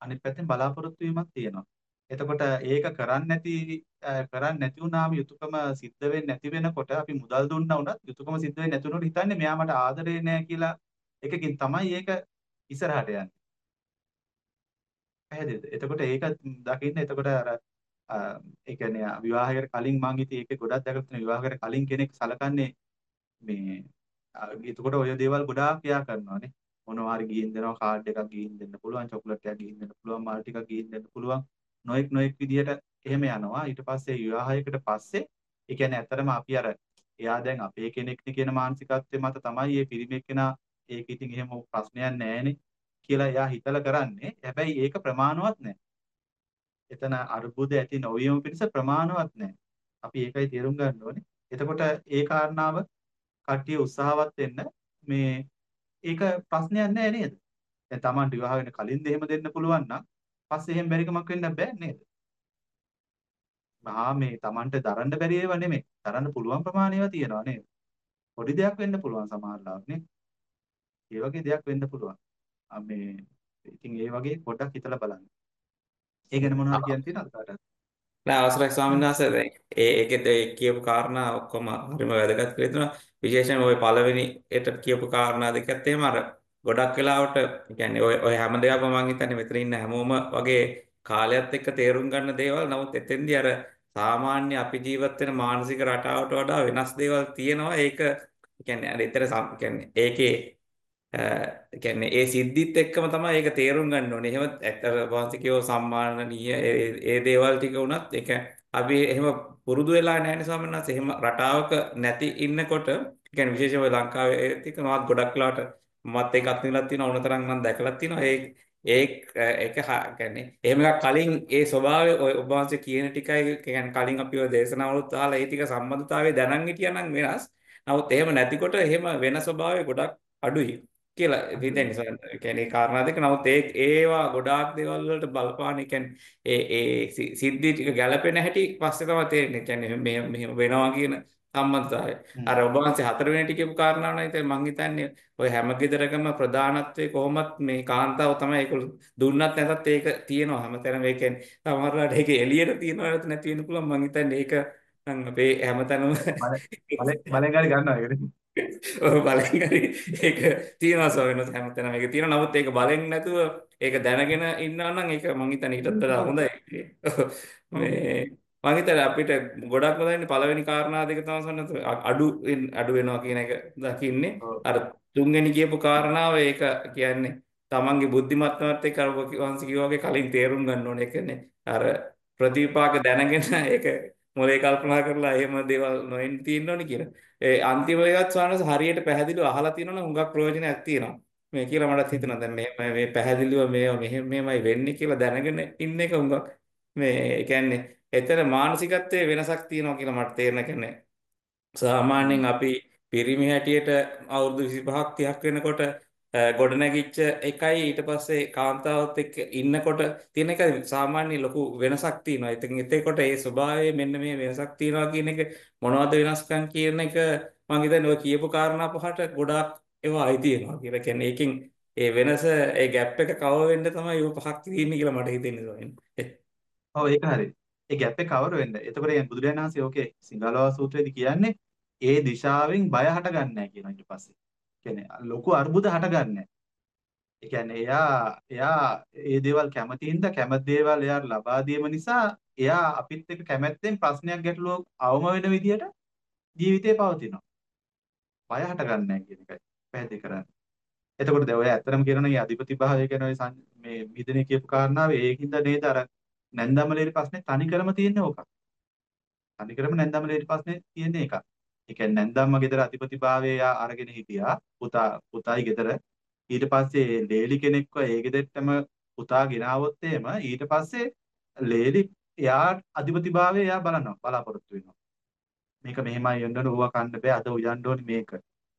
අනිත් පැත්තෙන් බලාපොරොත්තු වීමක් තියෙනවා. එතකොට ඒක කරන්නේ නැති කරන්නේ නැති වුණාම යුතුයකම සිද්ධ වෙන්නේ නැති වෙනකොට අපි මුදල් දුන්නා වුණත් යුතුයකම සිද්ධ වෙන්නේ නැති වුණොත් හිතන්නේ මෙයා මට ආදරේ නැහැ කියලා එකකින් තමයි ඒක ඉස්සරහට යන්නේ. පැහැදිලිද? එතකොට ඒක දකින්න එතකොට අර ඒ කියන්නේ විවාහයකට කලින් මං ඉතින් ඒකේ ගොඩක් දැකලා තියෙන විවාහයකට කලින් කෙනෙක් සලකන්නේ මේ එතකොට ඔය දේවල් ගොඩාක් ක්‍රියා කරනවානේ. මොනවා හරි ගිහින් දෙනවා කාඩ් එකක් ගිහින් දෙන්න පුළුවන් චොකලට් එකක් ගිහින් දෙන්න පුළුවන් මාල් ටිකක් ගිහින් දෙන්න පුළුවන්. නොඑක් නොඑක් විදිහට එහෙම යනවා. ඊට පස්සේ විවාහයකට පස්සේ ඒ කියන්නේ ඇත්තටම අපි අර එයා දැන් අපේ කෙනෙක්නේ කියන මානසිකත්වයේ මත තමයි මේ පිරිමි කෙනා ඒක ඉතින් එහෙම ප්‍රශ්නයක් නැහැනේ කියලා එයා හිතලා කරන්නේ. හැබැයි ඒක ප්‍රමාණවත් නැහැ එතන අර්බුද ඇති නොවීම පිණිස ප්‍රමාණවත් නැහැ අපි ඒකයි තේරුම් ගන්න ඕනේ එතකොට ඒ කාරණාව කට්ටිය උත්සාහවත් වෙන්න මේ ඒක ප්‍රශ්නයක් නෑ නේද? දැන් Tamanට විවාහ වෙන්න කලින්ද එහෙම දෙන්න පුළුවන් නම් පස්සේ එහෙම බැරිකමක් වෙන්න බෑ නේද? මහා මේ Tamanට දරන්න බැරි ඒවා නෙමෙයි. දරන්න පුළුවන් ප්‍රමාණය ඒවා තියෙනවා නේද? පොඩි දෙයක් වෙන්න පුළුවන් සමහරවිට නේ. ඒ වගේ දෙයක් වෙන්න පුළුවන්. මේ ඉතින් ඒ වගේ පොඩ්ඩක් හිතලා බලන්න. ඒ ගැන මොනවද කියන්න තියෙනවද කාටද? නෑ අවසරයි ස්වාමීන් වහන්සේ. දැන් ඒ ඒකෙත් ඒ කියපු කාරණා ඔක්කොම හරිම වැදගත් කියලා හිතනවා විශේෂයෙන්ම ওই පළවෙනි එට කියපු කාරණා දෙකත් එහෙම අර ගොඩක් වෙලාවට කියන්නේ ඔය ඔය හැම දෙයක්ම මම හිතන්නේ මෙතන ඉන්න හැමෝම වගේ කාලයත් එක්ක තේරුම් ගන්න දේවල්. නමුත් එතෙන්දී අර සාමාන්‍ය අපි ජීවත් වෙන මානසික රටාවට වඩා වෙනස් දේවල් තියෙනවා. ඒක කියන්නේ අර ඊතර කියන්නේ ඒකේ කියන්නේ ඒ සිද්ධිත් එක්කම තමයි ඒක තේරුම් ගන්න ඕනේ. එහෙම ඇත්තට වාසිකයෝ සම්මානනීය ඒ දේවල් ටික වුණත් ඒක අපි එහෙම පුරුදු වෙලා නැහැ ස්වාමීන් වහන්සේ. එහෙම රටාවක නැති ඉන්නකොට කියන්නේ විශේෂයෙන්ම ලංකාවේ ටික මාත් ගොඩක් වෙලාට මමත් ඒක අත්විඳලා තියෙනවා ඕනතරම් මම දැකලා තියෙනවා. ඒ ඒ ඒක කියන්නේ එහෙම එකක් කලින් ඒ ස්වභාවය ඔය ඔබ වහන්සේ කියන ටිකයි කියන්නේ කලින් අපි ඔය දේශනාවලුත් අහලා ඒ ටික සම්බන්ධතාවය දැනන් හිටියා නම් වෙනස්. නමුත් එහෙම නැතිකොට එහෙම වෙන ස්වභාවය ගොඩක් අඩුයි. කියලා හිතෙන්නේ ඒ කියන්නේ කාරණා දෙක. නමුත් ඒ ඒවා ගොඩාක් දේවල් වලට බලපාන කියන්නේ ඒ ඒ සිද්ධි ටික ගැළපෙන හැටි පස්සේ තමයි තේරෙන්නේ. කියන්නේ මෙහෙම මෙහෙම වෙනවා කියන සම්බන්ධතාවය. අර ඔබ වහන්සේ හතරවෙනි ටික කියපු කාරණාව නම් ඉතින් මං හිතන්නේ ඔය හැම ගෙදරකම ප්‍රධානත්වයේ කොහොමත් මේ කාන්තාව තමයි ඒක දුන්නත් නැතත් ඒක තියෙනවා. හැමතැනම ඒ කියන්නේ සමහරවිට ඒක එළියට තියෙනවා නැති වෙන්න පුළුවන්. මං හිතන්නේ ඒක නම් අපේ හැමතැනම බලෙන් ගන්නවා ඒකනේ බලෙන් හරි ඒක තියෙනවා ස්වාමීන් හැමතැනම. ඒක තියෙනවා නමුත් ඒක බලෙන් නැතුව ඒක දැනගෙන ඉන්නවා නම් ඒක මං හිතන්නේ ඊටත් වඩා හොඳයි. මේ මං හිතන්නේ අපිට ගොඩක් හොඳයිනේ පළවෙනි කාරණා දෙක තමයි සන්නත අඩු අඩු වෙනවා කියන එක දකින්නේ. අර තුන්වෙනි කියපු කාරණාව ඒක කියන්නේ තමන්ගේ බුද්ධිමත්කමත් එක්ක අර වහන්සේ කිව්වා වගේ කලින් තේරුම් ගන්න ඕනේ. ඒ කියන්නේ අර ප්‍රතිවිපාක දැනගෙන ඒක මොලේ කල්පනා කරලා එහෙම දේවල් නොෙන්න තියෙන්න ඕනේ කියලා. ඒ අන්තිම එකත් ස්වාමීන් හරියට පැහැදිලිව අහලා තියෙනවා නම් හුඟක් ප්‍රයෝජනයක් තියෙනවා. මේ කියලා මටත් හිතෙනවා දැන් මේ මේ පැහැදිලිව මේ මෙහෙම මෙහෙමයි වෙන්නේ කියලා දැනගෙන ඉන්න එක හුඟක් මේ ඒ කියන්නේ එතන මානසිකත්වයේ වෙනසක් තියෙනවා කියලා මට තේරෙන කියන්නේ සාමාන්‍යයෙන් අපි පිරිමි හැටියට අවුරුදු 25ක් 30ක් වෙනකොට ගොඩනැගිච්ච එකයි ඊට පස්සේ කාන්තාවත් එක්ක ඉන්නකොට තියෙන එක සාමාන්‍ය ලොකු වෙනසක් තියෙනවා. ඉතින් එතකොට ඒ ස්වභාවයේ මෙන්න මේ වෙනසක් තියෙනවා කියන එක මොනවද වෙනස්කම් කියන එක මම හිතන්නේ ඔය කියපු කාරණා පහට ගොඩාක් ඒවා අයි තියෙනවා කියලා. කියන්නේ ඒකෙන් ඒ වෙනස ඒ ગેප් එක කවර් වෙන්න තමයි ඔය පහක් තියෙන්නේ කියලා මට හිතෙන්නේ. ඔව් ඒක හරි. ඒ ગેප් එක කවර් වෙන්න. එතකොට මේ බුදුරජාණන් වහන්සේ ඕකේ සිංහලව සූත්‍රයේදී කියන්නේ ඒ දිශාවෙන් බය හටගන්නේ නැහැ කියනවා ඊට පස්සේ. කියන්නේ ලොකු අර්බුද හටගන්නේ ඒ කියන්නේ එයා එයා ඒ දේවල් කැමති හින්දා කැමති දේවල් එයාට ලබා දීම නිසා එයා අපිත් එක්ක කැමැත්තෙන් ප්‍රශ්නයක් ගැටලුවක් අවම වෙන විදිහට ජීවිතේ පවතිනවා. බය හටගන්නේ නැහැ කියන එකයි පැහැදිලි කරන්නේ. එතකොට දැන් ඔය ඇත්තටම කියනවා මේ අධිපති භාවය කියන ඔය මේ මිදෙනේ කියපු කාරණාව ඒකින්ද නේද අර නැන්දමලේරි ප්‍රශ්නේ තනිකරම තියෙන්නේ ඕක. තනිකරම නැන්දමලේරි ප්‍රශ්නේ තියෙන්නේ ඒක. ඒ කියන්නේ නැන්දම්ම ගෙදර අධිපතිභාවය අරගෙන හිටියා. පුතා පුතායි ගෙදර. ඊට පස්සේ ලේලි කෙනෙක්ව ඒ ගෙදරටම පුතා ගෙනාවොත් එහෙම ඊට පස්සේ ලේලි එයා අධිපතිභාවය එයා බලනවා බලාපොරොත්තු වෙනවා. මේක මෙහෙමයි යන්න ඕවා කන්න බෑ අද උයන්න ඕනේ මේක.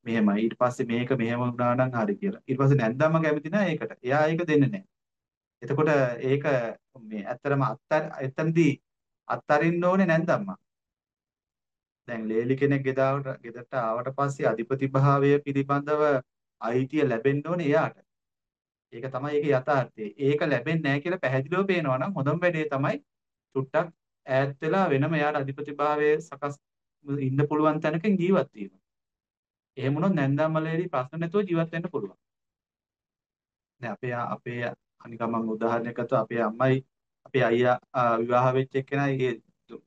මෙහෙමයි. ඊට පස්සේ මේක මෙහෙම වුණා නම් හරි කියලා. ඊට පස්සේ නැන්දම්ම කැමති නෑ ඒකට. එයා ඒක දෙන්නේ නෑ. එතකොට ඒක මේ ඇත්තරම අත්තර එතනදී අත්තරින්න ඕනේ නැන්දම්මා. දැන් ලේලි කෙනෙක් ගෙදාවට ගෙදරට ආවට පස්සේ අධිපති භාවය පිළිබඳව අයිතිය ලැබෙන්න ඕනේ එයාට. ඒක තමයි ඒකේ යථාර්ථය. ඒක ලැබෙන්නේ නැහැ කියලා පැහැදිලිව පේනවා නම් හොඳම වැඩේ තමයි චුට්ටක් ඈත් වෙලා වෙනම එයාට අධිපති භාවයේ සකස් ඉන්න පුළුවන් තැනකින් ජීවත් වීම. එහෙම වුණොත් නැන්දාමලේදී ප්‍රශ්න නැතුව ජීවත් වෙන්න පුළුවන්. දැන් අපේ අපේ අනික මම උදාහරණයක් ගත්තා අපේ අම්මයි අපේ අයියා විවාහ වෙච්ච එක්කෙනා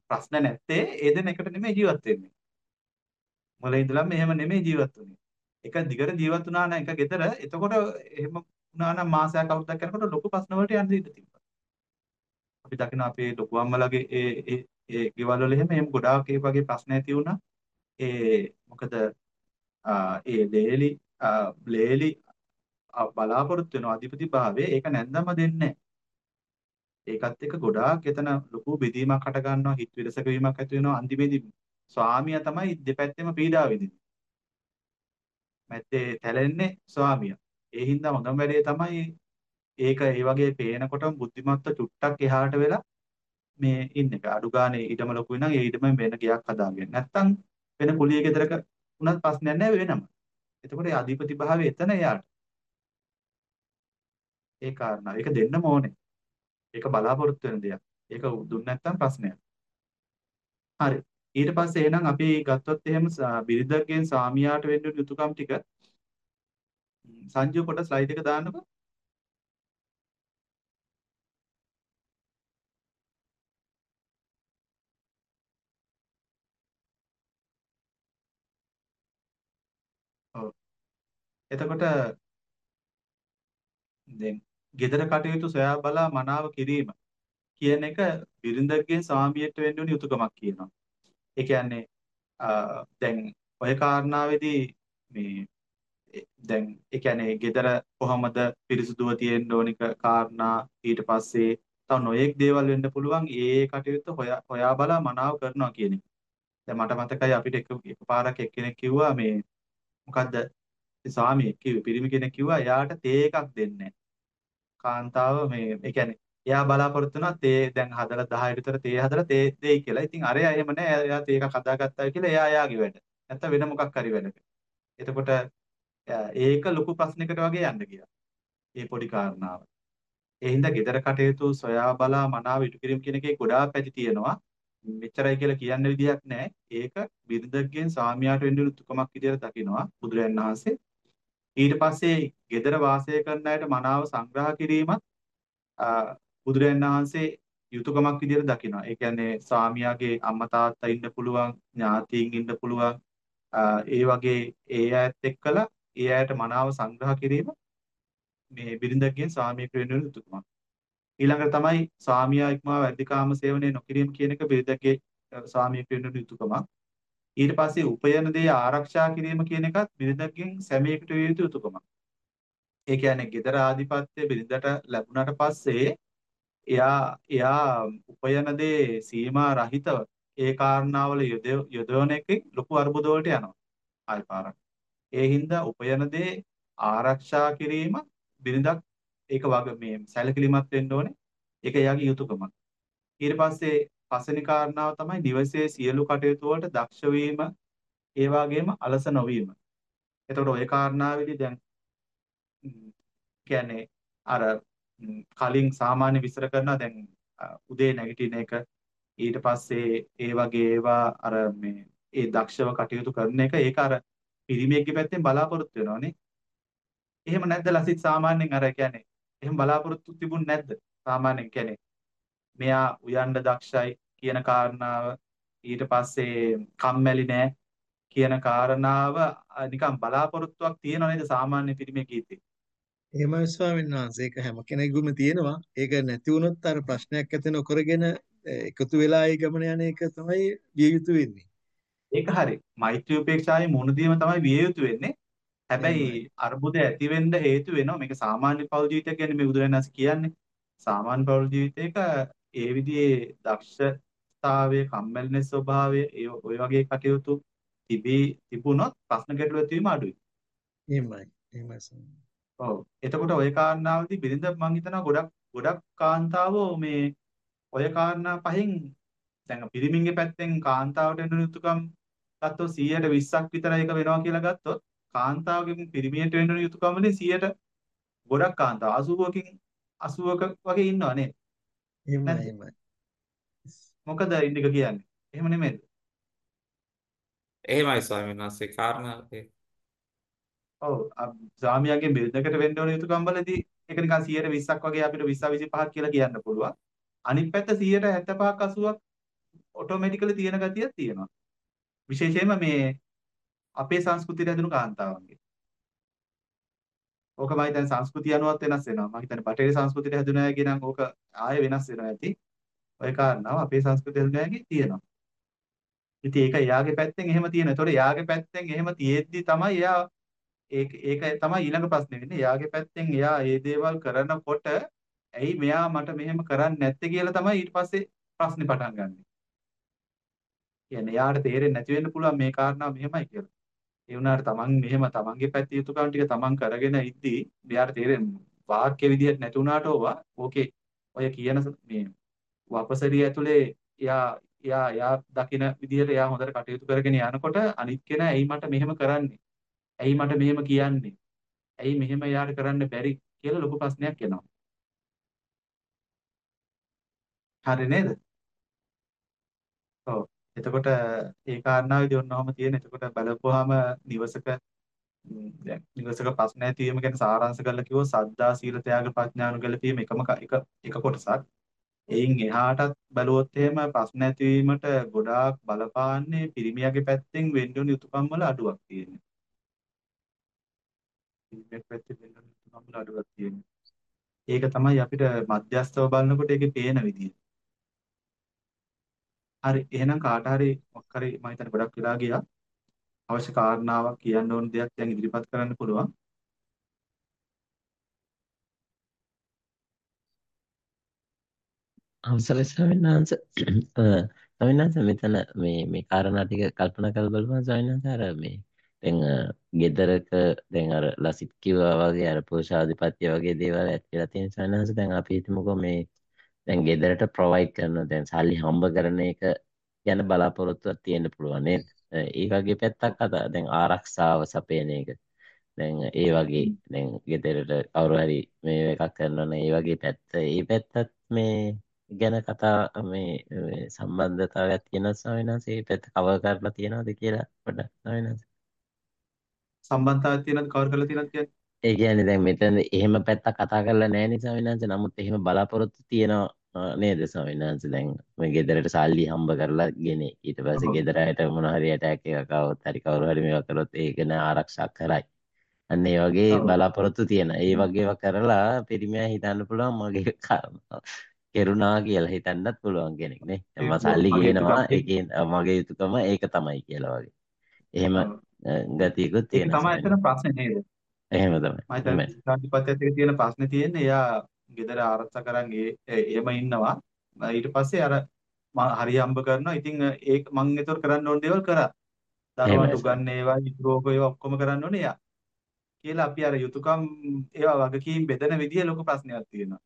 ප්‍රශ්න නැත්තේ ඒ දෙන එකට නෙමෙයි ජීවත් වෙන්නේ. මුලින් ඉඳලම එහෙම නෙමෙයි ජීවත් වුනේ. එක දිගට ජීවත් වුණා නම් එක ගෙදර එතකොට එහෙම වුණා නම් මාසයක් අවුරුද්දක් යනකොට ලොකු ප්‍රශ්න වලට යන්න ඉඩ තිබ්බා. අපි දකින අපේ ලොකු අම්මලාගේ ඒ ඒ ඒ ගෙවල් වල එහෙම එහෙම ගොඩාක් ඒ වගේ ප්‍රශ්න ඇති වුණා. ඒ මොකද ඒ ලේලි ලේලි බලාපොරොත්තු වෙන අධිපති භාවයේ ඒක නැන්දම දෙන්නේ ඒකත් එක්ක ගොඩාක් එතන ලොකු බෙදීමක් හට ගන්නවා හිත විරසක වීමක් ඇති වෙනවා අන්තිමේදී ස්වාමියා තමයි දෙපැත්තෙම පීඩාව විඳින්නේ. මැත්තේ තැලෙන්නේ ස්වාමියා. ඒ හින්දා හොඳම වැඩේ තමයි ඒක ඒ වගේ පේනකොටම බුද්ධිමත්ව චුට්ටක් එහාට වෙලා මේ ඉන්න එක. අඩු ගානේ ඊටම ලොකු වෙනම් ඒ ඊටම වෙන ගයක් හදාගෙන. නැත්තම් වෙන කුලිය ගෙදරක උනත් ප්‍රශ්නයක් නැහැ වෙනම. එතකොට ඒ අධිපති භාවය එතන එයාට. ඒ කාරණා. ඒක දෙන්නම ඕනේ. ඒක බලාපොරොත්තු වෙන දෙයක්. ඒක දුන්න නැත්නම් ප්‍රශ්නයක්. හරි. ඊට පස්සේ එහෙනම් අපි ගත්තොත් එහෙම බිරිඳගෙන් සාමියාට වෙන්න යුතුයකම් ටික සංජීව පොඩ ස්ලයිඩ් එක දාන්නකෝ. ඔව්. එතකොට දැන් gedara කටයුතු සොයා බලා මනාව කිරීම කියන එක බිරිඳගෙන් සාමියට වෙන්න උණු යුතුයකමක් කියනවා. ඒ කියන්නේ දැන් ඔය කාරණාවේදී මේ දැන් ඒ කියන්නේ gedara කොහමද පිරිසුදුව තියෙන්න ඕනික කාරණා ඊට පස්සේ තව නොයෙක් දේවල් වෙන්න පුළුවන් ඒ කටයුත්ත හොයා හොයා බලා මනාව කරනවා කියන එක. දැන් මට මතකයි අපිට එක එකපාරක් එක්කෙනෙක් කිව්වා මේ මොකද්ද ස්වාමියෙක් කිව්වේ පිරිමි කෙනෙක් කිව්වා එයාට තේ එකක් දෙන්නේ කාන්තාව මේ ඒ කියන්නේ එයා බලාපොරොත්තු වෙනවා තේ දැන් හදලා 10 විතර තේ හදලා තේ දෙයි කියලා. ඉතින් අරයා එහෙම නෑ. එයා තේ එකක් හදාගත්තා කියලා එයා එයාගේ වැඩ. නැත්තම් වෙන මොකක් හරි වැඩක. එතකොට ඒක ලොකු ප්‍රශ්නයකට වගේ යන්න ගියා. මේ පොඩි කාරණාව. ඒ හින්දා gedara කටයුතු සොයා බලා මනාව ඉටු කිරීම කියන එකේ ගොඩාක් පැති තියෙනවා. මෙච්චරයි කියලා කියන්න විදිහක් නැහැ. ඒක බිරිඳගෙන් සාමියාට වෙන්න යුතුකමක් විදියට දකිනවා බුදුරජාණන් වහන්සේ. ඊට පස්සේ gedara වාසය කරන අයට මනාව සංග්‍රහ කිරීමත් බුදුරජාණන් වහන්සේ යුතුයකමක් විදියට දකිනවා. ඒ කියන්නේ ස්වාමියාගේ අම්මා තාත්තා ඉන්න පුළුවන්, ඥාතීන් ඉන්න පුළුවන්. ඒ වගේ ඒ අයත් එක්කලා ඒ අයට මනාව සංග්‍රහ කිරීම මේ බිරිඳගෙන් ස්වාමියෙක් වෙන්න යුතුකමක්. ඊළඟට තමයි ස්වාමියා ඉක්මවා වැඩිකාම සේවනය නොකිරීම කියන එක බිරිඳගේ ස්වාමියෙක් වෙන්න යුතුකමක්. ඊට පස්සේ උපයන දේ ආරක්ෂා කිරීම කියන එකත් බිරිඳගෙන් සැමියෙකුට විය යුතු යුතුකමක්. ඒ කියන්නේ gedara ආධිපත්‍ය බිරිඳට ලැබුණාට පස්සේ එයා එයා උපයන දේ සීමා රහිතව ඒ කාරණාවල යොදවන එකෙන් ලොකු අර්බුද වලට යනවා. ආයි පාරක්. ඒ හින්දා උපයන දේ ආරක්ෂා කිරීම බිරිඳක් ඒක වගේ මේ සැලකිලිමත් වෙන්න ඕනේ. ඒක එයාගේ යුතුයකමක්. ඊට පස්සේ පස්වෙනි කාරණාව තමයි නිවසේ සියලු කටයුතු වලට දක්ෂ වීම, ඒ වගේම අලස නොවීම. එතකොට ওই කාරණාවේදී දැන් කියන්නේ අර කලින් සාමාන්‍ය විස්තර කරනවා දැන් උදේ නැගිටින එක ඊට පස්සේ ඒ වගේ ඒවා අර මේ ඒ දක්ෂව කටයුතු කරන එක ඒක අර පිරිමියෙක්ගේ පැත්තෙන් බලාපොරොත්තු වෙනවනේ. එහෙම නැද්ද ලසිත් සාමාන්‍යයෙන් අර කියන්නේ එහෙම බලාපොරොත්තු තිබුණ නැද්ද? සාමාන්‍යයෙන් කියන්නේ මෙයා උයන්ඩ දක්ෂයි කියන කාරණාව ඊට පස්සේ කම්මැලි නෑ කියන කාරණාව නිකන් බලාපොරොත්තුවක් තියෙනව නේද සාමාන්‍ය පිරිමේ කීතේ? එහෙමයි ස්වාමීන් වහන්සේ ඒක හැම කෙනෙකුම තියෙනවා. ඒක නැති වුණොත් අර ප්‍රශ්නයක් ඇති නොකරගෙන එකතු වෙලා ඒ ගමන යන එක තමයි විය යුතු වෙන්නේ. ඒක හරි. මෛත්‍රී උපේක්ෂාවේ මුණ දීම තමයි විය යුතු වෙන්නේ. හැබැයි අර්බුද ඇති වෙන්න හේතු වෙනවා. මේක සාමාන්‍ය පෞල් ජීවිතයක් කියන්නේ මේ බුදුරජාණන් කියන්නේ. සාමාන්‍ය පෞල් ජීවිතයක ඒ විදිහේ දක්ෂතාවය, කම්මැලිනස් ස්වභාවය, ඒ ඔය වගේ කටයුතු තිබී තිබුණොත් ප්‍රශ්න ගැටළු ඇති වීම අඩුයි. එහෙමයි. එහෙමයි. ඔව්. එතකොට ওই කාරණාවදී බිරිඳ මං හිතනවා ගොඩක් ගොඩක් කාන්තාවෝ මේ ඔය කාරණා පහෙන් දැන් පිරිමින්ගේ පැත්තෙන් කාන්තාවට එන යුතුයකම් ගත්තොත් 120ක් විතර ඒක වෙනවා කියලා ගත්තොත් කාන්තාවගෙන් පිරිමියට වෙන යුතුයකම් වලින් 100ට ගොඩක් කාන්තාව 80කින් 80ක වගේ ඉන්නව නේද? එහෙමයි එහෙමයි. මොකද ඉන්දික කියන්නේ? එහෙම නෙමෙයිද? එහෙමයි ස්වාමීන් වහන්සේ කාරණා ඔව් ස්වාමියාගේ බිරිඳකට වෙන්න ඕන යුතුයකම් වලදී ඒක නිකන් 120ක් වගේ අපිට 20 25ක් කියලා කියන්න පුළුවන්. අනිත් පැත්ත 175ක් 80ක් ඔටෝමැටිකලි තියෙන ගතියක් තියෙනවා. විශේෂයෙන්ම මේ අපේ සංස්කෘතියට හැදුණු කාන්තාවන්ගේ. ඕක මම හිතන්නේ සංස්කෘතිය අනුවත් වෙනස් වෙනවා. මම හිතන්නේ බටහිර සංස්කෘතියට හැදුණ අයගේ නම් ඕක ආයෙ වෙනස් වෙනවා ඇති. ওই කාරණාව අපේ සංස්කෘතිය හැදුණ අයගේ තියෙනවා. ඉතින් ඒක එයාගේ පැත්තෙන් එහෙම තියෙනවා. ඒතකොට එයාගේ පැත්තෙන් එහෙම තියෙද්දි තමයි එයා ඒක ඒක තමයි ඊළඟ ප්‍රශ්නේ වෙන්නේ. එයාගේ පැත්තෙන් එයා මේ දේවල් කරනකොට ඇයි මෙයා මට මෙහෙම කරන්නේ නැත්තේ කියලා තමයි ඊට පස්සේ ප්‍රශ්නේ පටන් ගන්නෙ. කියන්නේ එයාට තේරෙන්නේ නැති වෙන්න පුළුවන් මේ කාරණාව මෙහෙමයි කියලා. ඒ වුණාට තමන් මෙහෙම තමන්ගේ පැත්තේ යුතුයකම් ටික තමන් කරගෙන ඉද්දී මෙයාට තේරෙන්නේ වාක්‍ය විදිහට නැති වුණාට ඕවා ඕකේ ඔය කියන මේ වපසරිය ඇතුලේ එයා එයා එයා දකින විදිහට එයා හොඳට කටයුතු කරගෙන යනකොට අනිත් කෙනා ඇයි මට මෙහෙම කරන්නේ? ඇයි මට මෙහෙම කියන්නේ? ඇයි මෙහෙම එයාට කරන්න බැරි කියලා ලොකු ප්‍රශ්නයක් එනවා. හරි නේද? ඔව්. එතකොට ඒ කාරණාවේදී ඔන්නවම තියෙන. එතකොට බලපුවාම නිවසක දැන් නිවසක ප්‍රශ්න ඇති වීම ගැන සාරාංශ කරලා කිව්වොත් සද්දා සීල ත්‍යාග ප්‍රඥානු ගැලපීම එකම එක එක කොටසක්. එයින් එහාටත් බැලුවොත් එහෙම ප්‍රශ්න ඇතිවීමට ගොඩාක් බලපාන්නේ පිරිමියාගේ පැත්තෙන් වෙන්න ඕන යුතුයකම් වල අඩුවක් තියෙනවා. පිරිමියාගේ පැත්තෙන් වෙන්න ඕන යුතුයකම් වල අඩුවක් තියෙනවා. ඒක තමයි අපිට මධ්‍යස්තව බලනකොට ඒකේ පේන විදිය. හරි එහෙනම් කාට හරි මොකක් හරි මම හිතන්නේ ගොඩක් වෙලා ගියා. අවශ්‍ය කාරණාවක් කියන්න ඕන දෙයක් දැන් ඉදිරිපත් කරන්න පුළුවන්. අවසරයි ස්වාමීන් වහන්සේ. ස්වාමීන් වහන්සේ මෙතන මේ මේ කාරණා ටික කල්පනා කරලා බලපුවම ස්වාමීන් වහන්සේ අර මේ දැන් ගෙදරක දැන් අර ලසිත් කිව්වා වගේ අර පුරුෂාධිපත්‍ය වගේ දේවල් ඇති වෙලා තියෙන ස්වාමීන් වහන්සේ දැන් අපි හිතමුකෝ මේ දැන් ගෙදරට ප්‍රොවයිඩ් කරන දැන් සල්ලි හම්බ කරන එක ගැන බලාපොරොත්තුවක් තියෙන්න පුළුවන් නේද? ඒ වගේ පැත්තක් අත දැන් ආරක්ෂාව සපයන එක. දැන් ඒ වගේ දැන් ගෙදරට කවුරු හරි මේ එකක් කරනවා නම් ඒ වගේ පැත්ත ඒ පැත්තත් මේ ගැන කතා මේ සම්බන්ධතාවයක් තියෙනවා ස්වාමීන් වහන්සේ ඒ පැත්ත කවර් කරලා තියෙනවද කියලා පොඩ්ඩක් ස්වාමීන් වහන්සේ සම්බන්ධතාවයක් තියෙනවද කවර් කරලා තියෙනවද කියන්නේ ඒ කියන්නේ දැන් මෙතන එහෙම පැත්තක් කතා කරලා නැහැ නේ ස්වාමීන්. නමුත් එහෙම බලාපොරොත්තු තියෙනවා නේද ස්වාමීන් වහන්සේ. දැන් මේ ගෙදරට සල්ලි හම්බ කරලා ගෙනේ. ඊට පස්සේ ගෙදර අයට මොන හරි ඇටැක් එකක් ආවොත් හරි කවුරු හරි මේවා කළොත් ඒක න ආරක්ෂා කරයි. අන්න ඒ වගේ බලාපොරොත්තු තියෙන. ඒ වගේ ඒවා කරලා පිරිමියා හිතන්න පුළුවන් මගේ කෙරුණා කියලා හිතන්නත් පුළුවන් කෙනෙක් නේ. මම සල්ලි ගේනවා ඒකෙන් මගේ යුතුයකම ඒක තමයි කියලා වගේ. එහෙම ගතියකුත් තියෙනවා තමයි එතන ප්‍රශ්නේ නේද එහෙම තමයි. මම හිතන්නේ එහෙමයි. විශ්‍රාන්තිපත්‍යත් එක තියෙන ප්‍රශ්නේ තියෙන්නේ එයා ගෙදර ආරක්ෂා කරන් එහෙම ඉන්නවා ඊට පස්සේ අර හරි හම්බ කරනවා ඉතින් ඒක මං ඒතර කරන්න ඕන දේවල් කරා දරුවන්ට. උගන්න ඒවා ඉතුරුක ඒවා ඔක්කොම කරන්න ඕනේ එයා කියලා අපි අර යුතුයකම් ඒවා වගකීම් බෙදෙන විදිය ලොකු ප්‍රශ්නයක් තියෙනවා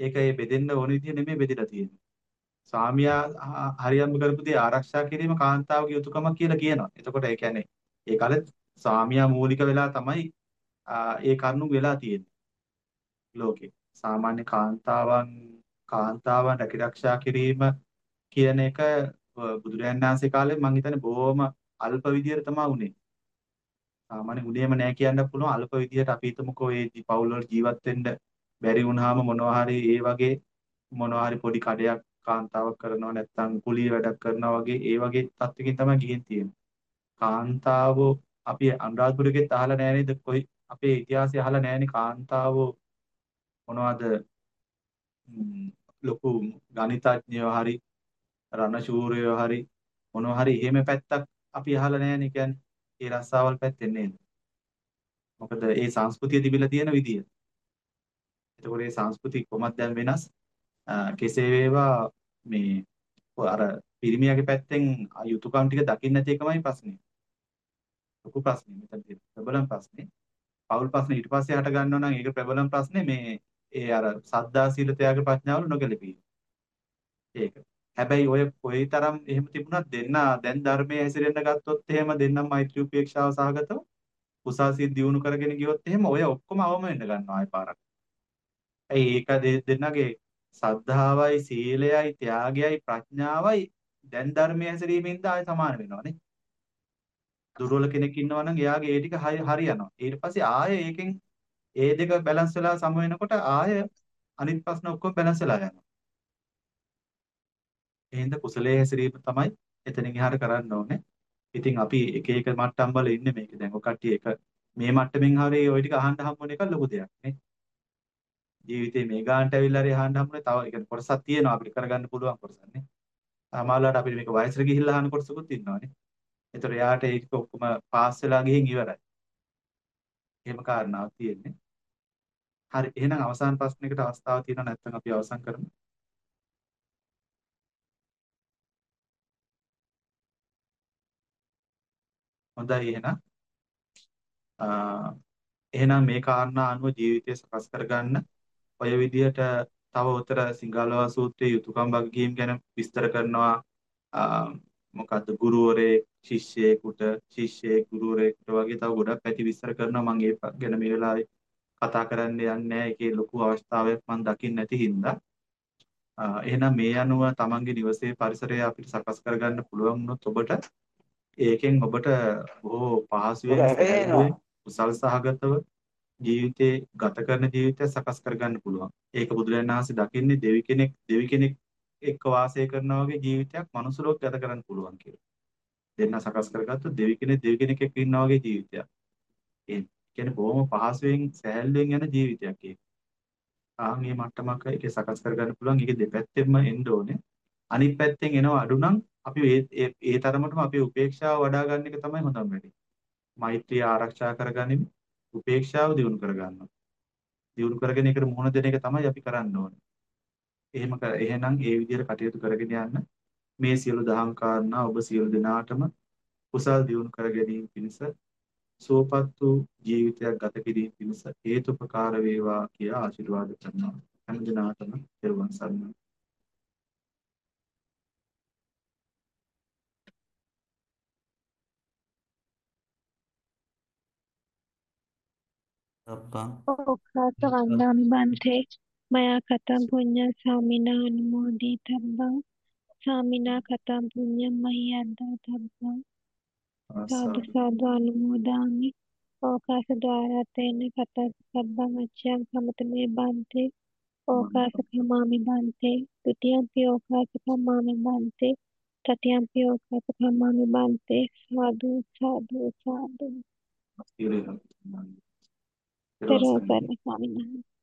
ඒක ඒ බෙදෙන්න ඕන විදිය නෙමෙයි බෙදලා තියෙන්නේ ස්වාමියා හරියම්බ කරපු දේ ආරක්ෂා කිරීම කාන්තාවගේ යුතුයකමක් කියලා කියනවා. එතකොට ඒ කියන්නේ ඒ කාලේ ස්වාමියා මූලික වෙලා තමයි ඒ කරුණු වෙලා තියෙන්නේ ලෝකේ. සාමාන්‍ය කාන්තාවන් කාන්තාවන් රැකිරක්ෂා කිරීම කියන එක බුදුරජාණන් වහන්සේ කාලේ මම හිතන්නේ බොහොම අල්ප විදියට තමයි උනේ. සාමාන්‍ය උනේම නෑ කියන්න පුළුවන් අල්ප විදියට අපි හිතමුකෝ ඒ පවුල් වල ජීවත් වෙන්න බැරි වුණාම මොනවා හරි ඒ වගේ මොනවා හරි පොඩි කඩයක් කාන්තාවක් කරනවා නැත්නම් කුලිය වැඩක් කරනවා වගේ ඒ වගේ තත්ත්වකින් තමයි ගිහින් තියෙන්නේ. කාන්තාවෝ අපි අනුරාධපුරෙත් අහලා නෑ නේද කොයි අපේ ඉතිහාසය අහලා නෑනේ කාන්තාවෝ මොනවද ලොකු ගණිතඥයෝ හරි රණශූරයෝ හරි මොනවා හරි එහෙම පැත්තක් අපි අහලා නෑනේ කියන්නේ ඒ රස්සාවල් පැත්තෙන් නේද මොකද ඒ සංස්කෘතිය තිබිලා තියෙන විදිය. එතකොට මේ සංස්කෘතිය කොහොමද දැන් වෙනස්? කෙසේ වේවා මේ අර පිරිමියාගේ පැත්තෙන් යුතුයකම් ටික දකින්න නැති එකමයි ප්‍රශ්නේ. ලොකු ප්‍රශ්නේ මෙතන තියෙන ප්‍රබලම ප්‍රශ්නේ. පෞල් ප්‍රශ්නේ ඊට පස්සේ හට ගන්නවා නම් ඒක ප්‍රබලම ප්‍රශ්නේ මේ ඒ අර සද්දා සීල ත්‍යාග ප්‍රඥාවල නොගැලපීම. ඒක. හැබැයි ඔය කොයි තරම් එහෙම තිබුණත් දෙන්න දැන් ධර්මයේ හැසිරෙන්න ගත්තොත් එහෙම දෙන්නම් මෛත්‍රී උපේක්ෂාව සහගතව කුසාසිය දියුණු කරගෙන ගියොත් එහෙම ඔය ඔක්කොම අවම වෙන්න ගන්නවා ආය පාරක්. ඇයි ඒක දෙන්නගේ සද්ධාවයි සීලයයි ත්‍යාගයයි ප්‍රඥාවයි දැන් ධර්මයේ හැසිරීමෙන්ද ආය සමාන වෙනවනේ. දුර්වල කෙනෙක් ඉන්නවා නම් එයාගේ ඒ ටික හරියනවා. ඊට පස්සේ ආයෙ ඒකෙන් ඒ දෙක බැලන්ස් වෙලා සම වෙනකොට ආයෙ අනිත් ප්‍රශ්න ඔක්කොම බැලන්ස් වෙලා යනවා. එහෙනම් කුසලයේ හැසිරීම තමයි එතනින් එහාට කරන්න ඕනේ. ඉතින් අපි එක එක මට්ටම් වල ඉන්නේ මේක දැන් ඔය කට්ටිය එක මේ මට්ටමින් හරි ওই ටික අහන්න හම්බුන එක ලොකු දෙයක් නේ. ජීවිතේ මේ ගානට ඇවිල්ලා හරි අහන්න හම්බුනේ තව ඒ කියන්නේ කොටසක් තියෙනවා අපිට කරගන්න පුළුවන් කොටසක් නේ. සමහරවිට අපිට මේක වයසට ගිහිල්ලා අහන කොටසකුත් ඉන්නවානේ. ඒතර එයාට ඒක ඔක්කොම පාස් වෙලා ගිහින් ඉවරයි. එහෙම කාරණාවක් තියෙන්නේ. හරි එහෙනම් අවසාන ප්‍රශ්නයකට අවස්ථාවක් තියෙනවා නැත්නම් අපි අවසන් කරමු. හොඳයි එහෙනම් එහෙනම් මේ කාරණා අනුව ජීවිතය සකස් කරගන්න ඔය විදිහට තව උතර සිංහලවා සූත්‍රයේ යුතුයකම් වගකීම් ගැන විස්තර කරනවා මොකද්ද? ගුරුවරේ ශිෂ්‍යයෙකුට ශිෂ්‍යයෙක් ගුරුවරයෙකුට වගේ තව ගොඩක් පැති විස්තර කරනවා. මම ඒ ගැන මේ වෙලාවේ කතා කරන්න යන්නේ ඒකේ ලොකු අවස්ථාවක් මම දකින්න නැති හින්දා. එහෙනම් මේ අනුව තමන්ගේ නිවසේ පරිසරය අපිට සකස් කරගන්න පුළුවන් වුණොත් ඔබට ඒකෙන් ඔබට බොහෝ පහසුවෙන් කුසල් සහගතව ජීවිතේ ගත කරන ජීවිතය සකස් කරගන්න පුළුවන්. ඒක බුදුරජාණන් වහන්සේ දකින්නේ දෙවි කෙනෙක් දෙවි කෙනෙක් එක්ක වාසය කරනා වගේ ජීවිතයක් මනුස්සලෝක ගත කරන්න පුළුවන් කියලා. දෙන්න සකස් කරගත්තොත් දෙවි කෙනෙක් දෙවි කෙනෙක් එක්ක ඉන්නා වගේ ජීවිතයක්. ඒ කියන්නේ බොහොම පහසුවෙන් සෑහලුවෙන් යන ජීවිතයක් ඒක. ආන් මේ මට්ටමක ඒක සකස් කරගන්න පුළුවන්. ඒක දෙපැත්තෙන්ම එන්න ඕනේ. අනිත් පැත්තෙන් එනවා අඩු නම් අපි ඒ ඒ තරමටම අපේ උපේක්ෂාව වඩා ගන්න එක තමයි හොඳම වැඩේ. මෛත්‍රිය ආරක්ෂා කරගනිමින් උපේක්ෂාව දියුණු කරගන්නවා. දියුණු කරගෙන ඒකට මුහුණ දෙන එක තමයි අපි කරන්න ඕනේ. එහෙම එහෙනම් ඒ විදිහට කටයුතු කරගෙන යන්න මේ සියලු දහම් කාරණා ඔබ සියලු දෙනාටම කුසල් දියුණු කර ගැනීම පිණිස සුවපත් වූ ජීවිතයක් ගත කිරීම පිණිස හේතුපකාර වේවා කියා ආශිර්වාද කරනවා. හැම දිනාටම පෙරවන් සරණයි. සබ්බං ඕකාස වන්දාමි බන්තේ मया कथं पुण्यस्वामिना अनुमोदितव्यं स्वामीना कथम पुण्य मई अद्दातव्यं साधु साधु अनुमोदा अवकाश द्वारा तेन कथा सर्वमच्यं समतमे बान्ते ओकासखमामि बान्ते द्वितीयमपि ओकासखमामि बान्ते तृतीयमपि ओकासखमामि बान्ते साधु साधु साधु। सर्वकर्मस्वामिनः